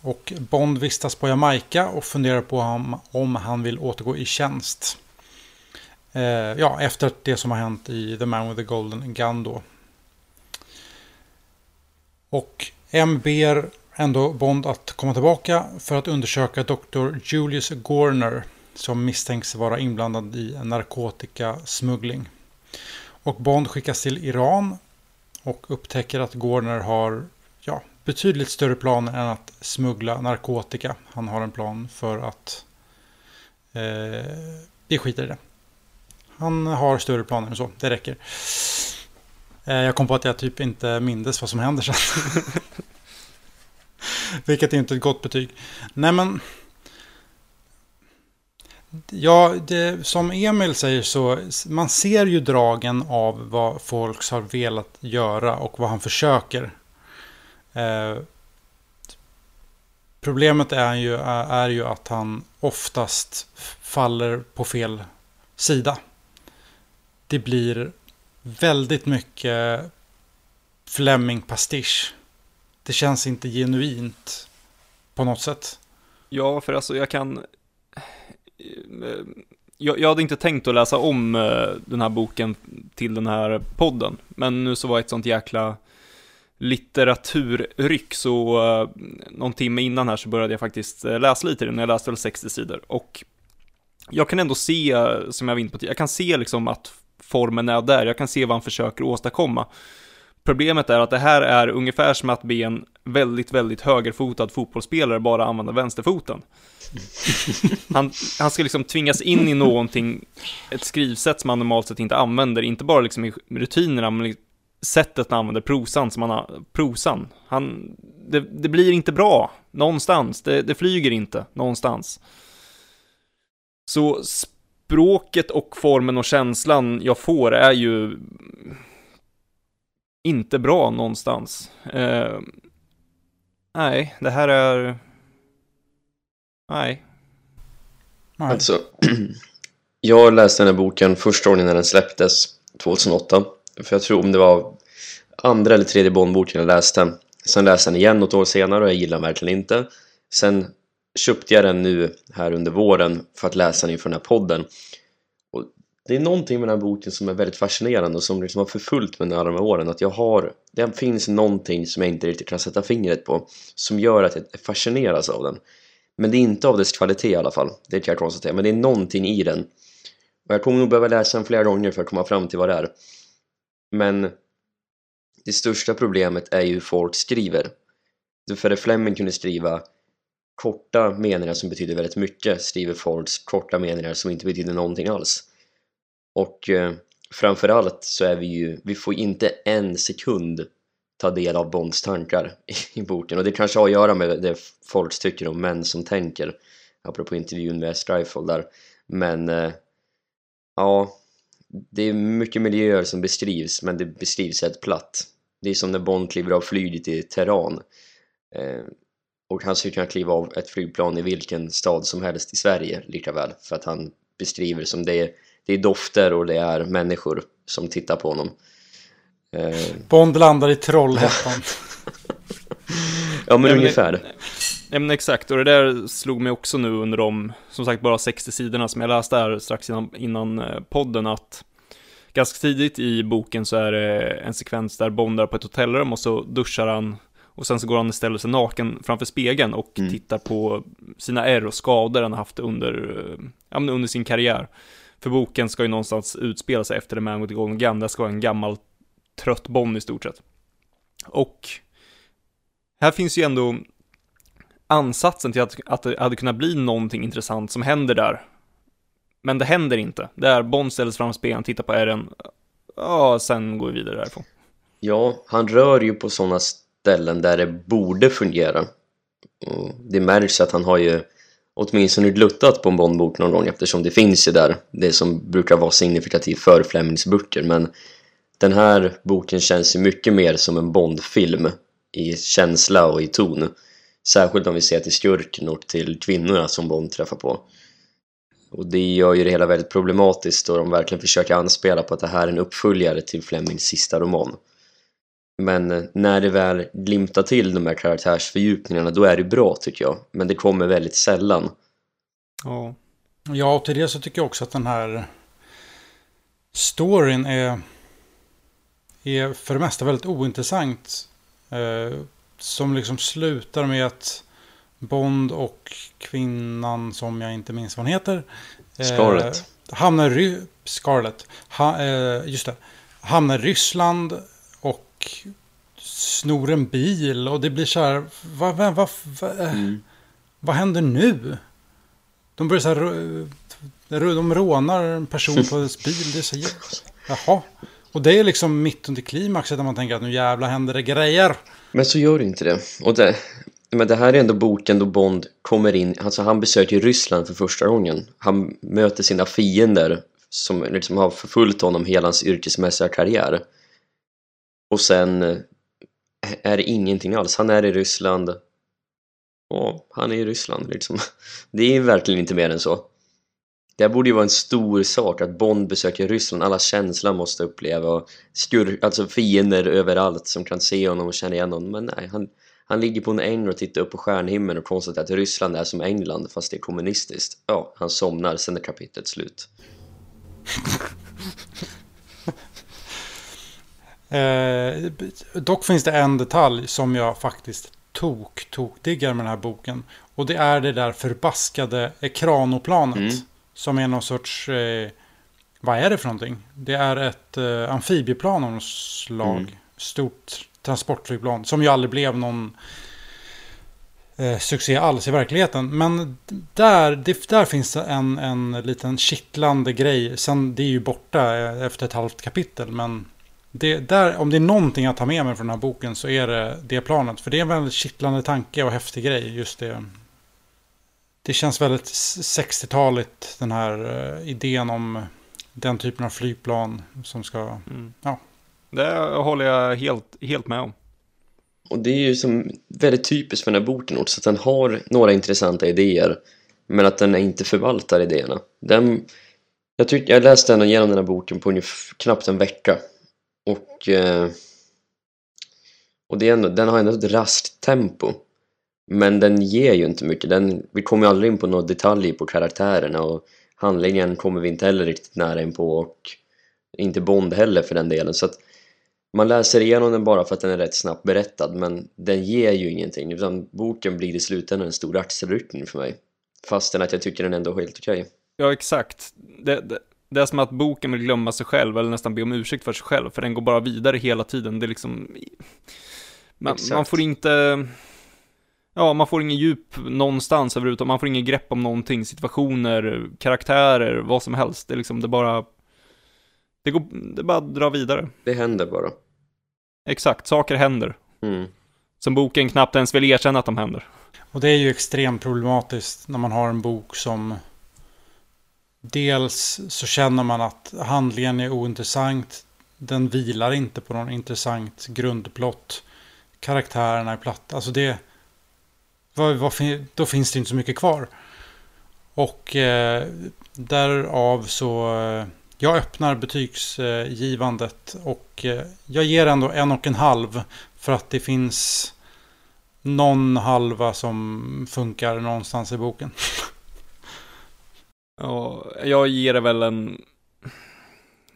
Och Bond vistas på Jamaica och funderar på om han vill återgå i tjänst. Eh, ja, efter det som har hänt i The Man with the Golden Gun då. Och M ber ändå Bond att komma tillbaka för att undersöka Dr. Julius Gorner som misstänks vara inblandad i narkotikasmuggling. Och Bond skickas till Iran och upptäcker att Gorner har ja, betydligt större planer än att smuggla narkotika. Han har en plan för att eh, vi skiter i det. Han har större planer än så, det räcker. Eh, jag kom på att jag typ inte mindes vad som händer sen. (laughs) Vilket är inte ett gott betyg. Nej men... Ja, det, som Emil säger så man ser ju dragen av vad folk har velat göra och vad han försöker. Eh, problemet är ju, är ju att han oftast faller på fel sida det blir väldigt mycket Fleming-pastisch. Det känns inte genuint på något sätt. Ja, för alltså jag kan... Eh, jag, jag hade inte tänkt att läsa om eh, den här boken till den här podden, men nu så var ett sånt jäkla litteraturryck, så uh, någon timme innan här så började jag faktiskt läsa lite i den, jag läste väl 60 sidor, och jag kan ändå se, som jag var inne på jag kan se liksom att formen är där. Jag kan se vad han försöker åstadkomma. Problemet är att det här är ungefär som att be en väldigt, väldigt högerfotad fotbollsspelare bara använda vänsterfoten. (laughs) Han, han ska liksom tvingas in i någonting, ett skrivsätt som han normalt sett inte använder, inte bara liksom i rutinerna, men sättet han använder prosan som han har, prosan. Han, det, det blir inte bra någonstans, det, det flyger inte någonstans. Så språket och formen och känslan jag får är ju inte bra någonstans. Eh, nej, det här är... Nej. Alltså, (clears throat) jag läste den här boken första gången när den släpptes, 2008. För jag tror om det var andra eller tredje Bondboken jag läste. Sen läste jag den igen något år senare och jag gillade den verkligen inte. Sen köpte jag den nu här under våren för att läsa den inför den här podden. Det är någonting med den här boken som är väldigt fascinerande och som liksom har förfullt mig under alla de här åren att jag har, det finns någonting som jag inte riktigt kan sätta fingret på som gör att jag fascineras av den. Men det är inte av dess kvalitet i alla fall, det kan jag konstatera, men det är någonting i den. Och jag kommer nog behöva läsa den flera gånger för att komma fram till vad det är. Men det största problemet är ju hur folk skriver. För Fleming kunde skriva korta meningar som betyder väldigt mycket skriver Fords korta meningar som inte betyder någonting alls och eh, framförallt så är vi ju, vi får inte en sekund ta del av Bonds tankar i, boken. Och det kanske har att göra med det folk tycker om män som tänker apropå intervjun med Strifle där. Men eh, ja det är mycket miljöer som beskrivs men det beskrivs helt platt. Det är som när Bond kliver av flyget i Teheran eh, och han skulle kunna kliva av ett flygplan i vilken stad som helst i Sverige lika väl för att han beskriver som det är, det är dofter och det är människor som tittar på honom. Eh, Bond landar i Trollhättan (laughs) Ja men ungefär. Nej men exakt, och det där slog mig också nu under de, som sagt bara 60 sidorna som jag läste här strax innan, innan eh, podden att ganska tidigt i boken så är det en sekvens där Bond är på ett hotellrum och så duschar han och sen så går han och ställer sig naken framför spegeln och mm. tittar på sina ärr och skador han haft under, eh, ja, under sin karriär. För boken ska ju någonstans utspela sig efter The Man with the Golden Gun, det ska vara en gammal trött Bond i stort sett. Och här finns ju ändå ansatsen till att, att det hade kunnat bli någonting intressant som händer där. Men det händer inte. Det är Bond ställs fram spegeln, tittar på Eren, ja, sen går vi vidare därifrån. Ja, han rör ju på sådana ställen där det borde fungera. Och det märks att han har ju åtminstone gluttat på en Bondbok någon gång eftersom det finns ju där det som brukar vara signifikativt för Flemings böcker men den här boken känns ju mycket mer som en Bondfilm i känsla och i ton. Särskilt om vi ser till skurken och till kvinnorna som Bond träffar på. Och det gör ju det hela väldigt problematiskt då de verkligen försöker anspela på att det här är en uppföljare till Flemings sista roman men eh, när det väl glimtar till de här karaktärsfördjupningarna då är det bra tycker jag. Men det kommer väldigt sällan. Ja. Ja, och till det så tycker jag också att den här storyn är, är för det mesta väldigt ointressant. Eh, som liksom slutar med att Bond och kvinnan som jag inte minns vad hon heter. Eh, Scarlett. Hamnar i Scarlett. Ha, eh, just det. Hamnar i Ryssland snor en bil och det blir så här, vad, vad, vad, vad, mm. vad händer nu? De börjar så här, de rånar en person på (laughs) ens bil. Det är så, jaha. Och det är liksom mitt under klimaxet där man tänker att nu jävla händer det grejer. Men så gör det inte det. Och det, men det här är ändå boken då Bond kommer in, alltså han besöker Ryssland för första gången. Han möter sina fiender som liksom har förfulgt honom hela hans yrkesmässiga karriär. Och sen eh, är det ingenting alls. Han är i Ryssland. Ja, han är i Ryssland liksom. (laughs) Det är verkligen inte mer än så. Det borde ju vara en stor sak att Bond besöker Ryssland. Alla känslor måste uppleva och skur, alltså fiender överallt som kan se honom och känna igen honom. Men nej, han, han ligger på en äng och tittar upp på stjärnhimlen och konstaterar att Ryssland är som England fast det är kommunistiskt. Ja, han somnar, sen är kapitlet slut. (laughs) Eh, dock finns det en detalj som jag faktiskt tok, tok diggar med den här boken. Och det är det där förbaskade ekranoplanet. Mm. Som är någon sorts... Eh, vad är det för någonting? Det är ett eh, amfibieplan av något slag. Mm. Stort transportflygplan. Som ju aldrig blev någon eh, succé alls i verkligheten. Men där, det, där finns en, en liten kittlande grej. Sen det är ju borta eh, efter ett halvt kapitel. Men det, där, om det är någonting att ta med mig från den här boken så är det det planet. För det är en väldigt kittlande tanke och häftig grej. Just det. Det känns väldigt 60-taligt den här uh, idén om den typen av flygplan som ska... Mm. Ja. Det håller jag helt, helt med om. Och det är ju som väldigt typiskt för den här boken också att den har några intressanta idéer men att den inte förvaltar idéerna. Den, jag, tyck, jag läste den igenom den här boken på ungefär, knappt en vecka och, eh, och det är ändå, den har ändå ett raskt tempo. Men den ger ju inte mycket. Den, vi kommer ju aldrig in på några detaljer på karaktärerna och handlingen kommer vi inte heller riktigt nära in på och inte Bond heller för den delen så att man läser igenom den bara för att den är rätt snabbt berättad men den ger ju ingenting utan boken blir i slutändan en stor axelryckning för mig fastän att jag tycker den ändå är helt okej. Ja, exakt. Det, det, det är som att boken vill glömma sig själv eller nästan be om ursäkt för sig själv, för den går bara vidare hela tiden. Det är liksom... Man, man får inte... Ja, man får ingen djup någonstans överhuvudtaget. Man får ingen grepp om någonting, situationer, karaktärer, vad som helst. Det är liksom, det bara... Det går, det bara drar vidare. Det händer bara. Exakt, saker händer. Mm. Som boken knappt ens vill erkänna att de händer. Och det är ju extremt problematiskt när man har en bok som Dels så känner man att handlingen är ointressant. Den vilar inte på någon intressant grundplott. Karaktärerna är platta. Alltså det... Vad, vad, då finns det inte så mycket kvar. Och eh, därav så... Eh, jag öppnar betygsgivandet och eh, jag ger ändå en och en halv. För att det finns någon halva som funkar någonstans i boken. Ja, jag ger det väl en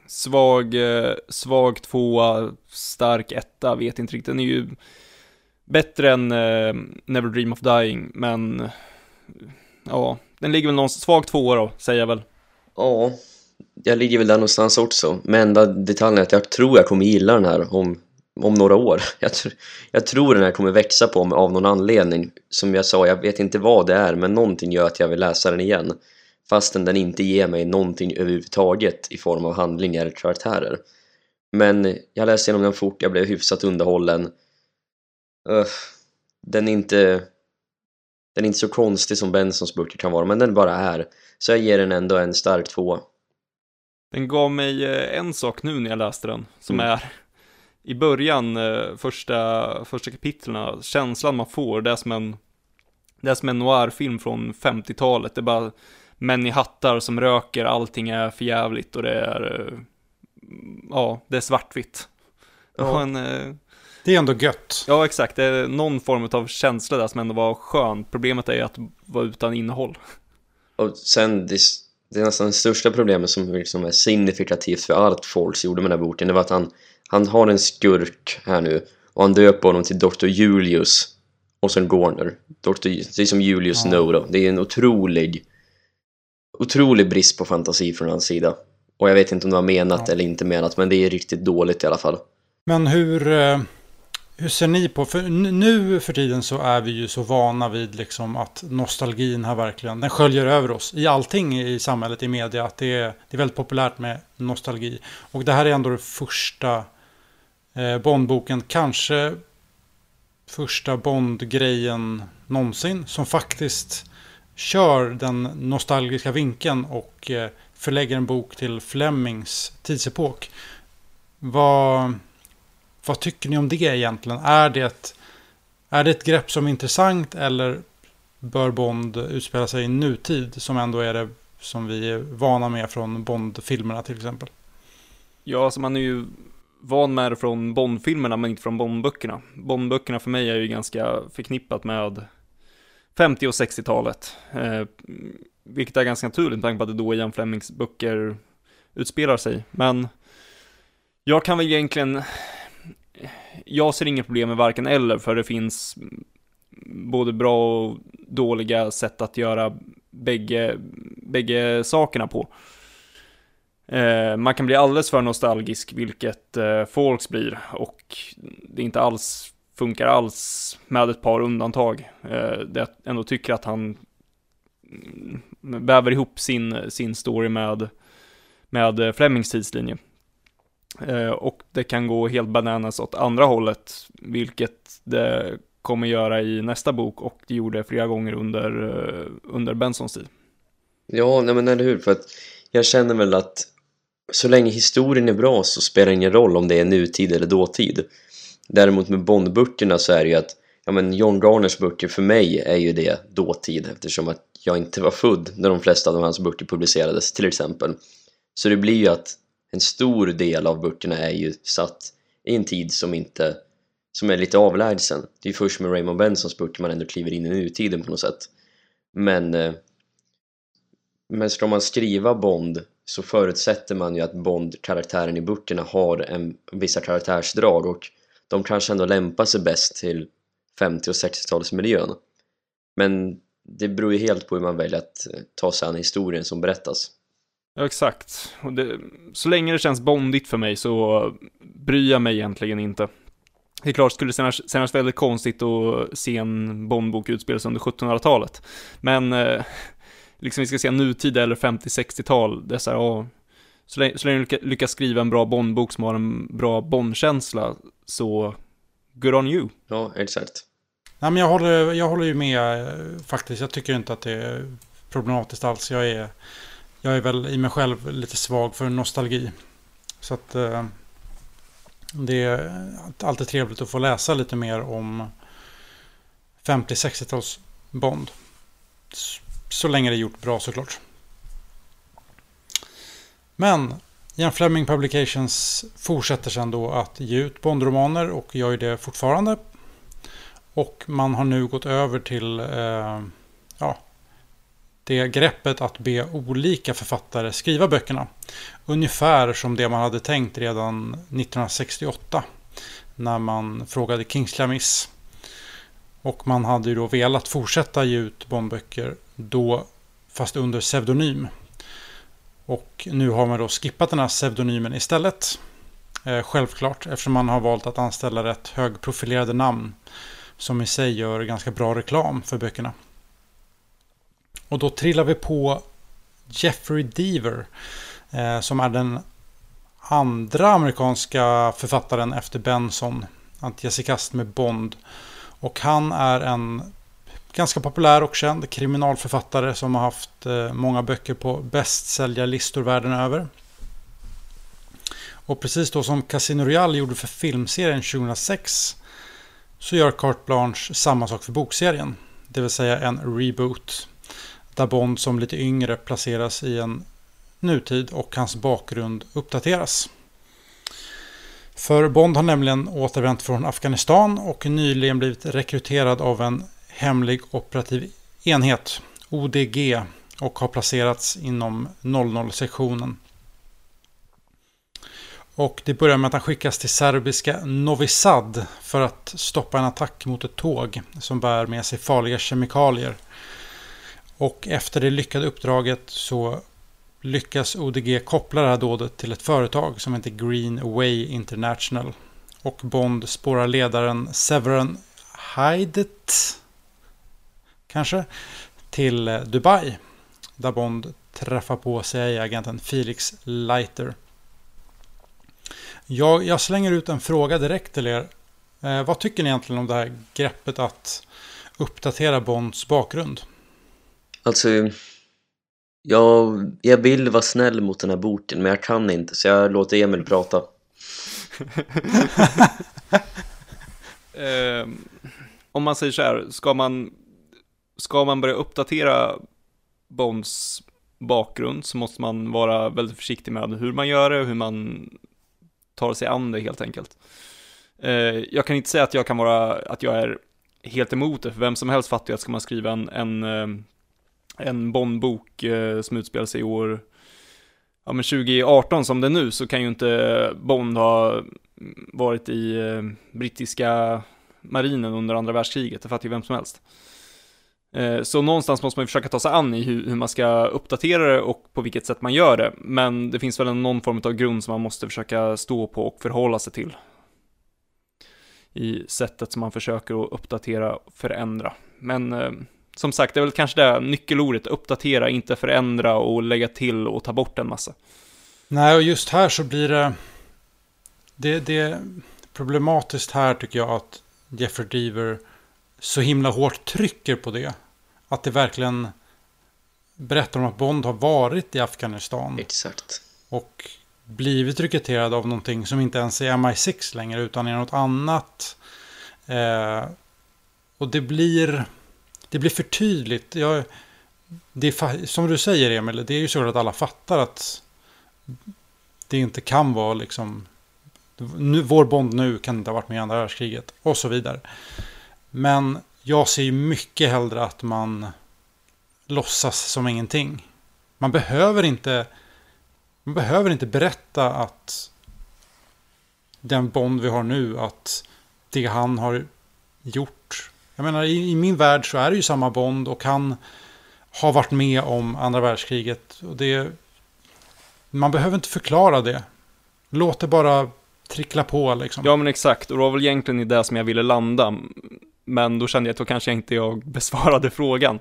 svag, eh, svag tvåa, stark etta, vet inte riktigt. Den är ju bättre än eh, Never Dream of Dying, men ja, den ligger väl någonstans, svag tvåa då, säger jag väl. Ja, jag ligger väl där någonstans också. Men enda detaljen är att jag tror jag kommer gilla den här om, om några år. (laughs) Jag, tr jag tror den här kommer växa på mig av någon anledning. Som jag sa, jag vet inte vad det är, men någonting gör att jag vill läsa den igen. Fastän den inte ger mig någonting överhuvudtaget i form av handling eller karaktärer. Men jag läste igenom den fort, jag blev hyfsat underhållen. Öh, den är inte... Den är inte så konstig som Bensons böcker kan vara, men den bara är. Så jag ger den ändå en stark tvåa. Den gav mig eh, en sak nu när jag läste den, som Mm. är i början, eh, första, första kapitlerna, känslan man får, det är som en, det är som en noirfilm från 50-talet. Det är bara män i hattar som röker, allting är förjävligt och det är, eh, ja, det är svartvitt. Ja. en, eh, Det är ändå gött. ja exakt, det är någon form av känsla där som ändå var skön. Problemet är ju att vara utan innehåll. Och sen, det, det är nästan det största problemet som liksom är signifikativt för allt Folks gjorde med den här boken, det var att han, han har en skurk här nu och han döper honom till Dr. Julius och sen Gorner. Dr. Det är som Julius Ja. Snow då. Det är en otrolig otrolig brist på fantasi från hans sida. Och jag vet inte om det var menat Ja. eller inte menat, men det är riktigt dåligt i alla fall. Men hur, eh, hur ser ni på, för nu för tiden så är vi ju så vana vid liksom att nostalgin här verkligen, den sköljer över oss i allting i samhället, i media, att det är, det är väldigt populärt med nostalgi. Och det här är ändå den första eh, Bondboken, kanske första Bond-grejen någonsin, som faktiskt kör den nostalgiska vinkeln och eh, förlägger en bok till Flemings tidsepok. Vad, vad tycker ni om det egentligen? Är det, ett, är det ett grepp som är intressant eller bör Bond utspela sig i nutid som ändå är det som vi är vana med från Bond-filmerna till exempel? Ja, alltså man är ju van med det från Bond-filmerna men inte från Bond-böckerna. Bond-böckerna för mig är ju ganska förknippat med 50 och 60-talet. Eh, vilket är ganska naturligt med tanke på att det då Ian Flemings böcker utspelar sig. Men jag kan väl egentligen, jag ser inga problem med varken eller för det finns både bra och dåliga sätt att göra bägge, bägge sakerna på. Eh, man kan bli alldeles för nostalgisk, vilket eh, Folks blir, och det är inte alls funkar alls med ett par undantag. Eh, det jag ändå tycker att han mm, väver ihop sin, sin story med, med eh, Flemings tidslinje. Eh, och det kan gå helt bananas åt andra hållet, vilket det kommer göra i nästa bok och det gjorde flera gånger under, eh, under Bensons tid. Ja, nej men eller hur? För att jag känner väl att så länge historien är bra så spelar det ingen roll om det är nutid eller dåtid. Däremot med Bondböckerna så är det ju att ja men John Garners böcker för mig är ju det dåtid eftersom att jag inte var född när de flesta av hans böcker publicerades till exempel. Så det blir ju att en stor del av böckerna är ju satt i en tid som inte som är lite avlägsen. Det är ju först med Raymond Bensons böcker man ändå kliver in i nutiden på något sätt. Men eh, Men ska man skriva Bond så förutsätter man ju att Bond-karaktären i böckerna har en, vissa karaktärsdrag och de kanske ändå lämpar sig bäst till 50 och 60-talsmiljön. Men det beror ju helt på hur man väljer att eh, ta sig an historien som berättas. Ja, exakt. Och det, så länge det känns bondigt för mig så bryr jag mig egentligen inte. Det är klart, skulle det kännas väldigt konstigt att se en Bondbok utspelas under 1700-talet. Men eh, liksom vi ska se nutida eller 50-60-tal, det är så här, ja så länge, så länge du lyckas skriva en bra Bondbok som har en bra Bondkänsla, så good on you. Ja, exakt. Nej, men jag, håller, jag håller ju med eh, faktiskt. Jag tycker inte att det är problematiskt alls. Jag är, jag är väl i mig själv lite svag för nostalgi. Så att eh, det är alltid trevligt att få läsa lite mer om 50-60-tals Bond. Så länge det är gjort bra såklart. Men Ian Fleming Publications fortsätter sedan då att ge ut Bondromaner och gör ju det fortfarande. Och man har nu gått över till eh, ja, det greppet att be olika författare skriva böckerna. Ungefär som det man hade tänkt redan 1968 när man frågade Kingsley Miss. Och man hade ju då velat fortsätta ge ut Bondböcker då fast under pseudonym. Och nu har man då skippat den här pseudonymen istället. Eh, självklart eftersom man har valt att anställa rätt högprofilerade namn som i sig gör ganska bra reklam för böckerna. Och då trillar vi på Jeffrey Deaver eh, som är den andra amerikanska författaren efter Benson att ge sig kast med Bond. Och han är en ganska populär och känd kriminalförfattare som har haft eh, många böcker på bästsäljarlistor världen över. Och precis då som Casino Royale gjorde för filmserien 2006 så gör Carte Blanche samma sak för bokserien. Det vill säga en reboot. Där Bond som lite yngre placeras i en nutid och hans bakgrund uppdateras. För Bond har nämligen återvänt från Afghanistan och nyligen blivit rekryterad av en hemlig operativ enhet, ODG, och har placerats inom 00-sektionen. Och det börjar med att han skickas till serbiska Novi Sad för att stoppa en attack mot ett tåg som bär med sig farliga kemikalier. Och efter det lyckade uppdraget så lyckas ODG koppla det här dådet till ett företag som heter Green Way International. Och Bond spårar ledaren Severin Haidet kanske till Dubai där Bond träffar på CIA-agenten Felix Leiter. Jag, jag slänger ut en fråga direkt till er. Eh, vad tycker ni egentligen om det här greppet att uppdatera Bonds bakgrund? Alltså, jag, jag vill vara snäll mot den här boken, men jag kan inte, så jag låter Emil prata. (laughs) eh, om man säger så här, ska man, ska man börja uppdatera Bonds bakgrund så måste man vara väldigt försiktig med hur man gör det och hur man tar sig an det helt enkelt. Eh, jag kan inte säga att jag kan vara, att jag är helt emot det, för vem som helst fattar ju att ska man skriva en, en, eh, en Bondbok eh, som utspelar sig i år ja, men 2018 som det är nu så kan ju inte Bond ha varit i brittiska marinen under andra världskriget, det fattar ju vem som helst. Eh, så någonstans måste man ju försöka ta sig an i hur, hur, man ska uppdatera det och på vilket sätt man gör det. Men det finns väl någon form av grund som man måste försöka stå på och förhålla sig till i sättet som man försöker att uppdatera och förändra. Men eh, som sagt, det är väl kanske det nyckelordet, uppdatera, inte förändra och lägga till och ta bort en massa. Nej, och just här så blir det... Det, det är problematiskt här tycker jag att Jeffrey Deaver så himla hårt trycker på det. Att det verkligen berättar om att Bond har varit i Afghanistan. Exakt. Och blivit rekryterad av någonting som inte ens är MI6 längre utan är något annat. Eh, och det blir, det blir för tydligt. Jag, det är, som du säger Emil, det är ju så att alla fattar att det inte kan vara liksom... Nu, vår Bond nu kan inte ha varit med i andra världskriget och så vidare. Men jag ser ju mycket hellre att man låtsas som ingenting. Man behöver inte, man behöver inte berätta att den Bond vi har nu, att det han har gjort. Jag menar, i, i min värld så är det ju samma Bond och han har varit med om andra världskriget. Och det, man behöver inte förklara det. Låt det bara trickla på liksom. Ja men exakt, och det var väl egentligen i det som jag ville landa. Men då kände jag att då kanske inte jag besvarade frågan.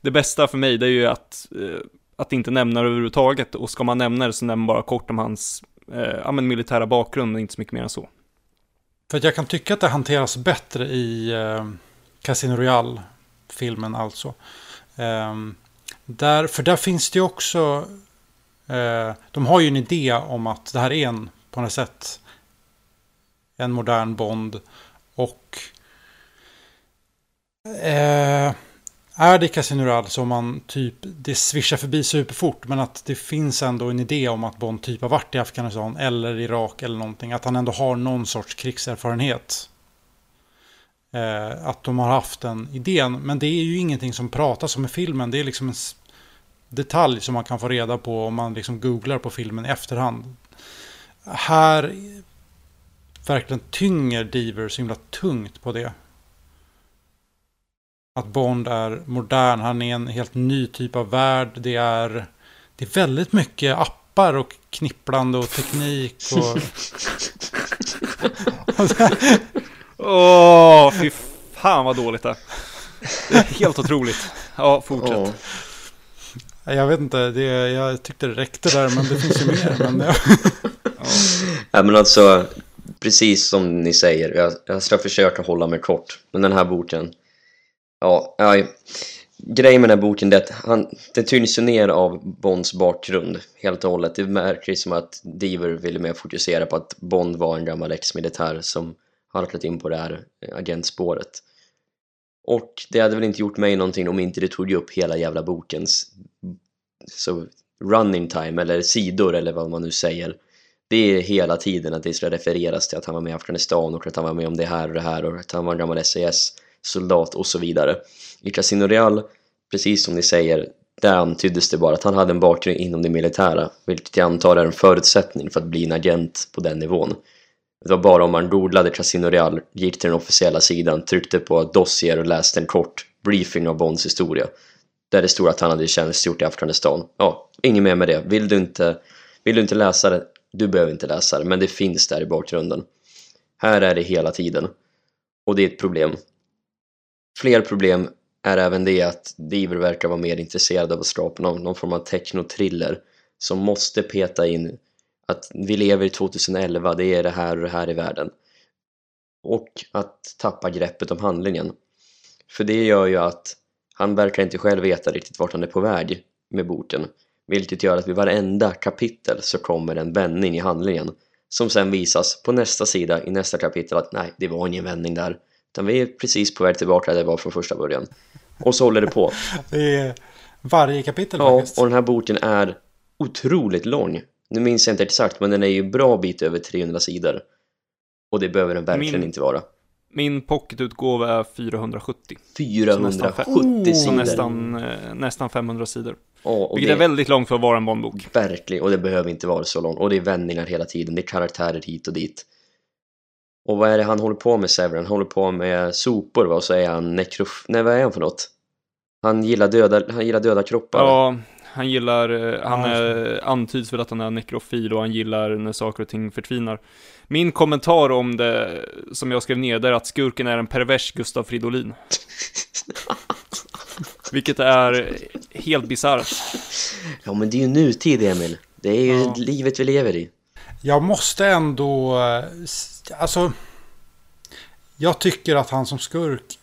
Det bästa för mig det är ju att, eh, att inte nämna det överhuvudtaget. Och ska man nämna det så nämn bara kort om hans eh, ja, men militära bakgrund, och inte så mycket mer än så. För att jag kan tycka att det hanteras bättre i eh, Casino Royale-filmen alltså. Eh, där, för där finns det ju också... Eh, de har ju en idé om att det här är en, på något sätt, en modern Bond. Och eh, är det Casino Royale som man typ, det svischar förbi superfort, men att det finns ändå en idé om att Bond typ har varit i Afghanistan eller Irak eller någonting, att han ändå har någon sorts krigserfarenhet. Eh, att de har haft den idén, men det är ju ingenting som pratas om i filmen, det är liksom en detalj som man kan få reda på om man liksom googlar på filmen i efterhand. Här verkligen tynger Diver så himla tungt på det. Att Bond är modern, han är en helt ny typ av värld. Det är, det är väldigt mycket appar och knipplande och teknik. Och... (laughs) Åh, oh, fy fan vad dåligt det Det är helt otroligt. Ja, fortsätt. Oh. Jag vet inte, det, jag tyckte det räckte där, men det finns ju mer. Men, ja. (laughs) ja, men alltså, precis som ni säger, jag, jag ska försöka hålla mig kort. Men den här boken, ja, ja grejen med den här boken är att han, den tyns ner av Bonds bakgrund helt och hållet. Det märks som att Diver ville mer fokusera på att Bond var en gammal ex-militär som halkat in på det här eh, agentspåret. Och det hade väl inte gjort mig någonting om inte det tog upp hela jävla bokens så running time eller sidor eller vad man nu säger det är hela tiden att det ska refereras till att han var med i Afghanistan och att han var med om det här och det här och att han var en gammal soldat och så vidare. I Casino Real, precis som ni säger, där antyddes det bara att han hade en bakgrund inom det militära, vilket jag antar är en förutsättning för att bli en agent på den nivån. Det var bara om man googlade Casino Real, gick till den officiella sidan, tryckte på dossier och läste en kort briefing av Bonds historia. Där det stod att han hade tjänstgjort i Afghanistan. Ja, inget mer med det. Vill du inte, vill du inte läsa det, du behöver inte läsa det, men det finns där i bakgrunden. Här är det hela tiden. Och det är ett problem. Fler problem är även det att Diver verkar vara mer intresserad av att skapa någon, någon form av techno-thriller som måste peta in att vi lever i 2011, det är det här och det här i världen. Och att tappa greppet om handlingen. För det gör ju att han verkar inte själv veta riktigt vart han är på väg med boken. Vilket gör att vid varenda kapitel så kommer en vändning i handlingen som sen visas på nästa sida i nästa kapitel att nej, det var ingen vändning där. Utan vi är precis på väg tillbaka där det var från första början. Och så håller det på. (laughs) Det är varje kapitel ja, faktiskt. och den här boken är otroligt lång. Nu minns jag inte exakt, men den är ju bra bit över 300 sidor. Och det behöver den verkligen Min... inte vara. Min pocketutgåva är 470. 470 så sidor? nästan, eh, nästan 500 sidor. Ja, Vilket det... är väldigt långt för att vara en Bondbok. Verkligen, och det behöver inte vara så långt. Och det är vändningar hela tiden, det är karaktärer hit och dit. Och vad är det han håller på med Severin? Han håller på med sopor va? Och så är han nekrof... Nej, vad är han för något? Han gillar döda, han gillar döda kroppar. Ja, han gillar, eh, han är, antyds väl att han är nekrofil och han gillar när saker och ting förtvinar. Min kommentar om det, som jag skrev ner, är att skurken är en pervers Gustav Fridolin. (laughs) Vilket är helt bisarrt. Ja, men det är ju nutid, Emil. Det är ju ja. livet vi lever i. Jag måste ändå... Eh, alltså... Jag tycker att han som skurk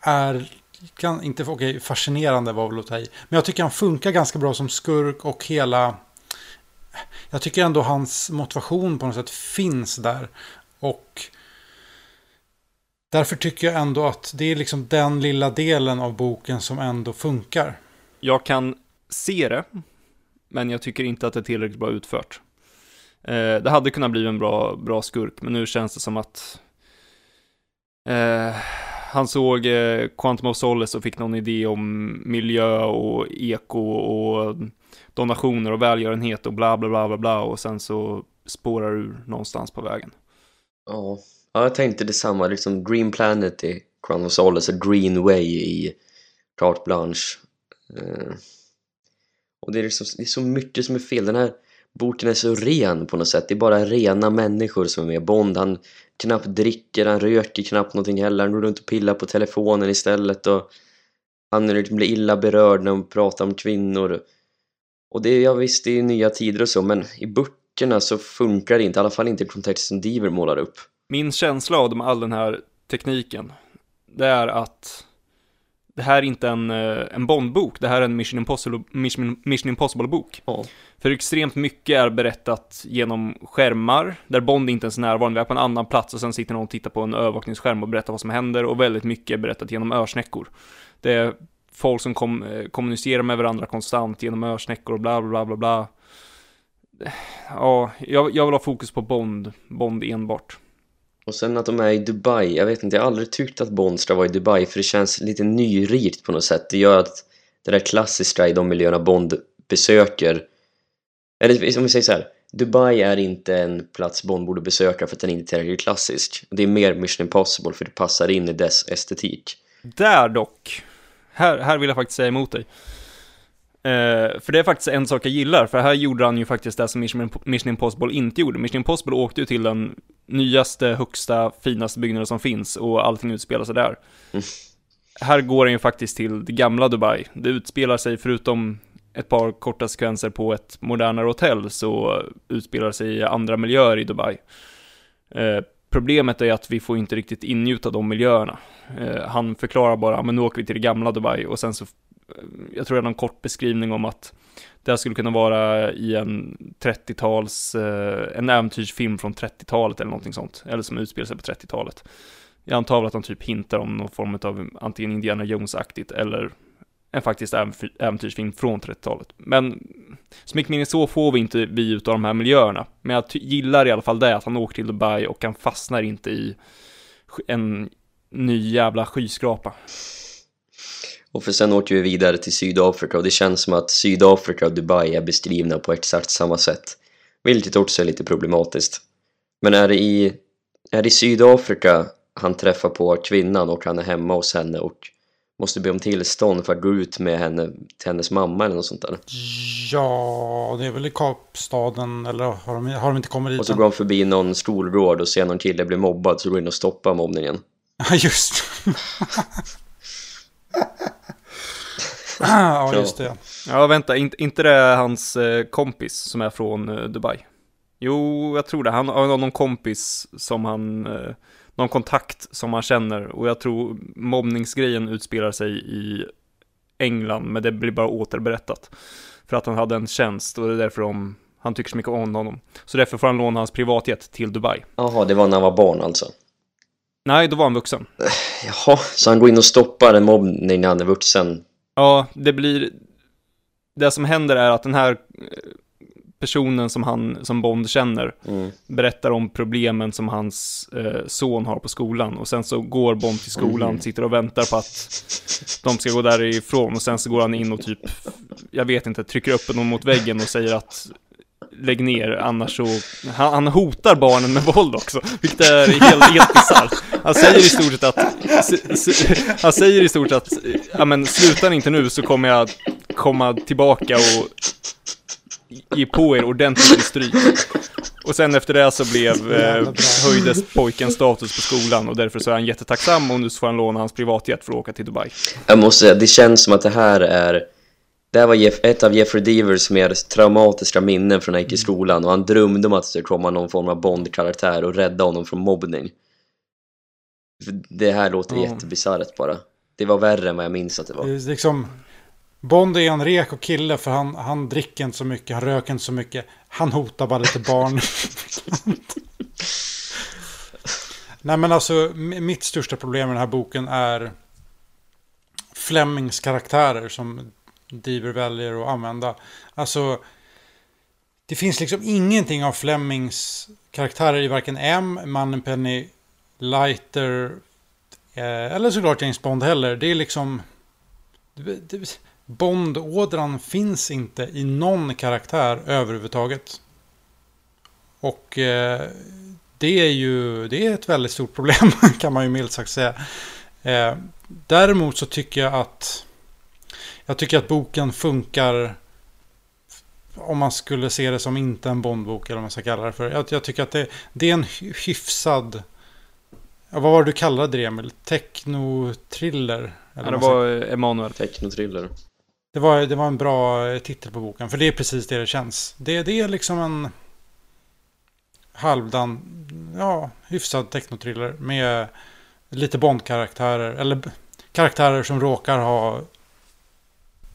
är... Kan, inte okay, fascinerande var väl att ta i. Men jag tycker han funkar ganska bra som skurk och hela... Jag tycker ändå hans motivation på något sätt finns där. Och... Därför tycker jag ändå att det är liksom den lilla delen av boken som ändå funkar. Jag kan se det, men jag tycker inte att det är tillräckligt bra utfört. Eh, det hade kunnat bli en bra, bra skurk, men nu känns det som att eh, han såg eh, Quantum of Solace och fick någon idé om miljö och eko och donationer och välgörenhet och bla bla bla bla bla och sen så spårar ur någonstans på vägen. Ja, ja jag tänkte detsamma. Liksom Green Planet i Quantum of Solace och Green Way i Carte Blanche. Eh, och det är, liksom, det är så mycket som är fel. Den här boken är så ren på något sätt. Det är bara rena människor som är med. Bond, han knappt dricker, han röker knappt någonting heller. Han går runt och pillar på telefonen istället och han blir liksom illa berörd när han pratar om kvinnor. Och det, ja visst, det är nya tider och så, men i böckerna så funkar det inte, i alla fall inte i kontexten Diver målar upp. Min känsla av all den här tekniken, det är att det här är inte en, eh, en Bond-bok, det här är en Mission Impossible, Mission, Mission Impossible-bok. Ja. För extremt mycket är berättat genom skärmar, där Bond inte ens är närvarande. Vi är på en annan plats och sen sitter någon och tittar på en övervakningsskärm och berättar vad som händer och väldigt mycket är berättat genom örsnäckor. Det är folk som kom, eh, kommunicerar med varandra konstant genom örsnäckor och bla bla bla bla Ja, jag, jag vill ha fokus på Bond, Bond enbart. Och sen att de är i Dubai, jag vet inte, jag har aldrig tyckt att Bond ska vara i Dubai för det känns lite nyrikt på något sätt. Det gör att det där klassiska i de miljöerna Bond besöker eller liksom, om vi säger så här, Dubai är inte en plats Bond borde besöka för att den inte är tillräckligt klassisk. Det är mer Mission Impossible för det passar in i dess estetik. Där dock, här, här vill jag faktiskt säga emot dig. Uh, för det är faktiskt en sak jag gillar, för här gjorde han ju faktiskt det som Mission, Impossible inte gjorde. Mission Impossible åkte ju till den nyaste, högsta, finaste byggnaden som finns och allting utspelar sig där. Mm. Här går han ju faktiskt till det gamla Dubai. Det utspelar sig, förutom ett par korta sekvenser på ett modernare hotell så utspelar sig i andra miljöer i Dubai. Eh, problemet är att vi får inte riktigt ingjuta de miljöerna. Eh, han förklarar bara, men nu åker vi till det gamla Dubai och sen så, jag tror det är någon kort beskrivning om att det här skulle kunna vara i en 30-tals, eh, en äventyrsfilm från 30-talet eller någonting sånt, eller som utspelar sig på 30-talet. Jag antar väl att de typ hintar om någon form av antingen Indiana Jones-aktigt eller en faktiskt äventyrsfilm från 30-talet. Men så mycket mer än så får vi inte vi utav de här miljöerna. Men jag gillar i alla fall det, att han åker till Dubai och han fastnar inte i en ny jävla skyskrapa. Och för sen åker vi vidare till Sydafrika och det känns som att Sydafrika och Dubai är beskrivna på exakt samma sätt. Vilket också är lite problematiskt. Men är det i, är det i Sydafrika han träffar på kvinnan och han är hemma hos henne och måste be om tillstånd för att gå ut med henne till hennes mamma eller något sånt där. Ja, det är väl i Kapstaden eller har de, har de inte kommit dit Och så går han förbi någon skolgård och ser någon kille bli mobbad så går in och stoppar mobbningen. Ja, just (laughs) (clears throat) Ja, just det. Ja, vänta, inte, inte det hans eh, kompis som är från eh, Dubai? Jo, jag tror det. Han har någon kompis som han eh, någon kontakt som man känner och jag tror mobbningsgrejen utspelar sig i England men det blir bara återberättat. För att han hade en tjänst och det är därför de, han tycker så mycket om honom. Så därför får han låna hans privatjet till Dubai. Jaha, det var när han var barn alltså? Nej, då var han vuxen. (sighs) Jaha, så han går in och stoppar en mobbning när han är vuxen? Ja, det blir... Det som händer är att den här personen som han, som Bond känner, mm. berättar om problemen som hans eh, son har på skolan. Och sen så går Bond till skolan, mm. sitter och väntar på att de ska gå därifrån. Och sen så går han in och typ, jag vet inte, trycker upp honom mot väggen och säger att lägg ner, annars så... Han, han, hotar barnen med våld också, vilket är helt, helt bisarrt. Han säger i stort sett att... Han säger i stort sett att, ja men slutar inte nu så kommer jag komma tillbaka och ge på er ordentligt i stryk. Och sen efter det så blev, eh, höjdes pojkens status på skolan och därför så är han jättetacksam och nu får han låna hans privatjet för att åka till Dubai. Jag måste säga, det känns som att det här är det här var Jeff, ett av Jeffrey Devers mer traumatiska minnen från när han gick i skolan och han drömde om att det skulle komma någon form av Bond-karaktär och rädda honom från mobbning. Det här låter mm. jättebisarrt bara. Det var värre än vad jag minns att det var. Det är liksom, Bond är en rek och kille för han, han dricker inte så mycket, han röker inte så mycket. Han hotar bara lite barn. (laughs) Nej men alltså, mitt största problem med den här boken är Flemings karaktärer som Diver väljer att använda. Alltså, det finns liksom ingenting av Flemings karaktärer i varken M, Mannen Penny, Lighter eh, eller såklart James Bond heller. Det är liksom... Bondådran finns inte i någon karaktär överhuvudtaget. Och eh, det är ju det är ett väldigt stort problem (laughs) kan man ju milt sagt säga. Eh, däremot så tycker jag att jag tycker att boken funkar om man skulle se det som inte en Bondbok eller vad man ska kalla det för. Jag, jag tycker att det, det, är en hyfsad... Vad var det du kallade det Emil? Techno-thriller? Ja, det var Emanuel. Techno-thriller. Det var, det var en bra eh, titel på boken. För det är precis det det känns. Det, det är liksom en halvdan, ja, hyfsad techno-thriller med lite Bond-karaktärer. Eller karaktärer som råkar ha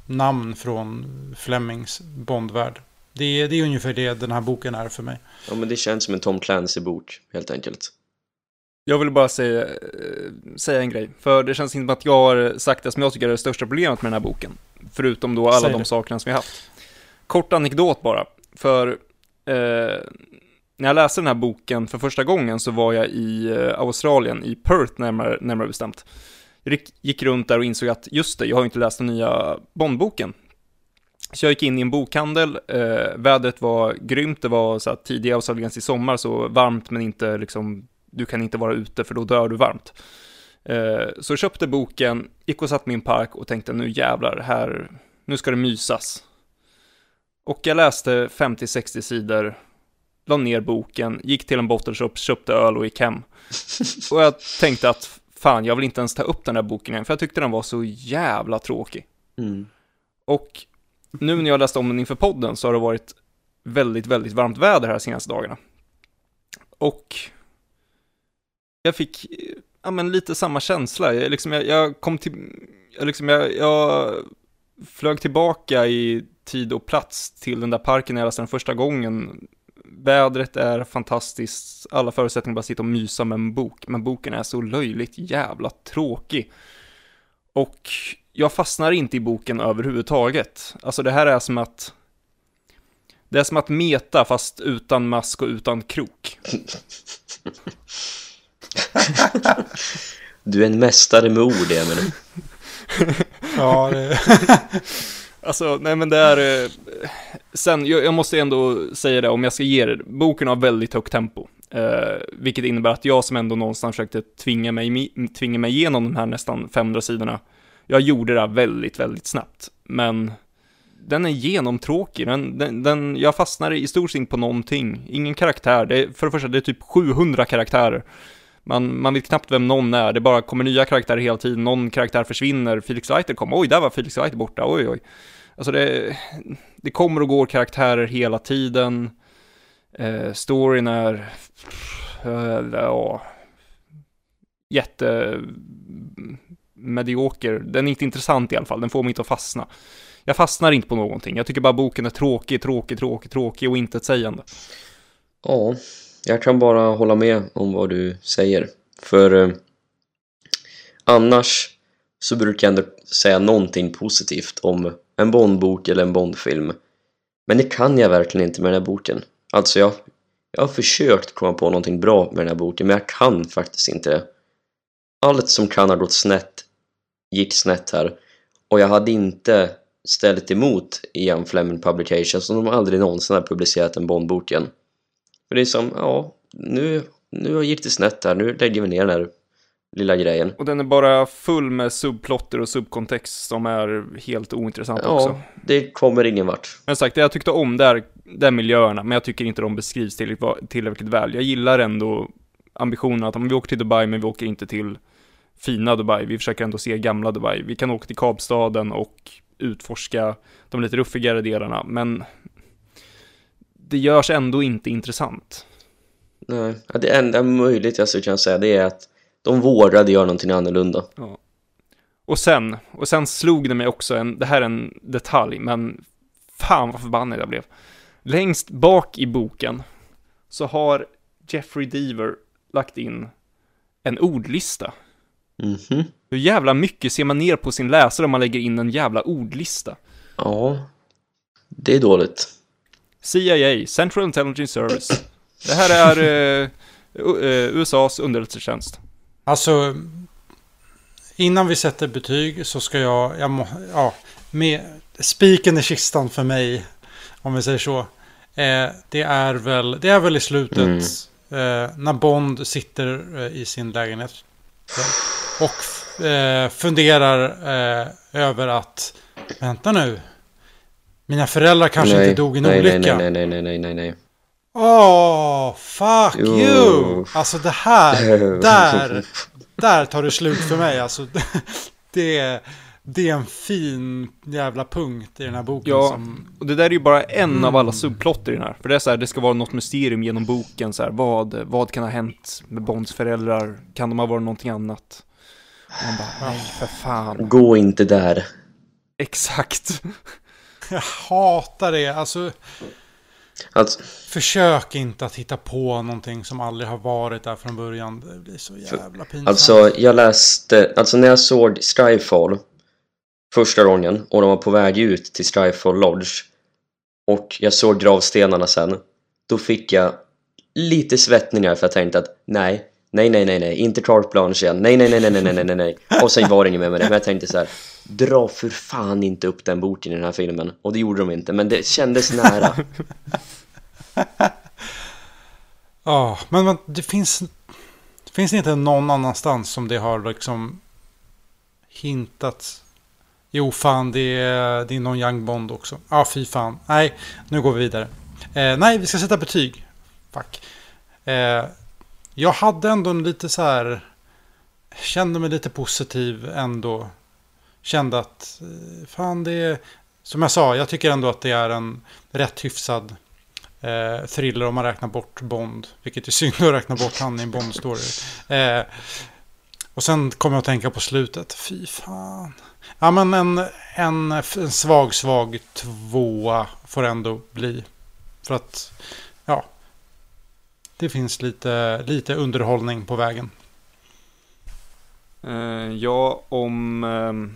namn från Flemings Bondvärld. Det är, det är ungefär det den här boken är för mig. Ja, men det känns som en Tom Clancy-bok, helt enkelt. Jag vill bara säga, säga en grej, för det känns inte som att jag har sagt det som jag tycker är det största problemet med den här boken. Förutom då alla de sakerna som vi har haft. Kort anekdot bara, för eh, när jag läste den här boken för första gången så var jag i eh, Australien, i Perth närmare, närmare bestämt. Gick runt där och insåg att just det, jag har inte läst den nya Bondboken. Så jag gick in i en bokhandel, eh, vädret var grymt, det var så här tidig australiensisk sommar, så varmt men inte liksom, du kan inte vara ute för då dör du varmt. Eh, så jag köpte boken, gick och satt en park och tänkte nu jävlar, här, nu ska det mysas. Och jag läste 50-60 sidor, la ner boken, gick till en bottle shop, köpte öl och gick hem. (laughs) Och jag tänkte att fan, jag vill inte ens ta upp den där boken igen, för jag tyckte den var så jävla tråkig. Mm. Och nu när jag läste om den inför podden så har det varit väldigt, väldigt varmt väder här senaste dagarna. Och jag fick, ja men lite samma känsla, jag, liksom, jag, jag kom till, jag, liksom, jag, jag flög tillbaka i tid och plats till den där parken när jag läste den första gången vädret är fantastiskt, alla förutsättningar bara sitta och mysa med en bok, men boken är så löjligt jävla tråkig. Och jag fastnar inte i boken överhuvudtaget. Alltså det här är som att det är som att meta fast utan mask och utan krok. (laughs) du är en mästare med ord, Emil. ja, det... (laughs) Alltså, nej men det är... Eh, sen, jag, jag, måste ändå säga det, om jag ska ge det, boken har väldigt högt tempo. Eh, vilket innebär att jag som ändå någonstans försökte tvinga mig, tvinga mig igenom de här nästan 500 sidorna, jag gjorde det väldigt, väldigt snabbt. Men den är genomtråkig, den, den, den, jag fastnar i stort sett på någonting. Ingen karaktär, det är, för det första det är typ 700 karaktärer. Man, man vet knappt vem någon är, det bara kommer nya karaktärer hela tiden, någon karaktär försvinner, Felix Leiter kom, oj, där var Felix Leiter borta, oj, oj. Alltså det, det kommer och går karaktärer hela tiden. Eh, storyn är, äh, ja, jätte medioker. Den är inte intressant i alla fall, den får mig inte att fastna. Jag fastnar inte på någonting, jag tycker bara boken är tråkig, tråkig, tråkig, tråkig och intetsägande. Ja, jag kan bara hålla med om vad du säger. För eh, annars så brukar jag ändå säga någonting positivt om en Bondbok eller en Bondfilm. Men det kan jag verkligen inte med den här boken. Alltså jag, jag har försökt komma på någonting bra med den här boken men jag kan faktiskt inte det. Allt som kan ha gått snett gick snett här och jag hade inte ställt emot Ian Fleming Publications som de aldrig någonsin har publicerat en Bondbok igen. För det är som, ja, nu, nu gick det snett här, nu lägger vi ner den här lilla grejen. Och den är bara full med subplotter och subkontext som är helt ointressant ja, också. det kommer ingen vart. Men sagt, det jag tyckte om där, där miljöerna, men jag tycker inte de beskrivs tillräckligt, tillräckligt väl. Jag gillar ändå ambitionen att om vi åker till Dubai, men vi åker inte till fina Dubai. Vi försöker ändå se gamla Dubai. Vi kan åka till Kapstaden och utforska de lite ruffigare delarna, men det görs ändå inte intressant. Nej, det enda möjligt jag skulle kunna säga det är att de vågade göra någonting annorlunda. Ja. Och sen, och sen slog det mig också, en, det här är en detalj, men fan vad förbannad jag blev. Längst bak i boken så har Jeffrey Deaver lagt in en ordlista. Mm -hmm. Hur jävla mycket ser man ner på sin läsare om man lägger in en jävla ordlista? Ja, det är dåligt. CIA, Central Intelligence Service. Det här är eh, USAs underrättelsetjänst. Alltså, innan vi sätter betyg så ska jag, jag må, ja, med spiken i kistan för mig, om vi säger så. Eh, det, är väl, det är väl i slutet Mm. eh, när Bond sitter eh, i sin lägenhet. Och eh, funderar eh, över att, vänta nu, mina föräldrar kanske nej, inte dog i en nej, olycka. Nej, nej, nej, nej, nej, nej. Åh, fuck Jo. you! Alltså det här, (laughs) där, där tar det slut för mig. Alltså, (laughs) det, det är en fin jävla punkt i den här boken Ja. som... Och det där är ju bara en av Mm. alla subplotter i den här. För det är så här, det ska vara något mysterium genom boken så här, vad, vad kan ha hänt med Bonds föräldrar? Kan de ha varit någonting annat? Och man bara, nej för fan. Gå inte där. Exakt. Jag hatar det. Alltså, Alltså, försök inte att hitta på någonting som aldrig har varit där från början. Det blir så jävla pinsamt. alltså, jag läste, alltså när jag såg Skyfall första gången och de var på väg ut till Skyfall Lodge och jag såg gravstenarna sen, då fick jag lite svettningar för jag tänkte att nej, Nej, nej, nej, nej, inte carte blanche igen. Nej, nej, nej, nej, nej, nej, nej, nej. Och sen var det inget mer med det. Men jag tänkte så här, dra för fan inte upp den boken i den här filmen. Och det gjorde de inte, men det kändes nära. (laughs) Ja, men, men det finns... Det finns inte någon annanstans som det har liksom hintats. Jo, fan, det är, det är någon Young Bond också. Ja, ah, fy fan. Nej, nu går vi vidare. Eh, nej, vi ska sätta betyg. Fuck. Eh, jag hade ändå en lite så här... Kände mig lite positiv ändå. Kände att, eh, fan det är... Som jag sa, jag tycker ändå att det är en rätt hyfsad eh, thriller om man räknar bort Bond. Vilket är synd att räkna bort han i en Bond-story. Eh, och sen kommer jag att tänka på slutet. Fy fan. Ja men en, en, en svag, svag tvåa får ändå bli. För att. Det finns lite, lite underhållning på vägen. Eh, ja, om um,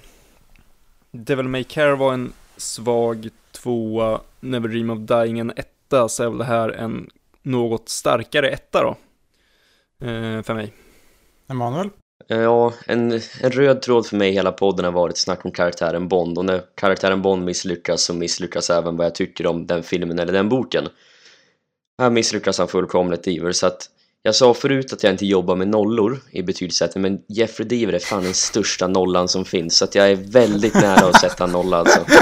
Devil May Care var en svag tvåa, Never Dream of Dying en etta, så är väl det här en något starkare etta då. Eh, för mig. Emanuel? Ja, en, en röd tråd för mig i hela podden har varit snack om karaktären Bond och när karaktären Bond misslyckas så misslyckas även vad jag tycker om den filmen eller den boken. Här misslyckas han fullkomligt Deaver så att jag sa förut att jag inte jobbar med nollor i betygssättning men Jeffrey Deaver är fan den största nollan som finns så att jag är väldigt nära att sätta en nolla alltså. (laughs)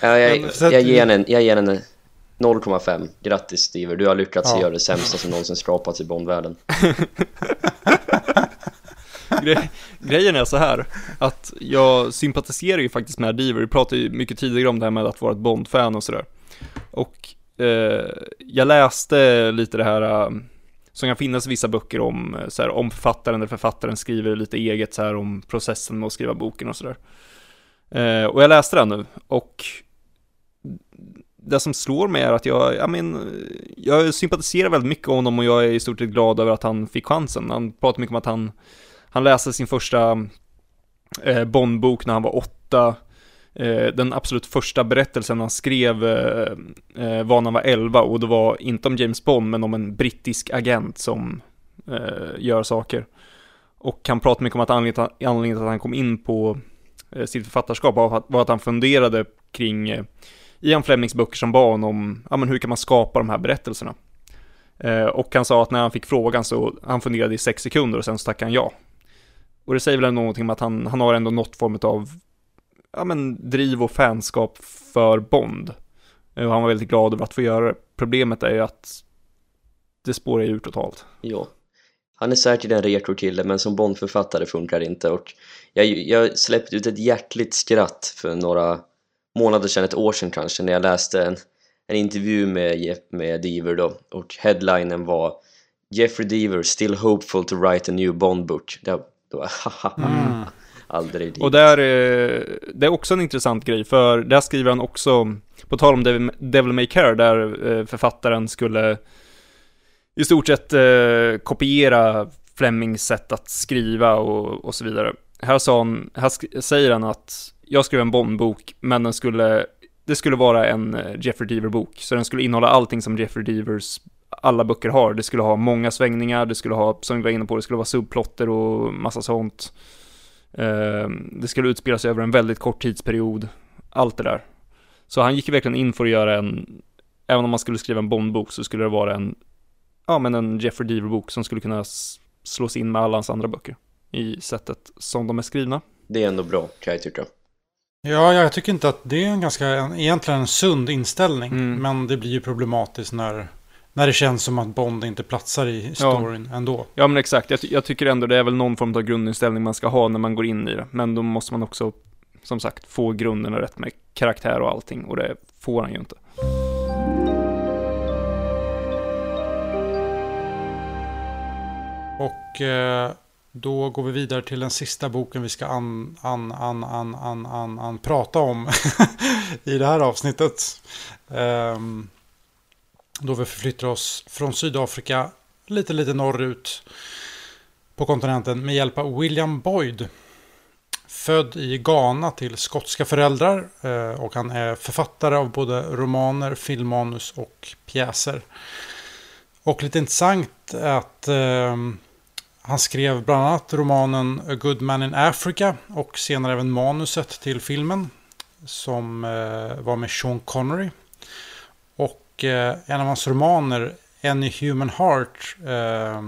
Ja, jag, jag, ger en, jag ger henne 0,5. Grattis Deaver, du har lyckats Ja. göra det sämsta som någonsin skapats i Bondvärlden. (laughs) Gre- grejen är så här, att jag sympatiserar ju faktiskt med Diver. Vi pratade ju mycket tidigare om det här med att vara ett Bond-fan och sådär. Och Eh, jag läste lite det här, eh, som kan finnas i vissa böcker om, eh, så här, om författaren eller författaren skriver lite eget så här om processen med att skriva boken och sådär. Eh, och jag läste den nu, och det som slår mig är att jag, jag, men, jag sympatiserar väldigt mycket om honom och jag är i stort sett glad över att han fick chansen. Han pratar mycket om att han han läste sin första eh, Bondbok när han var åtta. Eh, den absolut första berättelsen han skrev eh, eh, var när han var elva och det var inte om James Bond men om en brittisk agent som eh, gör saker. Och han pratar mycket om att anledningen till att- anledningen till att han kom in på eh, sitt författarskap var att, var att han funderade kring eh, Ian Flemings böcker som barn om ja, men hur kan man skapa de här berättelserna. Eh, och han sa att när han fick frågan så han funderade i sex sekunder och sen så tackade han ja. Och det säger väl ändå någonting om att han, han har ändå något form av ja, men, driv och fanskap för Bond. Eh, Och han var väldigt glad över att få göra det. Problemet är ju att det spårar ju ur totalt. Ja. Han är säkert en retrokille men som Bondförfattare funkar det inte och jag, jag släppte ut ett hjärtligt skratt för några månader sedan, ett år sedan kanske, när jag läste en, en intervju med, med Deaver då och headlinen var Jeffrey Deaver still hopeful to write a new Bond book. Det, då, (laughs) Mm aldrig dit. Och där, eh, det är också en intressant grej, för där skriver han också, på tal om Devil, Devil May Care, där eh, författaren skulle i stort sett eh, kopiera Flemings sätt att skriva och, och så vidare. Här, sa han, här säger han att jag skrev en Bondbok, men den skulle, det skulle vara en Jeffrey Deaver-bok, så den skulle innehålla allting som Jeffrey Deavers alla böcker har. Det skulle ha många svängningar, det skulle ha, som vi var inne på, det skulle vara subplotter och massa sånt. Eh, det skulle utspelas över en väldigt kort tidsperiod. Allt det där. Så han gick verkligen in för att göra en, även om man skulle skriva en Bondbok så skulle det vara en, ja men en Jeffrey Deaver-bok som skulle kunna slås in med alla hans andra böcker i sättet som de är skrivna. Det är ändå bra kan jag tycka. Ja, jag tycker inte att det är en ganska, egentligen en sund inställning. Mm. Men det blir ju problematiskt när, när det känns som att Bond inte platsar i storyn ja. ändå. Ja, men exakt. Jag, jag, tycker ändå det är väl någon form av grundinställning man ska ha när man går in i det. Men då måste man också, som sagt, få grunden och rätt med karaktär och allting. Och det får han ju inte. Och eh, då går vi vidare till den sista boken vi ska an, an, an, an, an, an, an prata om (laughs) i det här avsnittet. Um, då vi förflyttar oss från Sydafrika lite, lite norrut på kontinenten med hjälp av William Boyd. Född i Ghana till skotska föräldrar eh, och han är författare av både romaner, filmmanus och pjäser. Och lite intressant är att eh, han skrev bland annat romanen A Good Man in Africa och senare även manuset till filmen som eh, var med Sean Connery. Och eh, en av hans romaner, Any Human Heart, eh,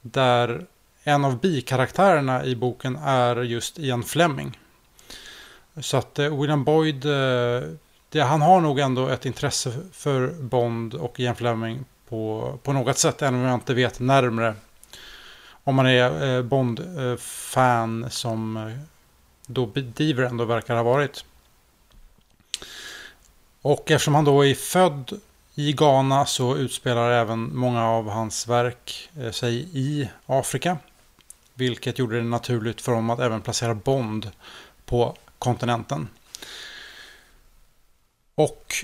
där en av bikaraktärerna i boken är just Ian Fleming. Så att eh, William Boyd, eh, det, han har nog ändå ett intresse för Bond och Ian Fleming på, på något sätt, även om jag inte vet närmre om man är eh, Bond-fan eh, som eh, då Diver ändå verkar ha varit. Och eftersom han då är född i Ghana så utspelar även många av hans verk eh, sig i Afrika. Vilket gjorde det naturligt för honom att även placera Bond på kontinenten. Och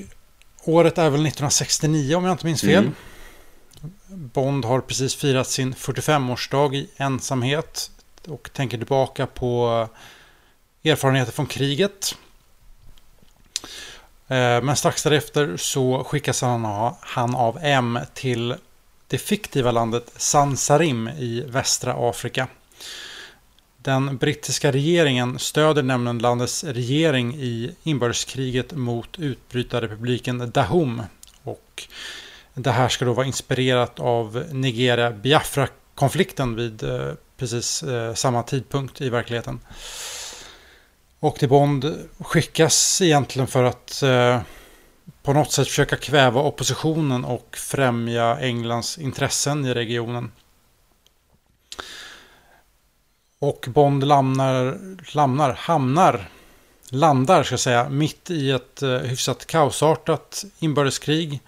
året är väl 1969 om jag inte minns fel. Mm. Bond har precis firat sin 45-årsdag i ensamhet och tänker tillbaka på erfarenheter från kriget. Eh, men strax därefter så skickas han av M till det fiktiva landet Sansarim i västra Afrika. Den brittiska regeringen stöder nämligen landets regering i inbördeskriget mot utbrytarrepubliken Dahom. Och det här ska då vara inspirerat av Nigeria-Biafra-konflikten vid eh, precis eh, samma tidpunkt i verkligheten. Och till Bond skickas egentligen för att eh, på något sätt försöka kväva oppositionen och främja Englands intressen i regionen. Och Bond lamnar, lamnar, hamnar landar ska jag säga, mitt i ett eh, hyfsat kaosartat inbördeskrig.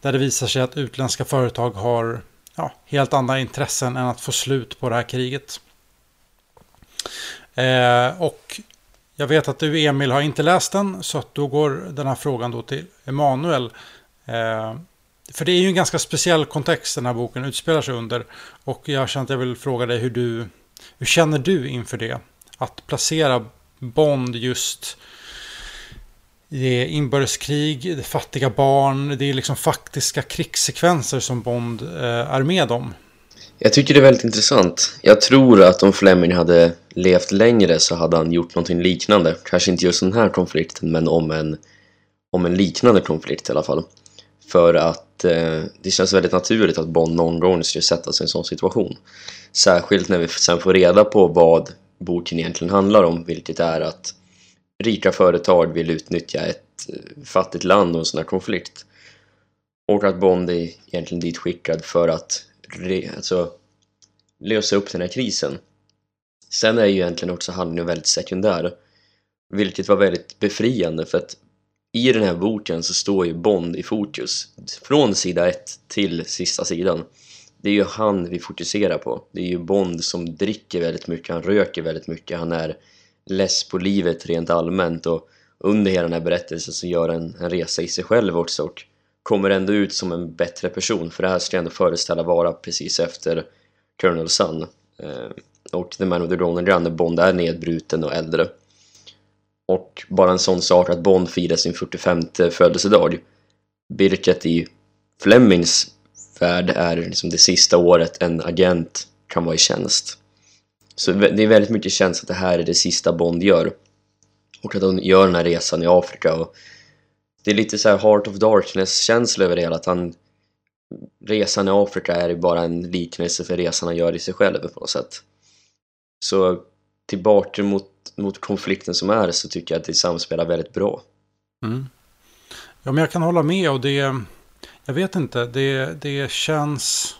Där det visar sig att utländska företag har ja, helt andra intressen än att få slut på det här kriget. Eh, och jag vet att du Emil har inte läst den så att då går den här frågan då till Emanuel. Eh, för det är ju en ganska speciell kontext den här boken utspelar sig under. Och jag känner att jag vill fråga dig hur du, hur känner du inför det? Att placera Bond just det är inbördeskrig, det är fattiga barn, det är liksom faktiska krigssekvenser som Bond eh, är med om. Jag tycker det är väldigt intressant. Jag tror att om Fleming hade levt längre så hade han gjort någonting liknande. Kanske inte just den här konflikten, men om en, om en liknande konflikt i alla fall. För att eh, det känns väldigt naturligt att Bond någon gång skulle sätta sig i en sån situation. Särskilt när vi sen får reda på vad boken egentligen handlar om, vilket är att rika företag vill utnyttja ett eh, fattigt land och en sån här konflikt. Och att Bond är egentligen dit skickad för att alltså, lösa upp den här krisen. Sen är ju egentligen också handlingen väldigt sekundär. Vilket var väldigt befriande för att i den här boken så står ju Bond i fokus. Från sida ett till sista sidan det är ju han vi fokuserar på. Det är ju Bond som dricker väldigt mycket, han röker väldigt mycket, han är less på livet rent allmänt och under hela den här berättelsen så gör han en resa i sig själv också och kommer ändå ut som en bättre person för det här ska jag ändå föreställa vara precis efter Colonel Sun eh, och The Man of the Golden Gun där Bond är nedbruten och äldre. Och bara en sån sak att Bond firar sin 45 födelsedag vilket i Flemings värld är liksom det sista året en agent kan vara i tjänst. Så det är väldigt mycket känns att det här är det sista Bond gör. Och att hon gör den här resan i Afrika och det är lite så här Heart of Darkness-känsla över det hela, att han resan i Afrika är bara en liknelse för resan han gör i sig själv på något sätt. Så tillbaka mot, mot konflikten som är så tycker jag att det samspelar väldigt bra. Mm. Ja, men jag kan hålla med och det... Jag vet inte, det, det känns...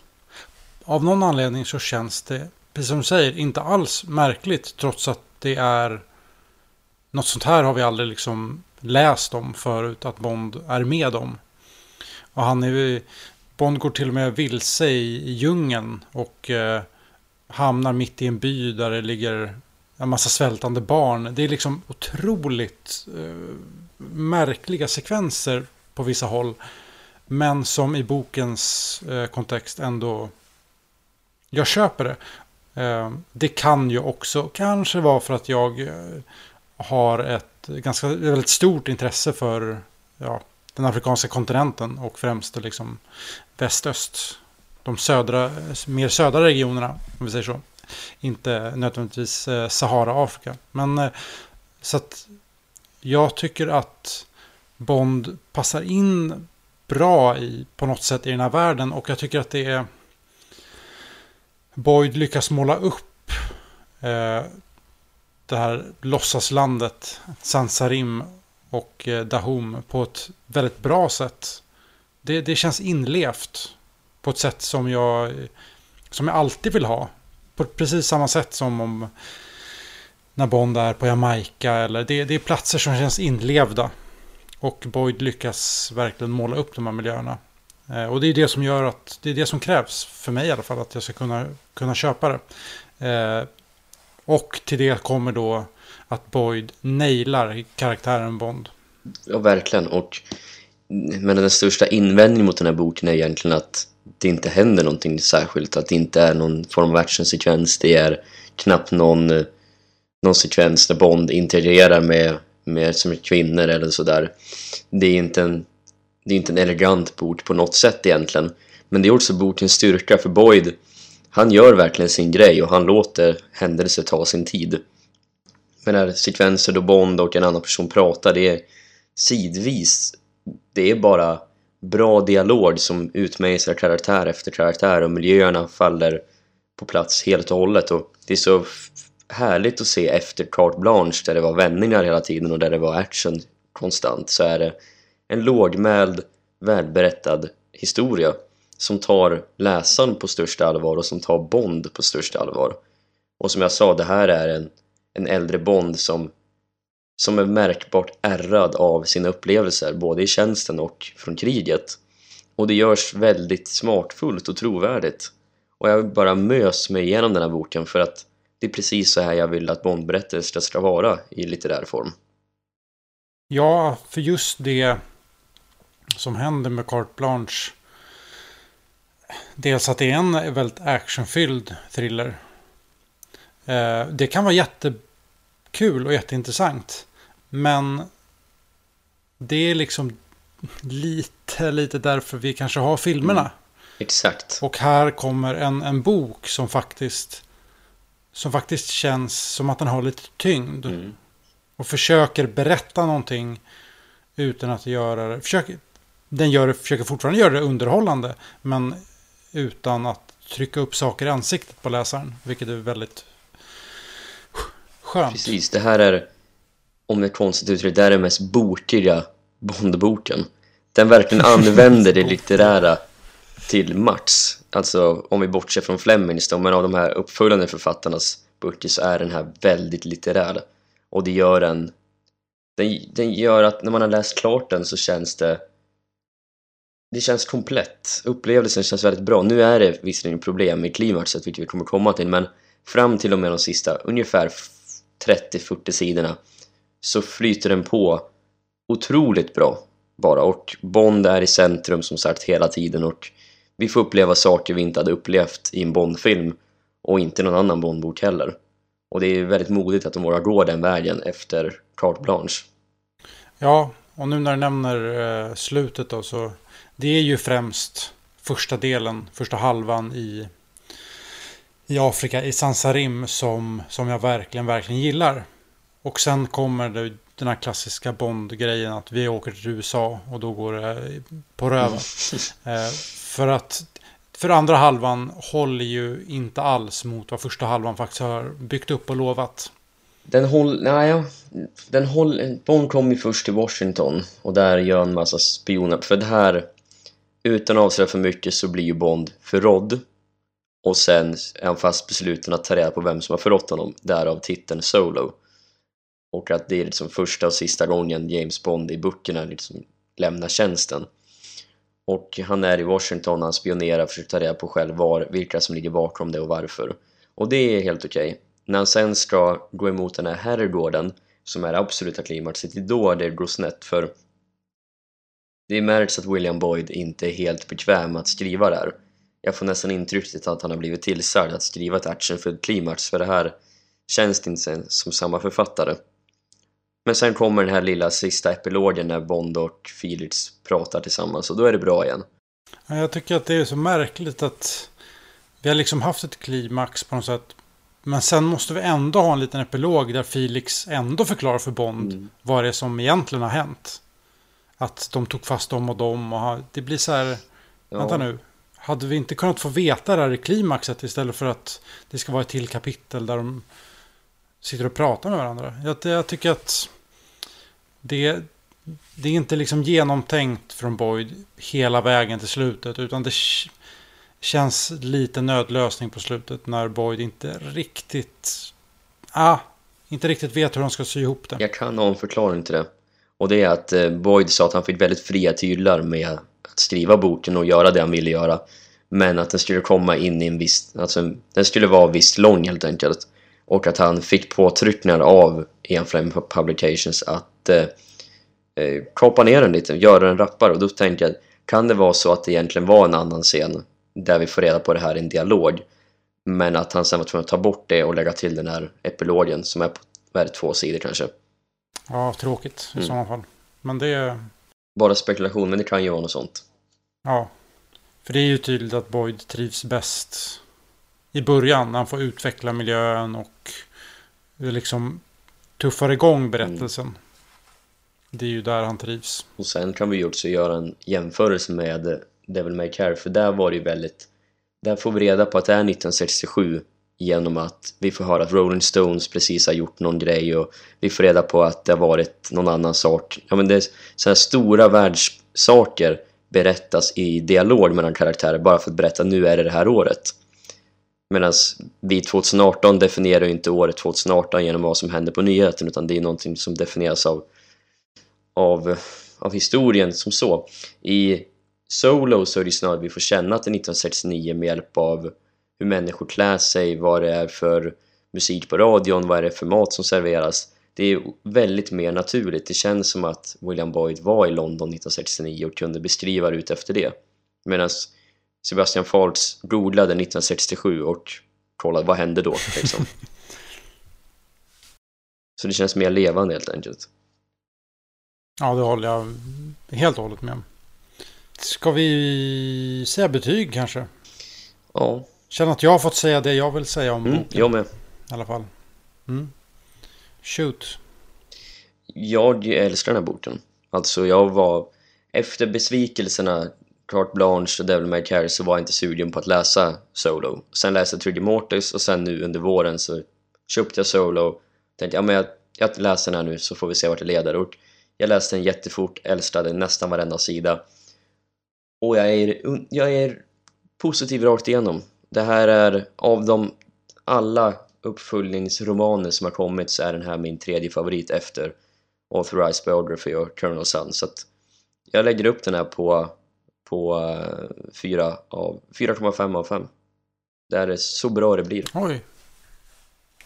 Av någon anledning så känns det, precis som du säger, inte alls märkligt trots att det är... Något sånt här har vi aldrig liksom läst om förut att Bond är med om. Och han är Bond går till och med vilse i, i djungeln och eh, hamnar mitt i en by där det ligger en massa svältande barn. Det är liksom otroligt eh, märkliga sekvenser på vissa håll. Men som i bokens eh, kontext ändå... Jag köper det. Eh, det kan ju också kanske vara för att jag eh, har ett ganska väldigt stort intresse för ja, den afrikanska kontinenten och främst liksom västöst. De södra, mer södra regionerna, om vi säger så. Inte nödvändigtvis eh, Sahara-Afrika. Men eh, så att jag tycker att Bond passar in bra i, på något sätt i den här världen. Och jag tycker att det är... Boyd lyckas måla upp eh, det här låtsaslandet Sansarim och eh, Dahom på ett väldigt bra sätt. Det, det känns inlevt på ett sätt som jag, som jag alltid vill ha. På precis samma sätt som om när Bond är på Jamaica. Eller det, det är platser som känns inlevda. Och Boyd lyckas verkligen måla upp de här miljöerna. Eh, och det är det som gör att, det är det som krävs för mig i alla fall, att jag ska kunna, kunna köpa det. Eh, och till det kommer då att Boyd nailar karaktären Bond. Ja, verkligen. Och, men den största invändningen mot den här boken är egentligen att det inte händer någonting särskilt. Att det inte är någon form av actionsekvens. Det är knappt någon, någon sekvens där Bond interagerar med, med som kvinnor eller sådär. Det är inte en det är inte en elegant bok på något sätt egentligen. Men det är också bokens styrka för Boyd. Han gör verkligen sin grej och han låter händelser ta sin tid. Men när sekvenser då Bond och en annan person pratar, det är sidvis. Det är bara bra dialog som utmejslar karaktär efter karaktär och miljöerna faller på plats helt och hållet. Och det är så härligt att se efter Carte Blanche där det var vändningar hela tiden och där det var action konstant så är det en lågmäld, välberättad historia som tar läsaren på största allvar och som tar Bond på största allvar. Och som jag sa, det här är en, en äldre Bond som, som är märkbart ärrad av sina upplevelser, både i tjänsten och från kriget. Och det görs väldigt smartfullt och trovärdigt. Och jag bara mös mig igenom den här boken för att det är precis så här jag vill att Bondberättelser ska vara i litterär form. Ja, för just det som händer med Carte Blanche Dels att det är en väldigt actionfylld thriller. Eh, det kan vara jättekul och jätteintressant. Men det är liksom lite, lite därför vi kanske har filmerna. Mm, exakt. Och här kommer en, en bok som faktiskt som faktiskt känns som att den har lite tyngd. Mm. Och försöker berätta någonting utan att göra det. Försöker, den gör, försöker fortfarande göra det underhållande. Men utan att trycka upp saker i ansiktet på läsaren. Vilket är väldigt skönt. Precis, det här är, om det är konstigt uttryck, det här är den mest bokiga Bondboken. Den verkligen (laughs) använder det litterära till max. Alltså om vi bortser från Flemings då, men av de här uppföljande författarnas böcker så är den här väldigt litterär. Och det gör en... Den, den gör att när man har läst klart den så känns det det känns komplett. Upplevelsen känns väldigt bra. Nu är det visserligen problem med klimaxet, vilket vi kommer komma till, men fram till och med de sista ungefär 30-40 sidorna så flyter den på otroligt bra bara och Bond är i centrum som sagt hela tiden och vi får uppleva saker vi inte hade upplevt i en Bond-film och inte någon annan Bond-bok heller. Och det är väldigt modigt att de vågar gå den vägen efter Carte Blanche. Ja, och nu när du nämner eh, slutet då så det är ju främst första delen, första halvan i, i Afrika, i Sansarim, som, som jag verkligen, verkligen gillar. Och sen kommer det, den här klassiska Bond-grejen att vi åker till USA och då går det på röven. (laughs) eh, för att för andra halvan håller ju inte alls mot vad första halvan faktiskt har byggt upp och lovat. Den håller, nej, den håller, Bond kom ju först till Washington och där gör en massa spioner. För det här, utan att avslöja för mycket så blir ju Bond förrådd. Och sen är han fast besluten att ta reda på vem som har förrått honom, därav titeln Solo. Och att det är liksom första och sista gången James Bond i böckerna liksom lämnar tjänsten. Och han är i Washington, han spionerar, försöker ta reda på själv var, vilka som ligger bakom det och varför. Och det är helt okej. Okay. När han sen ska gå emot den här herrgården, som är absoluta klimaxet, det är då det går snett för det märks att William Boyd inte är helt bekväm med att skriva där. Jag får nästan intrycket att han har blivit tillsagd att skriva ett actionfyllt klimax för det här känns inte som samma författare. Men sen kommer den här lilla sista epilogen när Bond och Felix pratar tillsammans och då är det bra igen. Jag tycker att det är så märkligt att vi har liksom haft ett klimax på något sätt. Men sen måste vi ändå ha en liten epilog där Felix ändå förklarar för Bond mm. vad det är som egentligen har hänt. Att de tog fast dem och dem och det blir så här. Ja. Vänta nu. Hade vi inte kunnat få veta det här i klimaxet istället för att det ska vara ett till kapitel där de sitter och pratar med varandra. Jag, jag tycker att det, det är inte liksom genomtänkt från Boyd hela vägen till slutet. Utan det känns lite nödlösning på slutet när Boyd inte riktigt... Ah, inte riktigt vet hur de ska sy ihop det. Jag kan ha en förklaring till det. Och det är att eh, Boyd sa att han fick väldigt fria tyglar med att skriva boken och göra det han ville göra. Men att den skulle komma in i en viss... Alltså, den skulle vara visst lång helt enkelt och att han fick påtryckningar av Enflame Publications att eh, eh, kapa ner den lite, göra den rappare och då tänkte jag kan det vara så att det egentligen var en annan scen där vi får reda på det här i en dialog men att han sen var tvungen att ta bort det och lägga till den här epilogen som är på är två sidor kanske. Ja, tråkigt i mm. sådana fall. Men det. Bara spekulation, men det kan ju vara något sånt. Ja, för det är ju tydligt att Boyd trivs bäst i början när han får utveckla miljön och liksom tuffar igång berättelsen. Mm. Det är ju där han trivs. Och sen kan vi ju också göra en jämförelse med Devil May Care för där var det ju väldigt där får vi reda på att det är 1967 genom att vi får höra att Rolling Stones precis har gjort någon grej och vi får reda på att det har varit någon annan sak. Ja men det är sådana stora världssaker berättas i dialog mellan karaktärer bara för att berätta nu är det det här året. Medan vi 2018 definierar ju inte året 2018 genom vad som händer på nyheten utan det är någonting som definieras av, av, av historien som så. I Solo så är det snarare att vi får känna att det är 1969 med hjälp av hur människor klär sig, vad det är för musik på radion, vad är det för mat som serveras. Det är väldigt mer naturligt. Det känns som att William Boyd var i London 1969 och kunde beskriva det ut efter det. Medan Sebastian Faltz googlade 1967 och kollade vad hände då liksom. (laughs) Så det känns mer levande helt enkelt. Ja, det håller jag helt och hållet med om. Ska vi säga betyg kanske? Ja. Känner att jag har fått säga det jag vill säga om mm, boken. Jag med. I alla fall. Mm. Shoot. Jag älskar den här boken. Alltså jag var... Efter besvikelserna Carte Blanche och Devil May Care så var jag inte sugen på att läsa Solo. Sen läste jag Trigger Mortis och sen nu under våren så köpte jag Solo. Tänkte ja men jag, jag läser den här nu så får vi se vart det leder. Och jag läste den jättefort, älskade nästan varenda sida. Och jag är, jag är positiv rakt igenom. Det här är av de alla uppföljningsromaner som har kommit så är den här min tredje favorit efter Authorized Biography och Colonel Sun. Så att jag lägger upp den här på på eh, 4,5 av 5. Det är så bra det blir. Oj.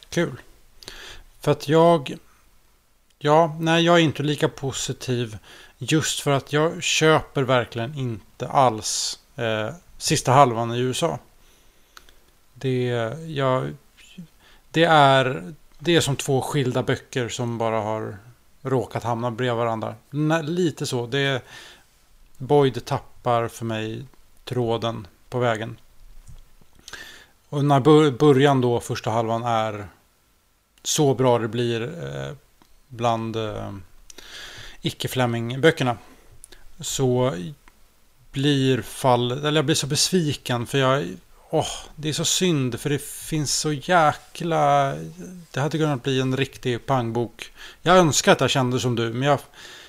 Kul. För att jag... Ja, nej jag är inte lika positiv. Just för att jag köper verkligen inte alls eh, sista halvan i USA. Det, ja, det, är, det är som två skilda böcker som bara har råkat hamna bredvid varandra. Lite så. Det är, Boyd tappar för mig tråden på vägen. och när början då, första halvan, är så bra det blir eh, bland eh, icke-Fleming-böckerna. Så blir fall, eller jag blir så besviken för jag, oh, det är så synd för det finns så jäkla, det hade kunnat bli en riktig pangbok. Jag önskar att jag kände som du, men jag,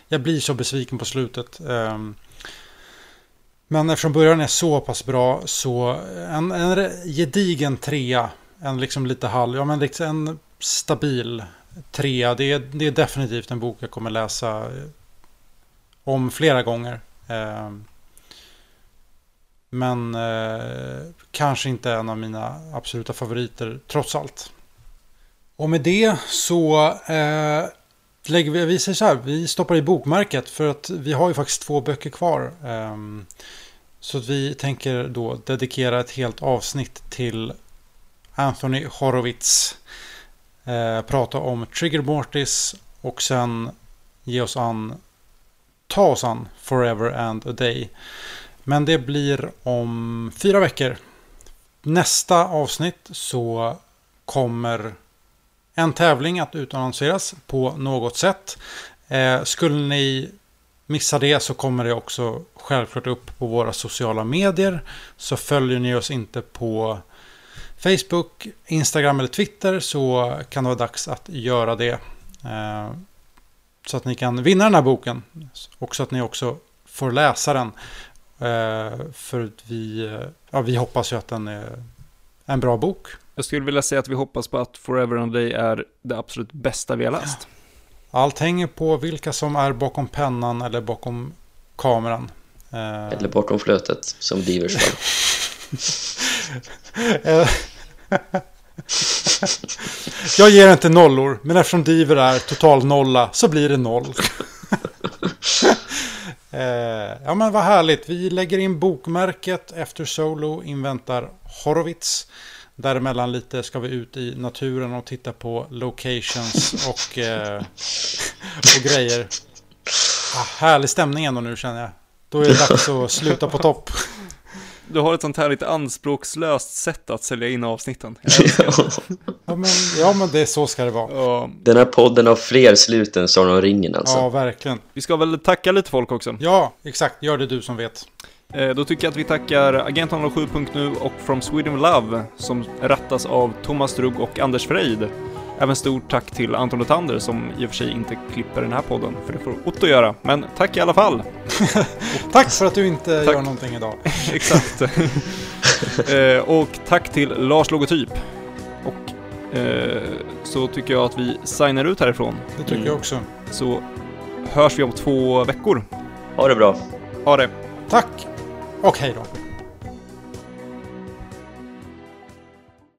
jag blir så besviken på slutet. Um, men eftersom början är så pass bra så en, en gedigen trea. En liksom lite halv, ja men liksom en stabil trea. Det är, det är definitivt en bok jag kommer läsa om flera gånger. Eh, men eh, kanske inte en av mina absoluta favoriter trots allt. Och med det så eh, lägger vi, vi säger så här, vi stoppar i bokmärket för att vi har ju faktiskt två böcker kvar. Eh, så att vi tänker då dedikera ett helt avsnitt till Anthony Horowitz. Eh, prata om Trigger Mortis och sen ge oss an, ta oss an Forever and a Day. Men det blir om fyra veckor. Nästa avsnitt så kommer en tävling att utannonseras på något sätt. Eh, skulle ni missa det så kommer det också självklart upp på våra sociala medier. Så följer ni oss inte på Facebook, Instagram eller Twitter så kan det vara dags att göra det. Eh, så att ni kan vinna den här boken. Och så att ni också får läsa den. Eh, för vi, ja, vi hoppas ju att den är en bra bok. Jag skulle vilja säga att vi hoppas på att Forever and Day är det absolut bästa vi har läst. Allt hänger på vilka som är bakom pennan eller bakom kameran. Eh, eller bakom flötet, som Divers var. (laughs) Jag ger inte nollor, men eftersom Diver är total nolla så blir det noll. (laughs) Eh, ja men vad härligt, vi lägger in bokmärket efter Solo, inväntar Horowitz. Däremellan lite ska vi ut i naturen och titta på locations och, eh, och grejer. Ah, härlig stämning ändå nu känner jag. Då är det dags att sluta på topp. Du har ett sånt här lite anspråkslöst sätt att sälja in avsnitten. (laughs) ja, men, ja, men det är så ska det vara. Ja. Den här podden har fler slut än Sagan om ringen alltså. Ja, verkligen. Vi ska väl tacka lite folk också? Ja, exakt. Gör det du som vet. Eh, då tycker jag att vi tackar Agent 07.nu och From Sweden Love som rattas av Thomas Drugg och Anders Freid. Även stort tack till Anton Lotander som i och för sig inte klipper den här podden, för det får Otto göra. Men tack i alla fall! (laughs) tack för att du inte tack. gör någonting idag. (laughs) Exakt. (laughs) eh, och tack till Lars Logotyp. Och eh, så tycker jag att vi signar ut härifrån. Det tycker mm. jag också. Så hörs vi om två veckor. Ha det bra. Ha det. Tack och hej då.